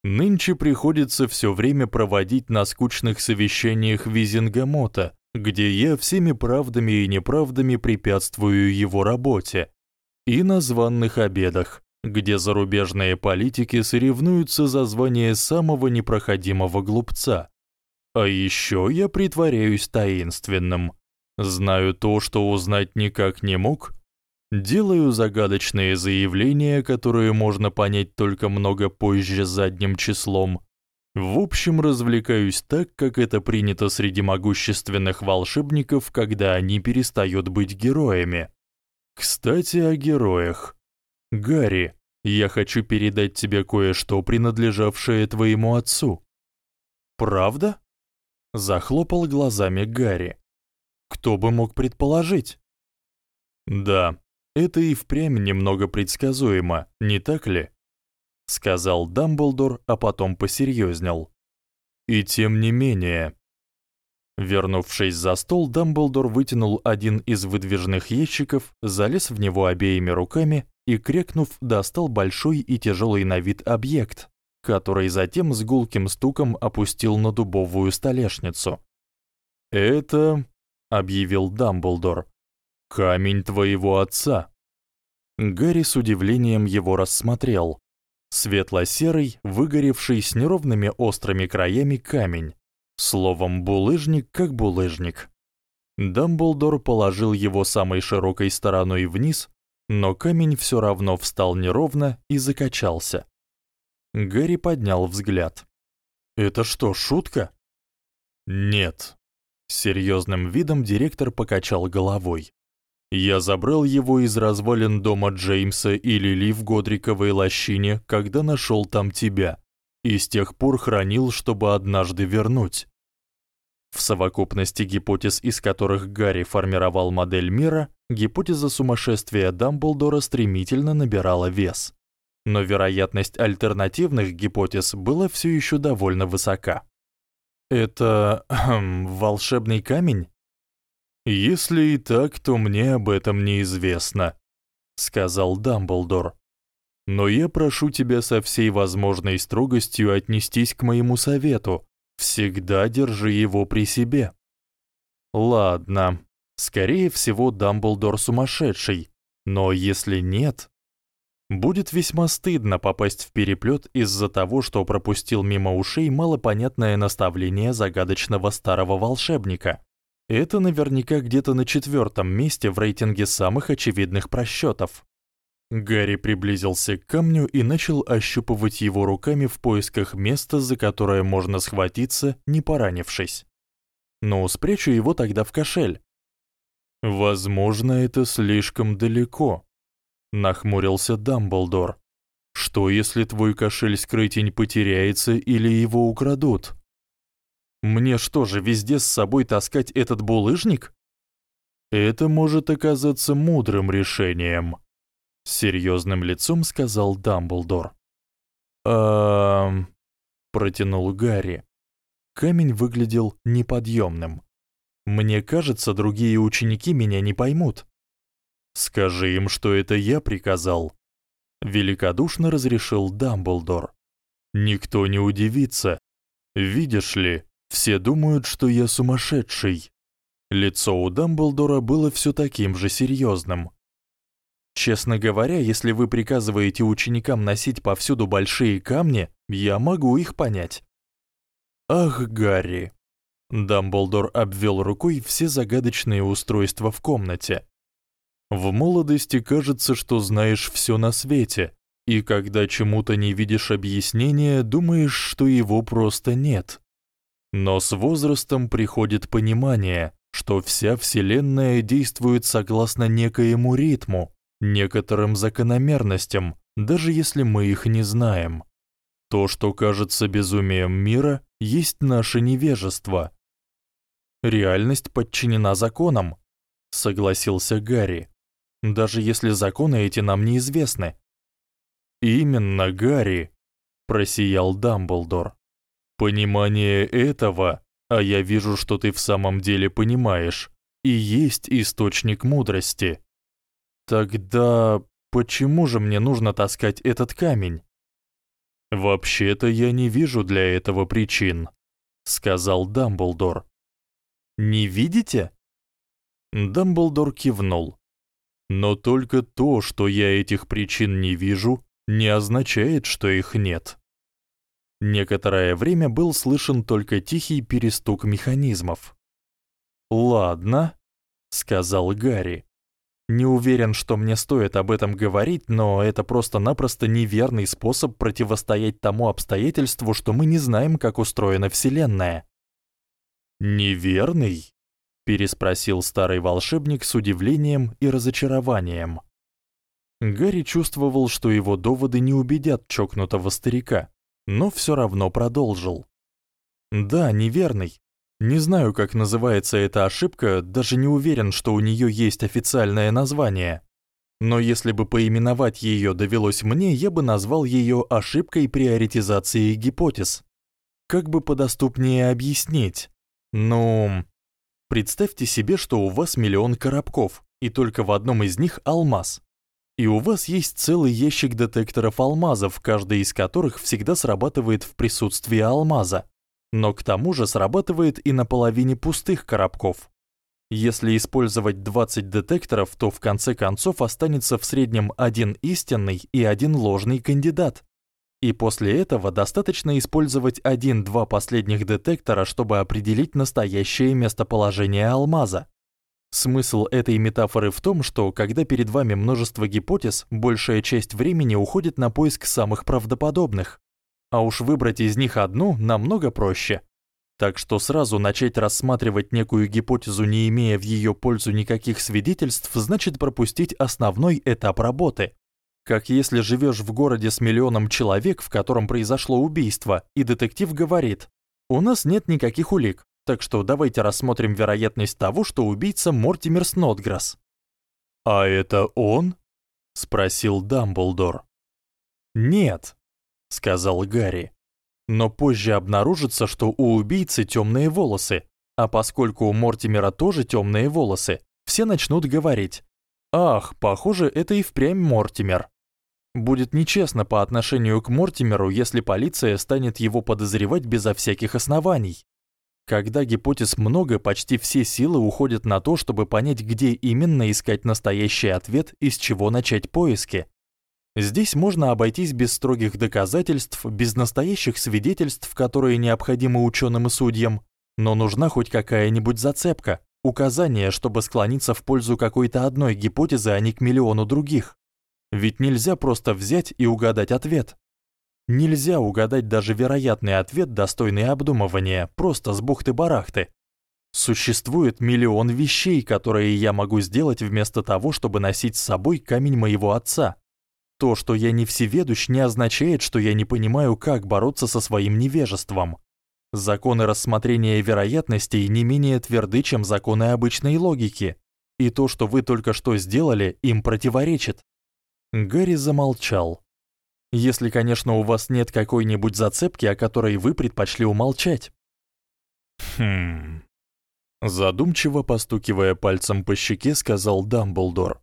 [SPEAKER 1] Нынче приходится всё время проводить на скучных совещаниях Визенгамота, где я всеми правдами и неправдами препятствую его работе, и на званных обедах, где зарубежные политики соревнуются за звание самого непроходимого глупца. А ещё я притворяюсь таинственным. Знаю то, что узнать никак не мог, Делаю загадочные заявления, которые можно понять только много позже задним числом. В общем, развлекаюсь так, как это принято среди могущественных волшебников, когда они перестают быть героями. Кстати, о героях. Гарри, я хочу передать тебе кое-что, принадлежавшее твоему отцу.
[SPEAKER 2] Правда? Захлопал глазами Гарри. Кто бы мог предположить?
[SPEAKER 1] Да, это и впрямь немного предсказуемо, не так ли? сказал Дамблдор, а потом посерьёзнел. И тем не менее, вернувшись за стол, Дамблдор вытянул один из выдвижных ящиков, залез в него обеими руками и крякнув, достал большой и тяжёлый на вид объект, который затем с гулким стуком опустил на дубовую столешницу. "Это", объявил Дамблдор. Камень твоего отца. Гарри с удивлением его рассмотрел. Светло-серый, выгоревший с неровными острыми краями камень. Словом, булыжник как булыжник. Дамблдор положил его самой широкой стороной вниз, но камень всё равно встал неровно и закачался. Гарри поднял взгляд.
[SPEAKER 2] Это что, шутка?
[SPEAKER 1] Нет. С серьёзным видом директор покачал головой. Я забрал его из развалин дома Джеймса и Лили в Годриковой лощине, когда нашёл там тебя, и с тех пор хранил, чтобы однажды вернуть. В совокупности гипотез, из которых Гарри формировал модель мира, гипотеза сумасшествия Дамблдора стремительно набирала вес. Но вероятность альтернативных гипотез была всё ещё довольно высока.
[SPEAKER 2] Это волшебный камень?
[SPEAKER 1] Если и так, то мне об этом неизвестно, сказал Дамблдор. Но я прошу тебя со всей возможной строгостью отнестись к моему совету. Всегда держи его при себе.
[SPEAKER 2] Ладно. Скорее всего, Дамблдор сумасшедший. Но если нет, будет весьма стыдно попасть в переплёт из-за того, что пропустил мимо ушей малопонятное наставление загадочного старого волшебника. Это наверняка где-то на четвёртом месте в рейтинге самых очевидных просчётов.
[SPEAKER 1] Гарри приблизился к камню и начал ощупывать его руками в поисках места, за которое можно схватиться, не поранившись.
[SPEAKER 2] Но спрячу его тогда в кошель.
[SPEAKER 1] Возможно, это слишком далеко, нахмурился Дамблдор. Что если твой кошель скрытень потеряется или его украдут?
[SPEAKER 2] Мне что же, везде с собой таскать этот булыжник?
[SPEAKER 1] Это может оказаться мудрым решением, с серьёзным лицом сказал Дамблдор.
[SPEAKER 2] Эм, протянул Гарри. Камень выглядел неподъёмным. Мне кажется, другие ученики меня не поймут.
[SPEAKER 1] Скажи им, что это я приказал, великодушно разрешил Дамблдор. Никто не удивится. Видишь ли, все думают, что я сумасшедший. Лицо у Дамблдора было всё таким же серьёзным.
[SPEAKER 2] Честно говоря, если вы приказываете ученикам носить повсюду большие камни, я могу их понять.
[SPEAKER 1] Ах, Гарри. Дамблдор обвёл рукой все загадочные устройства в комнате. В молодости кажется, что знаешь всё на свете, и когда чему-то не видишь объяснения, думаешь, что его просто нет. Но с возрастом приходит понимание, что вся вселенная действует согласно некоему ритму, некоторым закономерностям, даже если мы их не знаем. То, что кажется безумием мира, есть наше невежество. Реальность подчинена законам, согласился Гарри. Даже если законы эти нам неизвестны. Именно, Гарри, просиял Дамблдор. Понимание этого, а я вижу, что ты в самом деле понимаешь, и есть источник мудрости. Тогда почему же мне нужно таскать этот камень? Вообще-то я не вижу для этого причин, сказал Дамблдор. Не видите? Дамблдор кивнул. Но только то, что я этих причин не вижу, не означает, что их нет. Некоторое время был слышен только тихий перестук механизмов. "Ладно", сказал Гарри. "Не уверен, что мне стоит об этом говорить, но это просто-напросто неверный способ противостоять тому обстоятельству, что мы не знаем, как устроена вселенная". "Неверный?" переспросил старый волшебник с удивлением и разочарованием. Гарри чувствовал, что его доводы не убедят чокнутого старика, но всё равно продолжил. Да, неверный. Не знаю, как называется эта ошибка, даже не уверен, что у неё есть официальное название. Но если бы поименовать её довелось мне, я бы назвал её ошибкой приоритизации гипотез. Как бы подоступнее объяснить? Ну, представьте себе, что у вас миллион коробков, и только в одном из них алмаз. И у вас есть целый ящик детекторов алмазов, каждый из которых всегда срабатывает в присутствии алмаза. Но к тому же срабатывает и на половине пустых коробков. Если использовать 20 детекторов, то в конце концов останется в среднем один истинный и один ложный кандидат. И после этого достаточно использовать один-два последних детектора, чтобы определить настоящее местоположение алмаза. Смысл этой метафоры в том, что когда перед вами множество гипотез, большая часть времени уходит на поиск самых правдоподобных. А уж выбрать из них одну намного проще. Так что сразу начать рассматривать некую гипотезу, не имея в её пользу никаких свидетельств, значит пропустить основной этап работы. Как если живёшь в городе с миллионом человек, в котором произошло убийство, и детектив говорит: "У нас нет никаких улик. Так что давайте рассмотрим вероятность того, что убийца Мортимер Снотграсс. А это он? спросил Дамблдор. Нет, сказал Гарри. Но позже обнаружится, что у убийцы тёмные волосы, а поскольку у Мортимера тоже тёмные волосы, все начнут говорить: "Ах, похоже, это и впрямь Мортимер". Будет нечестно по отношению к Мортимеру, если полиция станет его подозревать безо всяких оснований. Когда гипотез много, почти все силы уходят на то, чтобы понять, где именно искать настоящий ответ и с чего начать поиски. Здесь можно обойтись без строгих доказательств, без настоящих свидетельств, которые необходимы учёным и судьям, но нужна хоть какая-нибудь зацепка, указание, чтобы склониться в пользу какой-то одной гипотезы, а не к миллиону других. Ведь нельзя просто взять и угадать ответ. Нельзя угадать даже вероятный ответ, достойный обдумывания, просто с бухты-барахты. Существует миллион вещей, которые я могу сделать вместо того, чтобы носить с собой камень моего отца. То, что я не всеведущ, не означает, что я не понимаю, как бороться со своим невежеством. Законы рассмотрения вероятностей не менее тверды, чем законы обычной логики, и то, что вы только что сделали, им противоречит. Гарри замолчал. Если, конечно, у вас нет какой-нибудь зацепки, о которой вы предпочли умолчать. Хм. Задумчиво постукивая пальцем по щеке, сказал Дамблдор.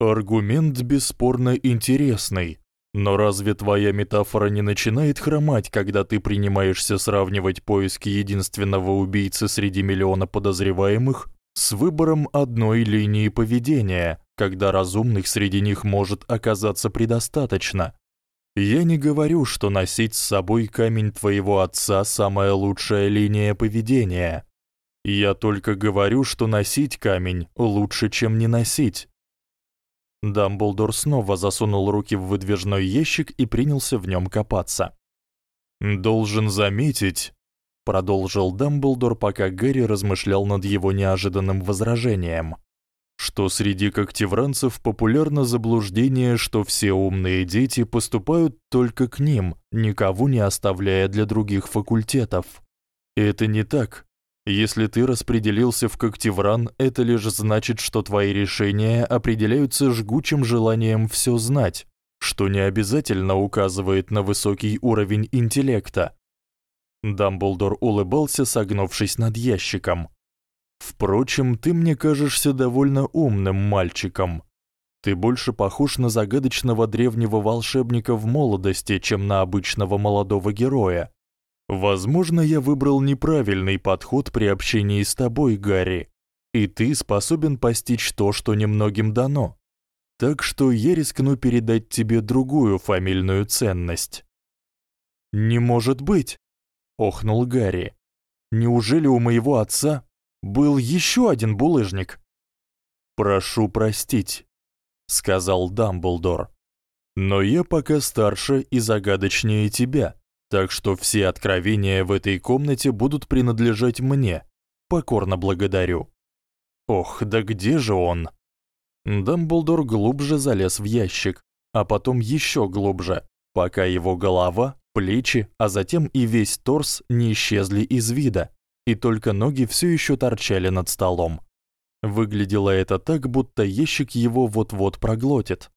[SPEAKER 1] Аргумент бесспорно интересный, но разве твоя метафора не начинает хромать, когда ты принимаешься сравнивать поиски единственного убийцы среди миллиона подозреваемых с выбором одной линии поведения, когда разумных среди них может оказаться предостаточно? Я не говорю, что носить с собой камень твоего отца самая лучшая линия поведения. Я только говорю, что носить камень лучше, чем не носить. Дамблдор снова засунул руки в выдвижной ящик и принялся в нём копаться. Должен заметить, продолжил Дамблдор, пока Гэри размышлял над его неожиданным возражением, что среди когтевранцев популярно заблуждение, что все умные дети поступают только к ним, никого не оставляя для других факультетов. Это не так. Если ты распределился в Когтевран, это лишь значит, что твои решения определяются жгучим желанием всё знать, что не обязательно указывает на высокий уровень интеллекта. Дамблдор улыбался, согнувшись над ящиком. Впрочем, ты мне кажешься довольно умным мальчиком. Ты больше похож на загадочного древнего волшебника в молодости, чем на обычного молодого героя. Возможно, я выбрал неправильный подход при общении с тобой, Гарри, и ты способен постичь то, что немногим дано. Так что я рискну передать тебе другую фамильную ценность. Не может быть, охнул Гарри. Неужели у моего отца был ещё один булыжник? Прошу простить, сказал Дамблдор. Но я пока старше и загадочнее тебя. Так что все откровения в этой комнате будут принадлежать мне. Покорно благодарю. Ох, да где же он? Дамблдор глубже залез в ящик, а потом ещё глубже, пока его голова, плечи, а затем и весь торс не исчезли из вида, и только ноги всё ещё торчали над столом. Выглядело это так, будто ящик его вот-вот проглотит.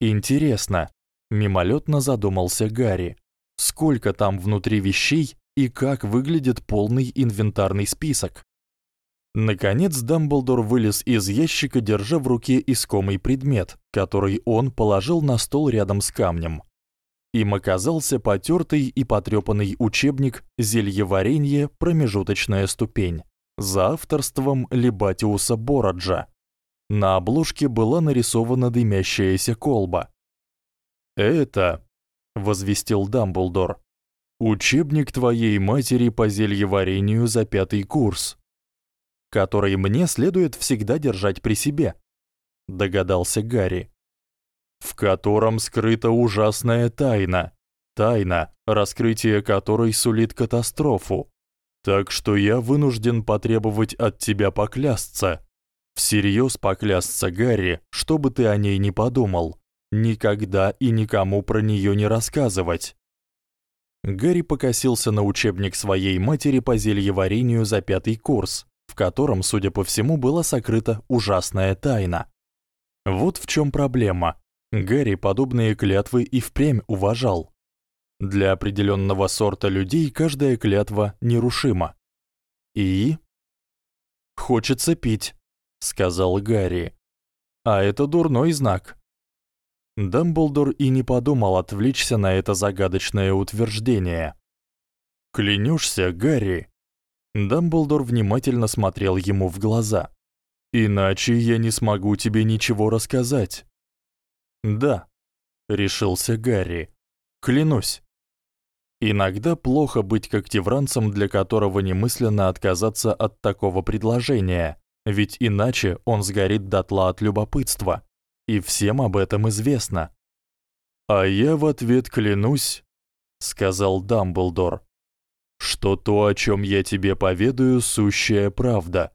[SPEAKER 1] Интересно, мимолетно задумался Гарри. Сколько там внутри вещей и как выглядит полный инвентарный список? Наконец Дамблдор вылез из ящика, держа в руке искомый предмет, который он положил на стол рядом с камнем. Им оказался потёртый и потрёпанный учебник Зельеварение. Промежуточная ступень за авторством Либатиуса Бороджа. На обложке была нарисована дымящаяся колба. Это, возвестил Дамблдор. Учебник твоей матери по зельеварению за пятый курс, который мне следует всегда держать при себе, догадался Гарри. В котором скрыта ужасная тайна, тайна, раскрытие которой сулит катастрофу. Так что я вынужден потребовать от тебя поклясться. Всерьёз поклясться, Гарри, что бы ты о ней ни подумал, никогда и никому про неё не рассказывать. Гарри покосился на учебник своей матери по зельеварению за пятый курс, в котором, судя по всему, была сокрыта ужасная тайна. Вот в чём проблема. Гарри подобные клятвы и впрямь уважал. Для определённого сорта людей каждая клятва нерушима. И хочется пить, сказал Гарри. А это дурной знак. Дамблдор и не подумал отвлечься на это загадочное утверждение. Клянешься, Гарри? Дамблдор внимательно смотрел ему в глаза. Иначе я не смогу тебе ничего рассказать. Да, решился Гарри. Клянусь. Иногда плохо быть когтевранцем, для которого немысленно отказаться от такого предложения, ведь иначе он сгорит дотла от любопытства, и всем об этом известно. А я в ответ клянусь, сказал Дамблдор, что то, о чём я тебе поведаю, сущая правда.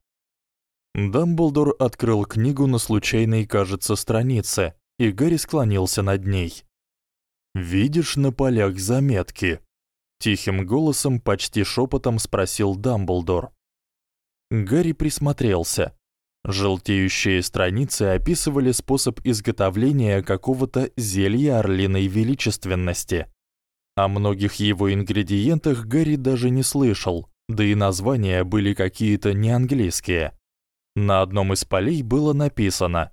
[SPEAKER 1] Дамблдор открыл книгу на случайной, кажется, странице, и Гарри склонился над ней. Видишь на полях заметки? тихим голосом, почти шепотом спросил Дамблдор. Гарри присмотрелся. Желтеющие страницы описывали способ изготовления какого-то зелья орлиной величественности. О многих его ингредиентах Гарри даже не слышал, да и названия были какие-то неанглийские. На одном из полей было написано: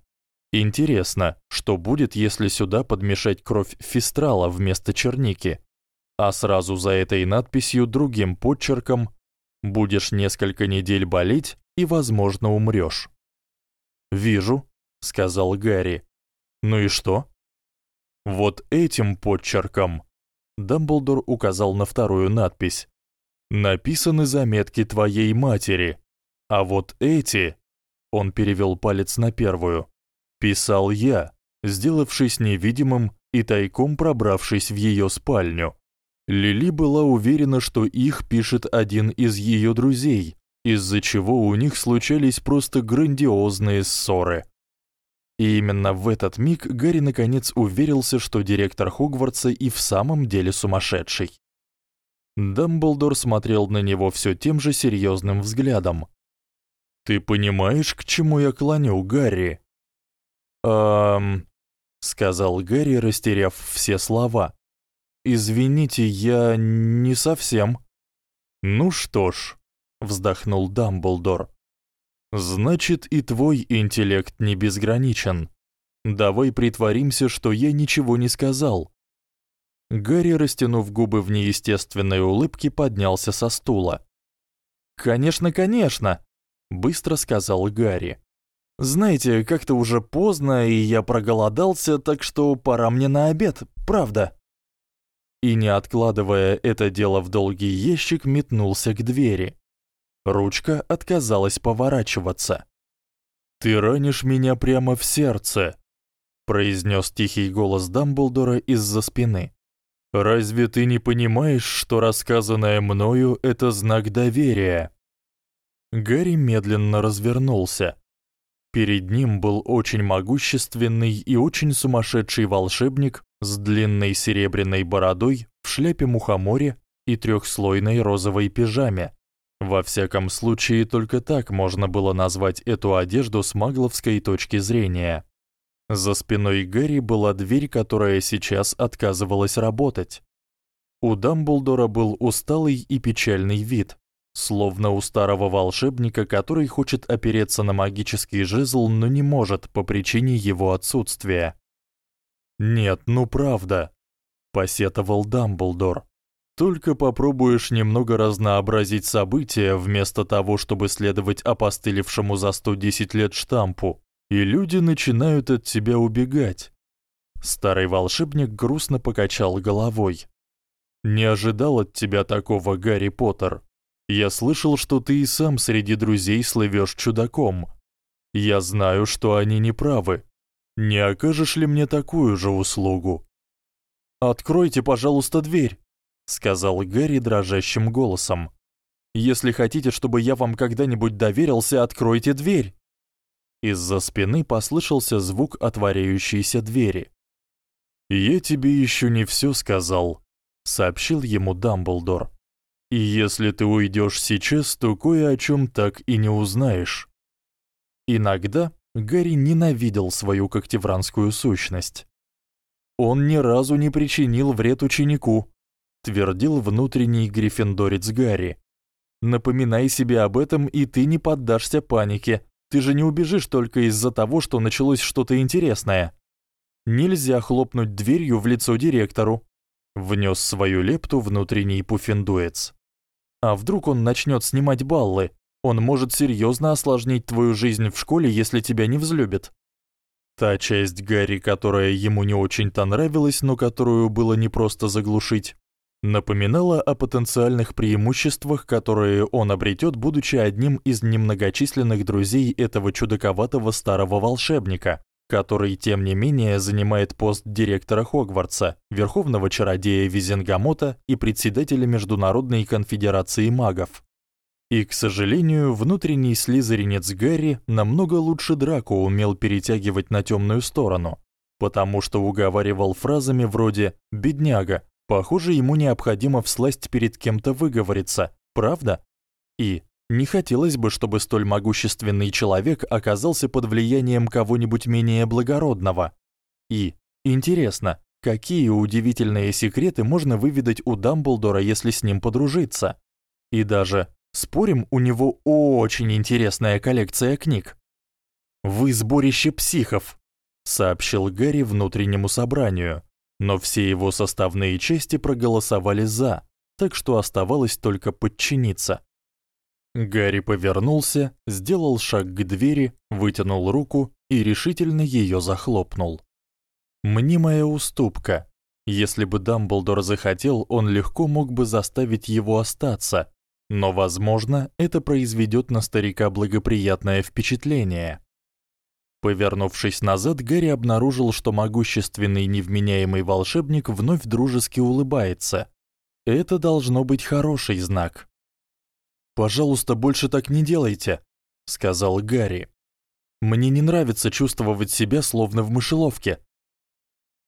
[SPEAKER 1] Интересно, что будет, если сюда подмешать кровь фистрала вместо черники? а сразу за этой надписью другим подчерком будешь несколько недель болеть и, возможно, умрёшь. Вижу, сказал Гарри. Ну и что? Вот этим подчерком Дамблдор указал на вторую надпись. Написаны заметки твоей матери. А вот эти, он перевёл палец на первую, писал я, сделавшись невидимым и тайком пробравшись в её спальню. Лили была уверена, что их пишет один из её друзей, из-за чего у них случались просто грандиозные ссоры. И именно в этот миг Гарри наконец уверился, что директор Хогвартса и в самом деле сумасшедший. Дамблдор смотрел на него всё тем же серьёзным взглядом. Ты понимаешь, к чему я клоню, Гарри? Эм, сказал Гарри, растеряв все слова. Извините, я не совсем. Ну что ж, вздохнул Дамблдор. Значит, и твой интеллект не безграничен. Давай притворимся, что я ничего не сказал. Гарри, растянув губы в неестественной улыбке, поднялся со стула. "Конечно, конечно", быстро сказал Гарри. "Знаете, как-то уже поздно, и я проголодался, так что пора мне на обед, правда?" И не откладывая это дело в долгий ящик, метнулся к двери. Ручка отказалась поворачиваться. "Ты ранишь меня прямо в сердце", произнёс тихий голос Дамблдора из-за спины. Разве ты не понимаешь, что рассказанное мною это знак доверия? Гарри медленно развернулся. Перед ним был очень могущественный и очень сумасшедший волшебник с длинной серебряной бородой, в шляпе мухоморе и трёхслойной розовой пижаме. Во всяком случае, только так можно было назвать эту одежду с магловской точки зрения. За спиной Гэри была дверь, которая сейчас отказывалась работать. У Дамблдора был усталый и печальный вид, словно у старого волшебника, который хочет опереться на магический жезл, но не может по причине его отсутствия. "Нет, ну правда", посетовал Дамблдор. Только попробуешь немного разнообразить события вместо того, чтобы следовать опостылевшему за 110 лет штампу и люди начинают от тебя убегать. Старый волшебник грустно покачал головой. Не ожидал от тебя такого, Гарри Поттер. Я слышал, что ты и сам среди друзей слывёшь чудаком. Я знаю, что они не правы. Не окажешь ли мне такую же услугу? Откройте, пожалуйста, дверь, сказал Гарри дрожащим голосом. Если хотите, чтобы я вам когда-нибудь доверился, откройте дверь. Из-за спины послышался звук отворяющейся двери. "Я тебе ещё не всё сказал", сообщил ему Дамблдор. "И если ты уйдёшь сейчас, то кое о чём так и не узнаешь". Иногда Гарри ненавидел свою когтевранскую сущность. Он ни разу не причинил вред ученику, твердил внутренний гриффиндорец Гарри. Напоминай себе об этом, и ты не поддашься панике. Ты же не убежишь только из-за того, что началось что-то интересное. Нельзя хлопнуть дверью в лицо директору. Внёс свою лепту внутренний пуффендуец. А вдруг он начнёт снимать баллы? Он может серьёзно осложнить твою жизнь в школе, если тебя не взлюбит. Та часть Гарри, которая ему не очень-то нравилась, но которую было непросто заглушить, напоминала о потенциальных преимуществах, которые он обретёт, будучи одним из немногочисленных друзей этого чудаковатого старого волшебника, который тем не менее занимает пост директора Хогвартса, верховного чародея Визенгамота и председателя Международной конфедерации магов. И, к сожалению, внутренний слизеринец Гарри намного лучше Драко умел перетягивать на тёмную сторону, потому что уговаривал фразами вроде «бедняга, Похоже, ему необходимо всласть перед кем-то выговориться, правда? И не хотелось бы, чтобы столь могущественный человек оказался под влиянием кого-нибудь менее благородного. И интересно, какие удивительные секреты можно выведать у Дамблдора, если с ним подружиться? И даже спорим, у него очень интересная коллекция книг. Вы сборище психов, сообщил Гарри внутреннему собранию но все его составные части проголосовали за, так что оставалось только подчиниться. Гарри повернулся, сделал шаг к двери, вытянул руку и решительно её захлопнул. Мнимая уступка. Если бы Дамблдор захотел, он легко мог бы заставить его остаться, но, возможно, это произведёт на старика благоприятное впечатление. Повернувшись назад, Гарри обнаружил, что могущественный невменяемый волшебник вновь дружески улыбается. Это должно быть хороший знак. Пожалуйста, больше так не делайте, сказал Гарри. Мне не нравится чувствовать себя словно в мышеловке.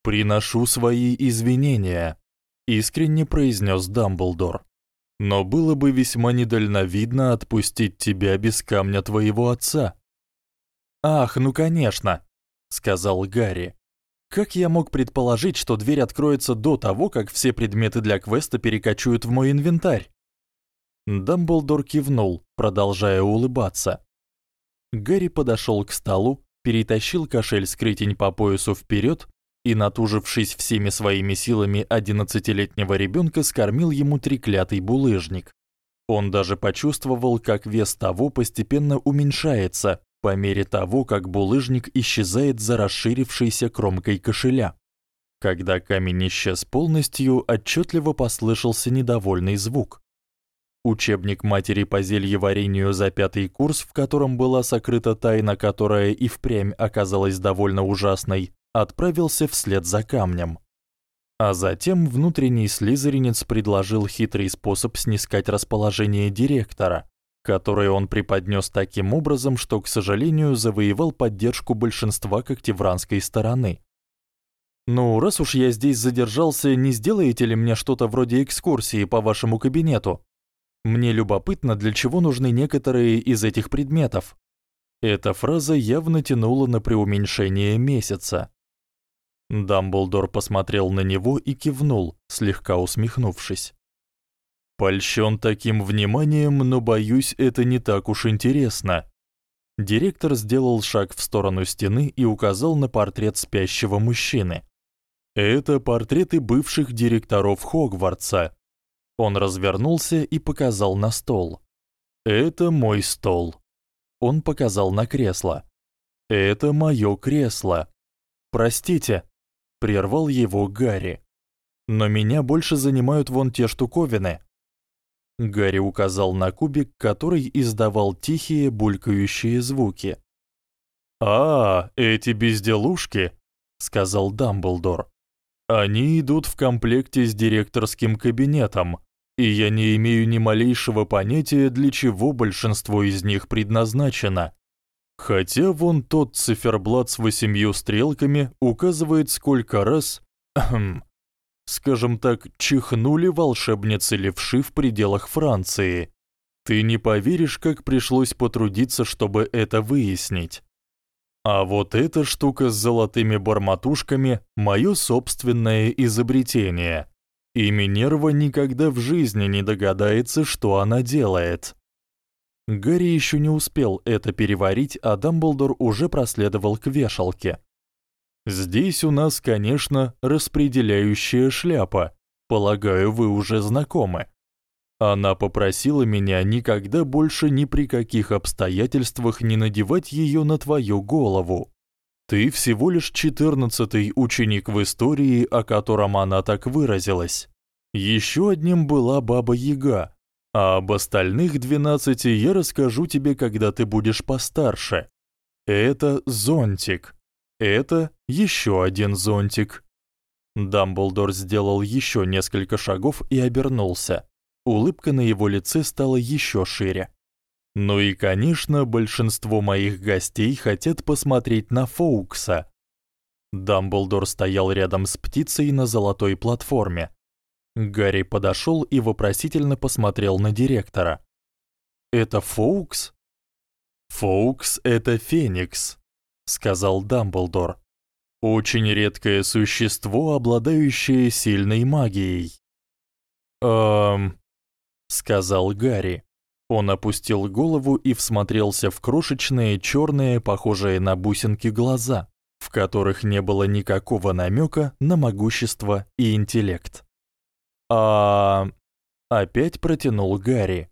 [SPEAKER 1] Приношу свои извинения, искренне произнёс Дамблдор. Но было бы весьма недальновидно отпустить тебя без камня твоего отца. Ах, ну конечно, сказал Гарри. Как я мог предположить, что дверь откроется до того, как все предметы для квеста перекочуют в мой инвентарь? Дамблдор кивнул, продолжая улыбаться. Гарри подошёл к столу, перетащил кошель с крытень по поясу вперёд и, натужившись всеми своими силами одиннадцатилетнего ребёнка, скормил ему треклятый булыжник. Он даже почувствовал, как вес того постепенно уменьшается по мере того, как булыжник исчезает за расширившейся кромкой кошеля. Когда камень исчез полностью, отчётливо послышался недовольный звук. Учебник матери по зельеварению за пятый курс, в котором была сокрыта тайна, которая и впрямь оказалась довольно ужасной, отправился вслед за камнем. А затем внутренний слизеринец предложил хитрый способ снискать расположение директора, который он преподнёс таким образом, что, к сожалению, завоевал поддержку большинства когтевранской стороны. Ну, раз уж я здесь задержался, не сделаете ли мне что-то вроде экскурсии по вашему кабинету? Мне любопытно, для чего нужны некоторые из этих предметов. Эта фраза явно тянула на преуменьшение месяца. Дамблдор посмотрел на него и кивнул, слегка усмехнувшись. Польщён таким вниманием, но боюсь, это не так уж интересно. Директор сделал шаг в сторону стены и указал на портрет спящего мужчины. Это портреты бывших директоров Хогвартса. Он развернулся и показал на стол. Это мой стол. Он показал на кресло. Это моё кресло. Простите, прервал его Гарри. Но меня больше занимают вон те штуковины. Гарри указал на кубик, который издавал тихие булькающие звуки. А, эти безделушки, сказал Дамблдор. Они идут в комплекте с директорским кабинетом, и я не имею ни малейшего понятия, для чего большинство из них предназначено. Хотя вон тот циферблат с восемью стрелками указывает, сколько раз, скажем так, чихнули волшебницы левши в пределах Франции. Ты не поверишь, как пришлось потрудиться, чтобы это выяснить. А вот эта штука с золотыми барматушками моё собственное изобретение. И Минерва никогда в жизни не догадается, что она делает. Гарри ещё не успел это переварить, а Дамблдор уже проследовал к вешалке. Здесь у нас, конечно, распределяющая шляпа. Полагаю, вы уже знакомы. Она попросила меня никогда больше ни при каких обстоятельствах не надевать её на твою голову. Ты всего лишь четырнадцатый ученик в истории, о котором она так выразилась. Ещё одним была баба Яга, а об остальных двенадцати я расскажу тебе, когда ты будешь постарше. Это зонтик. Это ещё один зонтик. Дамблдор сделал ещё несколько шагов и обернулся. Улыбка на его лице стала ещё шире. Ну и, конечно, большинство моих гостей хотят посмотреть на Фоукса. Дамблдор стоял рядом с птицей на золотой платформе. Гарри подошёл и вопросительно посмотрел на директора. Это Фоукс? Фоукс это Феникс, сказал Дамблдор. Очень редкое существо, обладающее сильной магией. Эм, сказал Гарри. Он опустил голову и всмотрелся в крошечные чёрные, похожие на бусинки глаза, в которых не было никакого намёка на могущество и интеллект. А опять протянул Гарри.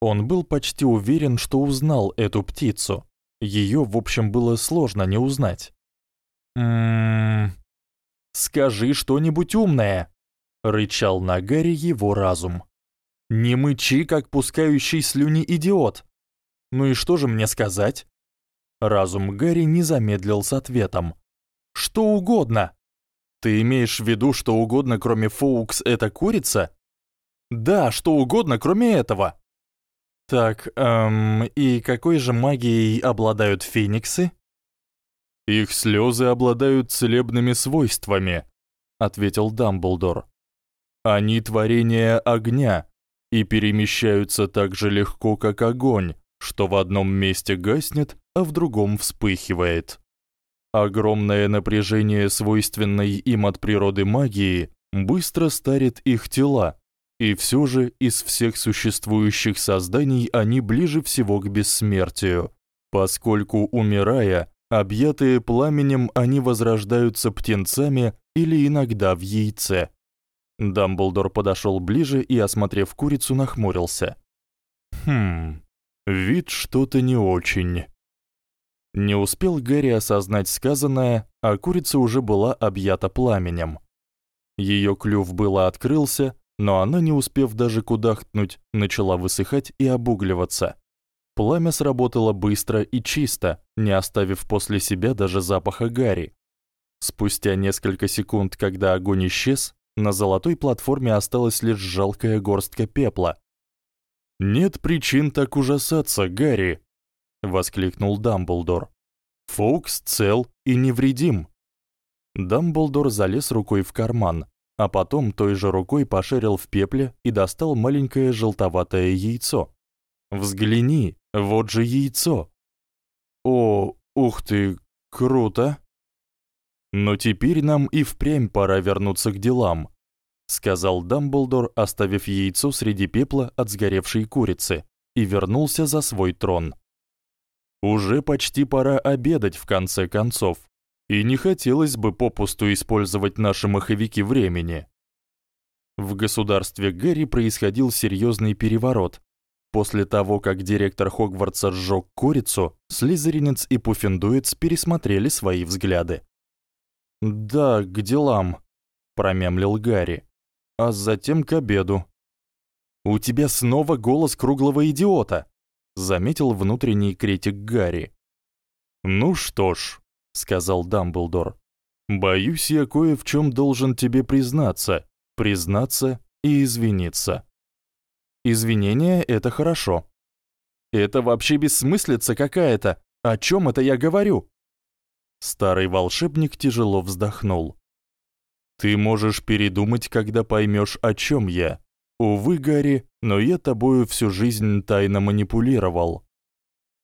[SPEAKER 1] Он был почти уверен, что узнал эту птицу. Её, в общем, было сложно не узнать. Мм. Скажи что-нибудь умное, рычал на Гарри его разум. Не мычи, как пускающий слюни идиот. Ну и что же мне сказать? Разум Гарри не замедлил с ответом. Что угодно. Ты имеешь в виду что угодно, кроме Фоукс это курица? Да, что угодно, кроме этого. Так, эм, и какой же магией обладают фениксы?
[SPEAKER 2] Их слёзы обладают целебными свойствами, ответил Дамблдор. Они творение огня и перемещаются так же легко, как огонь, что в одном месте гаснет, а в другом вспыхивает. Огромное напряжение свойственной им от природы магии быстро старит их тела, и всё же из всех существующих созданий они ближе всего к бессмертию, поскольку умирая, объятые пламенем, они возрождаются птенцами или иногда в яйце. Дамблдор подошёл ближе и, осмотрев курицу, нахмурился. Хм. Вид что-то не очень. Не успел Гарри осознать сказанное, а курица уже была объята пламенем. Её клюв было открылся, но она, не успев даже кудахнуть, начала высыхать и обугливаться. Пламя сработало быстро и чисто, не оставив после себя даже запаха гари. Спустя несколько секунд, когда огонь исчез, на золотой платформе осталась лишь жалкая горстка пепла. Нет причин так ужасаться, Гарри, воскликнул Дамблдор. Фокс цел и невредим. Дамблдор залез рукой в карман, а потом той же рукой пошарил в пепле и достал маленькое желтоватое яйцо. Взгляни, вот же яйцо. О, ух ты, круто. Но теперь нам и впрямь пора вернуться к делам, сказал Дамблдор, оставив яйцо среди пепла от сгоревшей курицы, и вернулся за свой трон. Уже почти пора обедать в конце концов. И не хотелось бы попусту использовать наши маховики времени. В государстве Гэри происходил серьёзный переворот. После того, как директор Хогвартса сжёг курицу, Слизеринец и Пуффендуец пересмотрели свои взгляды. "Да, к делам", промямлил Гарри. "А затем к обеду". "У тебя снова голос круглого идиота", заметил внутренний критик Гарри. "Ну что ж", сказал Дамблдор. Боюсь, я кое в чём должен тебе признаться, признаться и извиниться. Извинения это хорошо. Это вообще бессмыслица какая-то. О чём это я говорю? Старый волшебник тяжело вздохнул. Ты можешь передумать, когда поймёшь, о чём я. Увы, Гарри, но я тобою всю жизнь тайно манипулировал.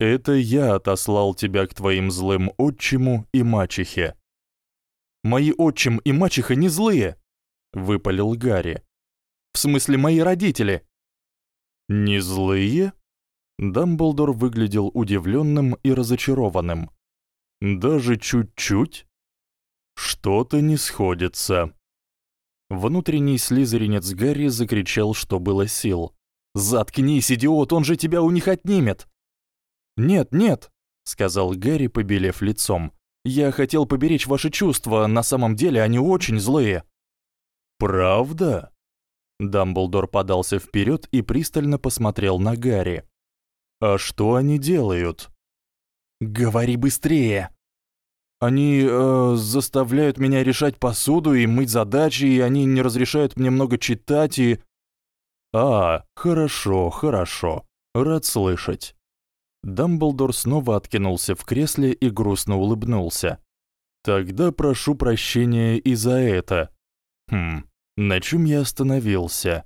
[SPEAKER 2] Это я отослал тебя к твоим злым отчиму и мачехе. Мои отчим и мачеха не злые, выпалил Гарри. В смысле, мои родители. Не злые? Дамблдор выглядел удивлённым и разочарованным. Даже чуть-чуть? Что-то не сходится. Внутренний слизеринец Гарри закричал, что было сил. Заткнись, идиот, он же тебя у них отнимет. «Нет, нет», — сказал Гэри, побелев лицом. «Я хотел поберечь ваши чувства, на самом деле они очень злые». «Правда?» Дамблдор подался вперед и пристально посмотрел на Гарри. «А что они делают?» «Говори быстрее!» «Они э, заставляют меня решать посуду и мыть задачи, и они не разрешают мне много читать и...» «А, хорошо, хорошо. Рад слышать. Дамблдор снова откинулся в кресле и грустно улыбнулся. Тогда прошу прощения и за это. Хм, на чём я остановился?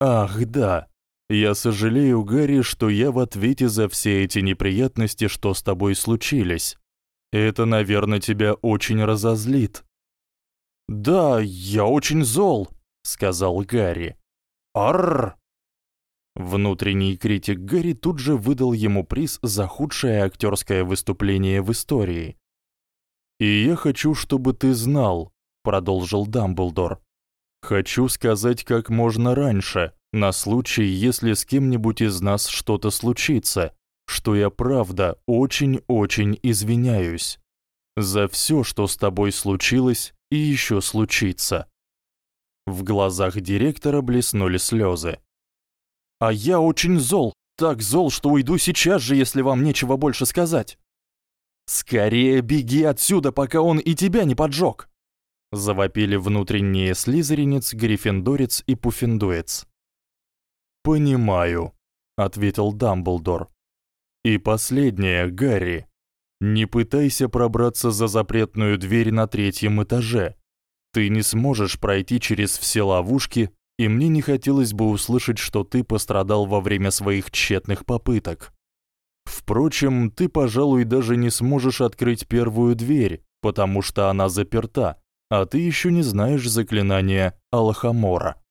[SPEAKER 2] Ах, да. Я сожалею, Гарри, что я в ответе за все эти неприятности, что с тобой случились. Это, наверное, тебя очень разозлит. Да, я очень зол, сказал Гарри. Арр! Внутренний критик Гэри тут же выдал ему приз за худшее актерское выступление в истории. "И я хочу, чтобы ты знал", продолжил Дамблдор. "Хочу сказать как можно раньше, на случай, если с кем-нибудь из нас что-то случится, что я правда очень-очень извиняюсь за всё, что с тобой случилось и ещё случится". В глазах директора блеснули слёзы. А я очень зол, так зол, что уйду сейчас же, если вам нечего больше сказать. Скорее беги отсюда, пока он и тебя не поджег. Завопили внутренние слизеринец, гриффиндорец и пуффендуец. Понимаю,
[SPEAKER 1] ответил Дамблдор. И последнее, Гарри. Не пытайся пробраться за запретную дверь на третьем этаже. Ты не сможешь пройти через все ловушки, и мне не хотелось бы услышать, что ты пострадал во время своих тщетных попыток. Впрочем, ты, пожалуй, даже не сможешь открыть первую дверь, потому что она заперта, а ты ещё не знаешь заклинания Алхамора.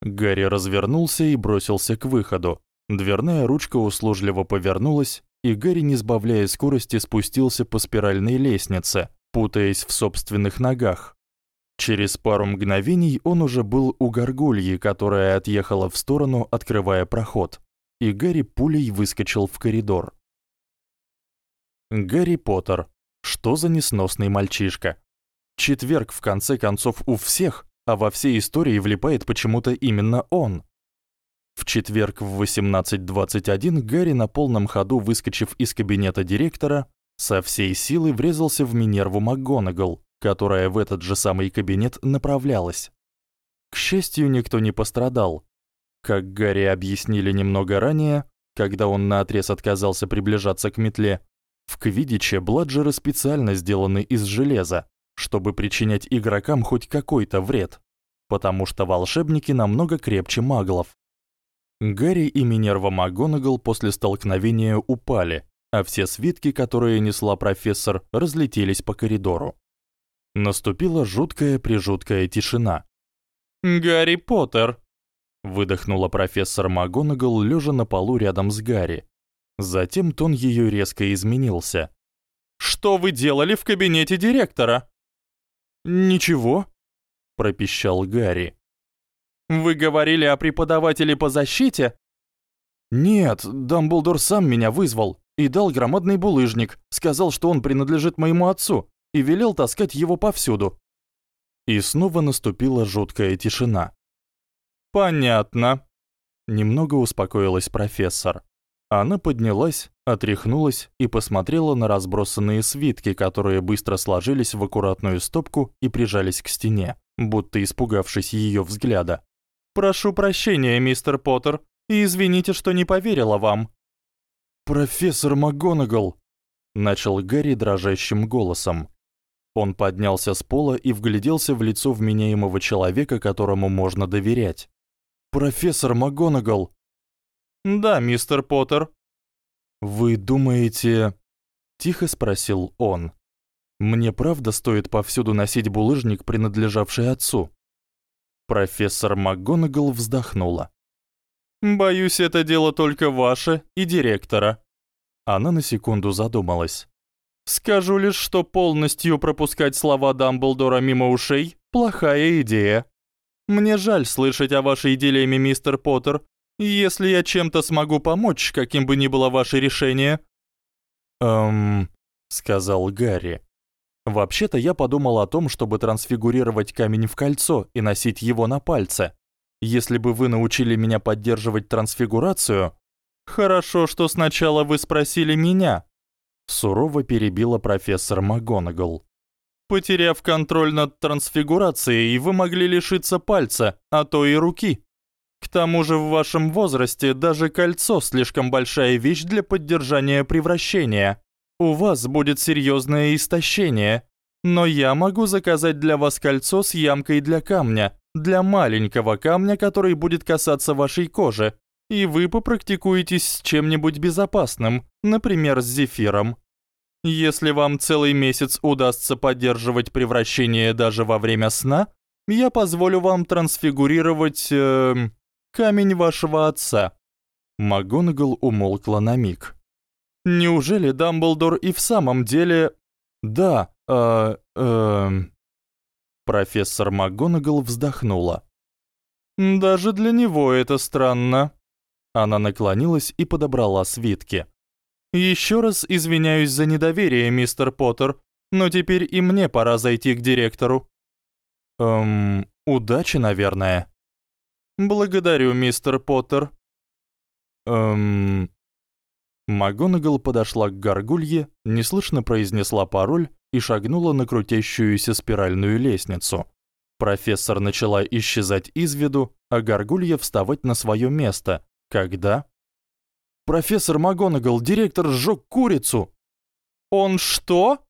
[SPEAKER 1] Гарри развернулся и бросился к выходу. Дверная ручка услужливо повернулась, и Гарри, не сбавляя скорости, спустился по спиральной лестнице, путаясь в собственных ногах. Через пару мгновений он уже был у горгульи, которая отъехала в сторону, открывая проход, и Гарри пулей выскочил в коридор. Гарри Поттер. Что за несносный мальчишка? Четверг в конце концов у всех, а во всей истории влипает почему-то именно он. В четверг в 18:21 Гарри на полном ходу, выскочив из кабинета директора, со всей силы врезался в Минерву МакГонагал, которая в этот же самый кабинет направлялась. К счастью, никто не пострадал. Как Гарри объяснили немного ранее, когда он наотрез отказался приближаться к метле, в квиддиче бладжеры специально сделаны из железа, чтобы причинять игрокам хоть какой-то вред, потому что волшебники намного крепче маглов. Гарри и Минерва МакГонагал после столкновения упали, а все свитки, которые несла профессор, разлетелись по коридору. Наступила жуткая-прежуткая тишина.
[SPEAKER 2] «Гарри Поттер!»
[SPEAKER 1] — выдохнула профессор МакГонагал, лежа на полу рядом с Гарри. Затем тон её резко изменился.
[SPEAKER 2] «Что вы делали в кабинете директора?»
[SPEAKER 1] «Ничего», — пропищал Гарри.
[SPEAKER 2] Вы говорили о преподавателе по защите?
[SPEAKER 1] Нет, Дамблдор сам меня вызвал и дал громадный булыжник, сказал, что он принадлежит моему отцу, и велел таскать его повсюду. И снова наступила жуткая тишина.
[SPEAKER 2] Понятно.
[SPEAKER 1] Немного успокоилась профессор. Она поднялась, отряхнулась и посмотрела на разбросанные свитки, которые быстро сложились в аккуратную стопку и прижались к стене, будто испугавшись её взгляда.
[SPEAKER 2] Прошу прощения, мистер Поттер, и извините, что не поверила вам.
[SPEAKER 1] Профессор МакГонагал, начал Гарри дрожащим голосом. Он поднялся с пола и вгляделся в лицо вменяемого человека, которому можно доверять. Профессор МакГонагал.
[SPEAKER 2] Да, мистер Поттер.
[SPEAKER 1] Вы думаете, тихо спросил он. Мне правда стоит повсюду носить булыжник, принадлежавший отцу? Профессор МакГонагал вздохнула.
[SPEAKER 2] Боюсь, это дело только ваше и директора.
[SPEAKER 1] Она на секунду задумалась.
[SPEAKER 2] Скажу лишь, что полностью пропускать слова Дамблдора мимо ушей плохая идея. Мне жаль слышать о вашей дилемме, мистер Поттер. Если я чем-то смогу помочь, каким бы ни было ваше решение,
[SPEAKER 1] эм, сказал Гарри. Вообще-то я подумал о том, чтобы трансфигурировать камень в кольцо и носить его на пальце. Если бы вы научили меня поддерживать трансфигурацию,
[SPEAKER 2] хорошо, что сначала вы спросили меня,
[SPEAKER 1] сурово перебила профессор МакГонагал.
[SPEAKER 2] Потеряв контроль над трансфигурацией, вы могли лишиться пальца, а то и руки. К тому же в вашем возрасте даже кольцо слишком большая вещь для поддержания превращения у вас будет серьёзное истощение, но я могу заказать для вас кольцо с ямкой для камня, для маленького камня, который будет касаться вашей кожи, и вы попрактикуетесь с чем-нибудь безопасным, например, с зефиром. Если вам целый месяц удастся поддерживать превращение даже во время сна, я позволю вам трансфигурировать э, камень вашего отца.
[SPEAKER 1] Магонгол умолкла на миг.
[SPEAKER 2] Неужели Дамблдор и в самом деле
[SPEAKER 1] Да, э, э Профессор МакГонагал вздохнула.
[SPEAKER 2] Даже для него это странно.
[SPEAKER 1] Она наклонилась и подобрала свитки.
[SPEAKER 2] Ещё раз извиняюсь за недоверие, мистер Поттер, но теперь и мне пора зайти к директору.
[SPEAKER 1] Эм, удачи, наверное.
[SPEAKER 2] Благодарю, мистер Поттер.
[SPEAKER 1] Эм, МакГонагал подошла к горгулье, неслышно произнесла пароль и шагнула на крутящуюся спиральную лестницу. Профессор начала исчезать из виду, а горгулья вставать на своё место, когда? Профессор Магонагал, директор, сжег курицу.
[SPEAKER 2] Он что?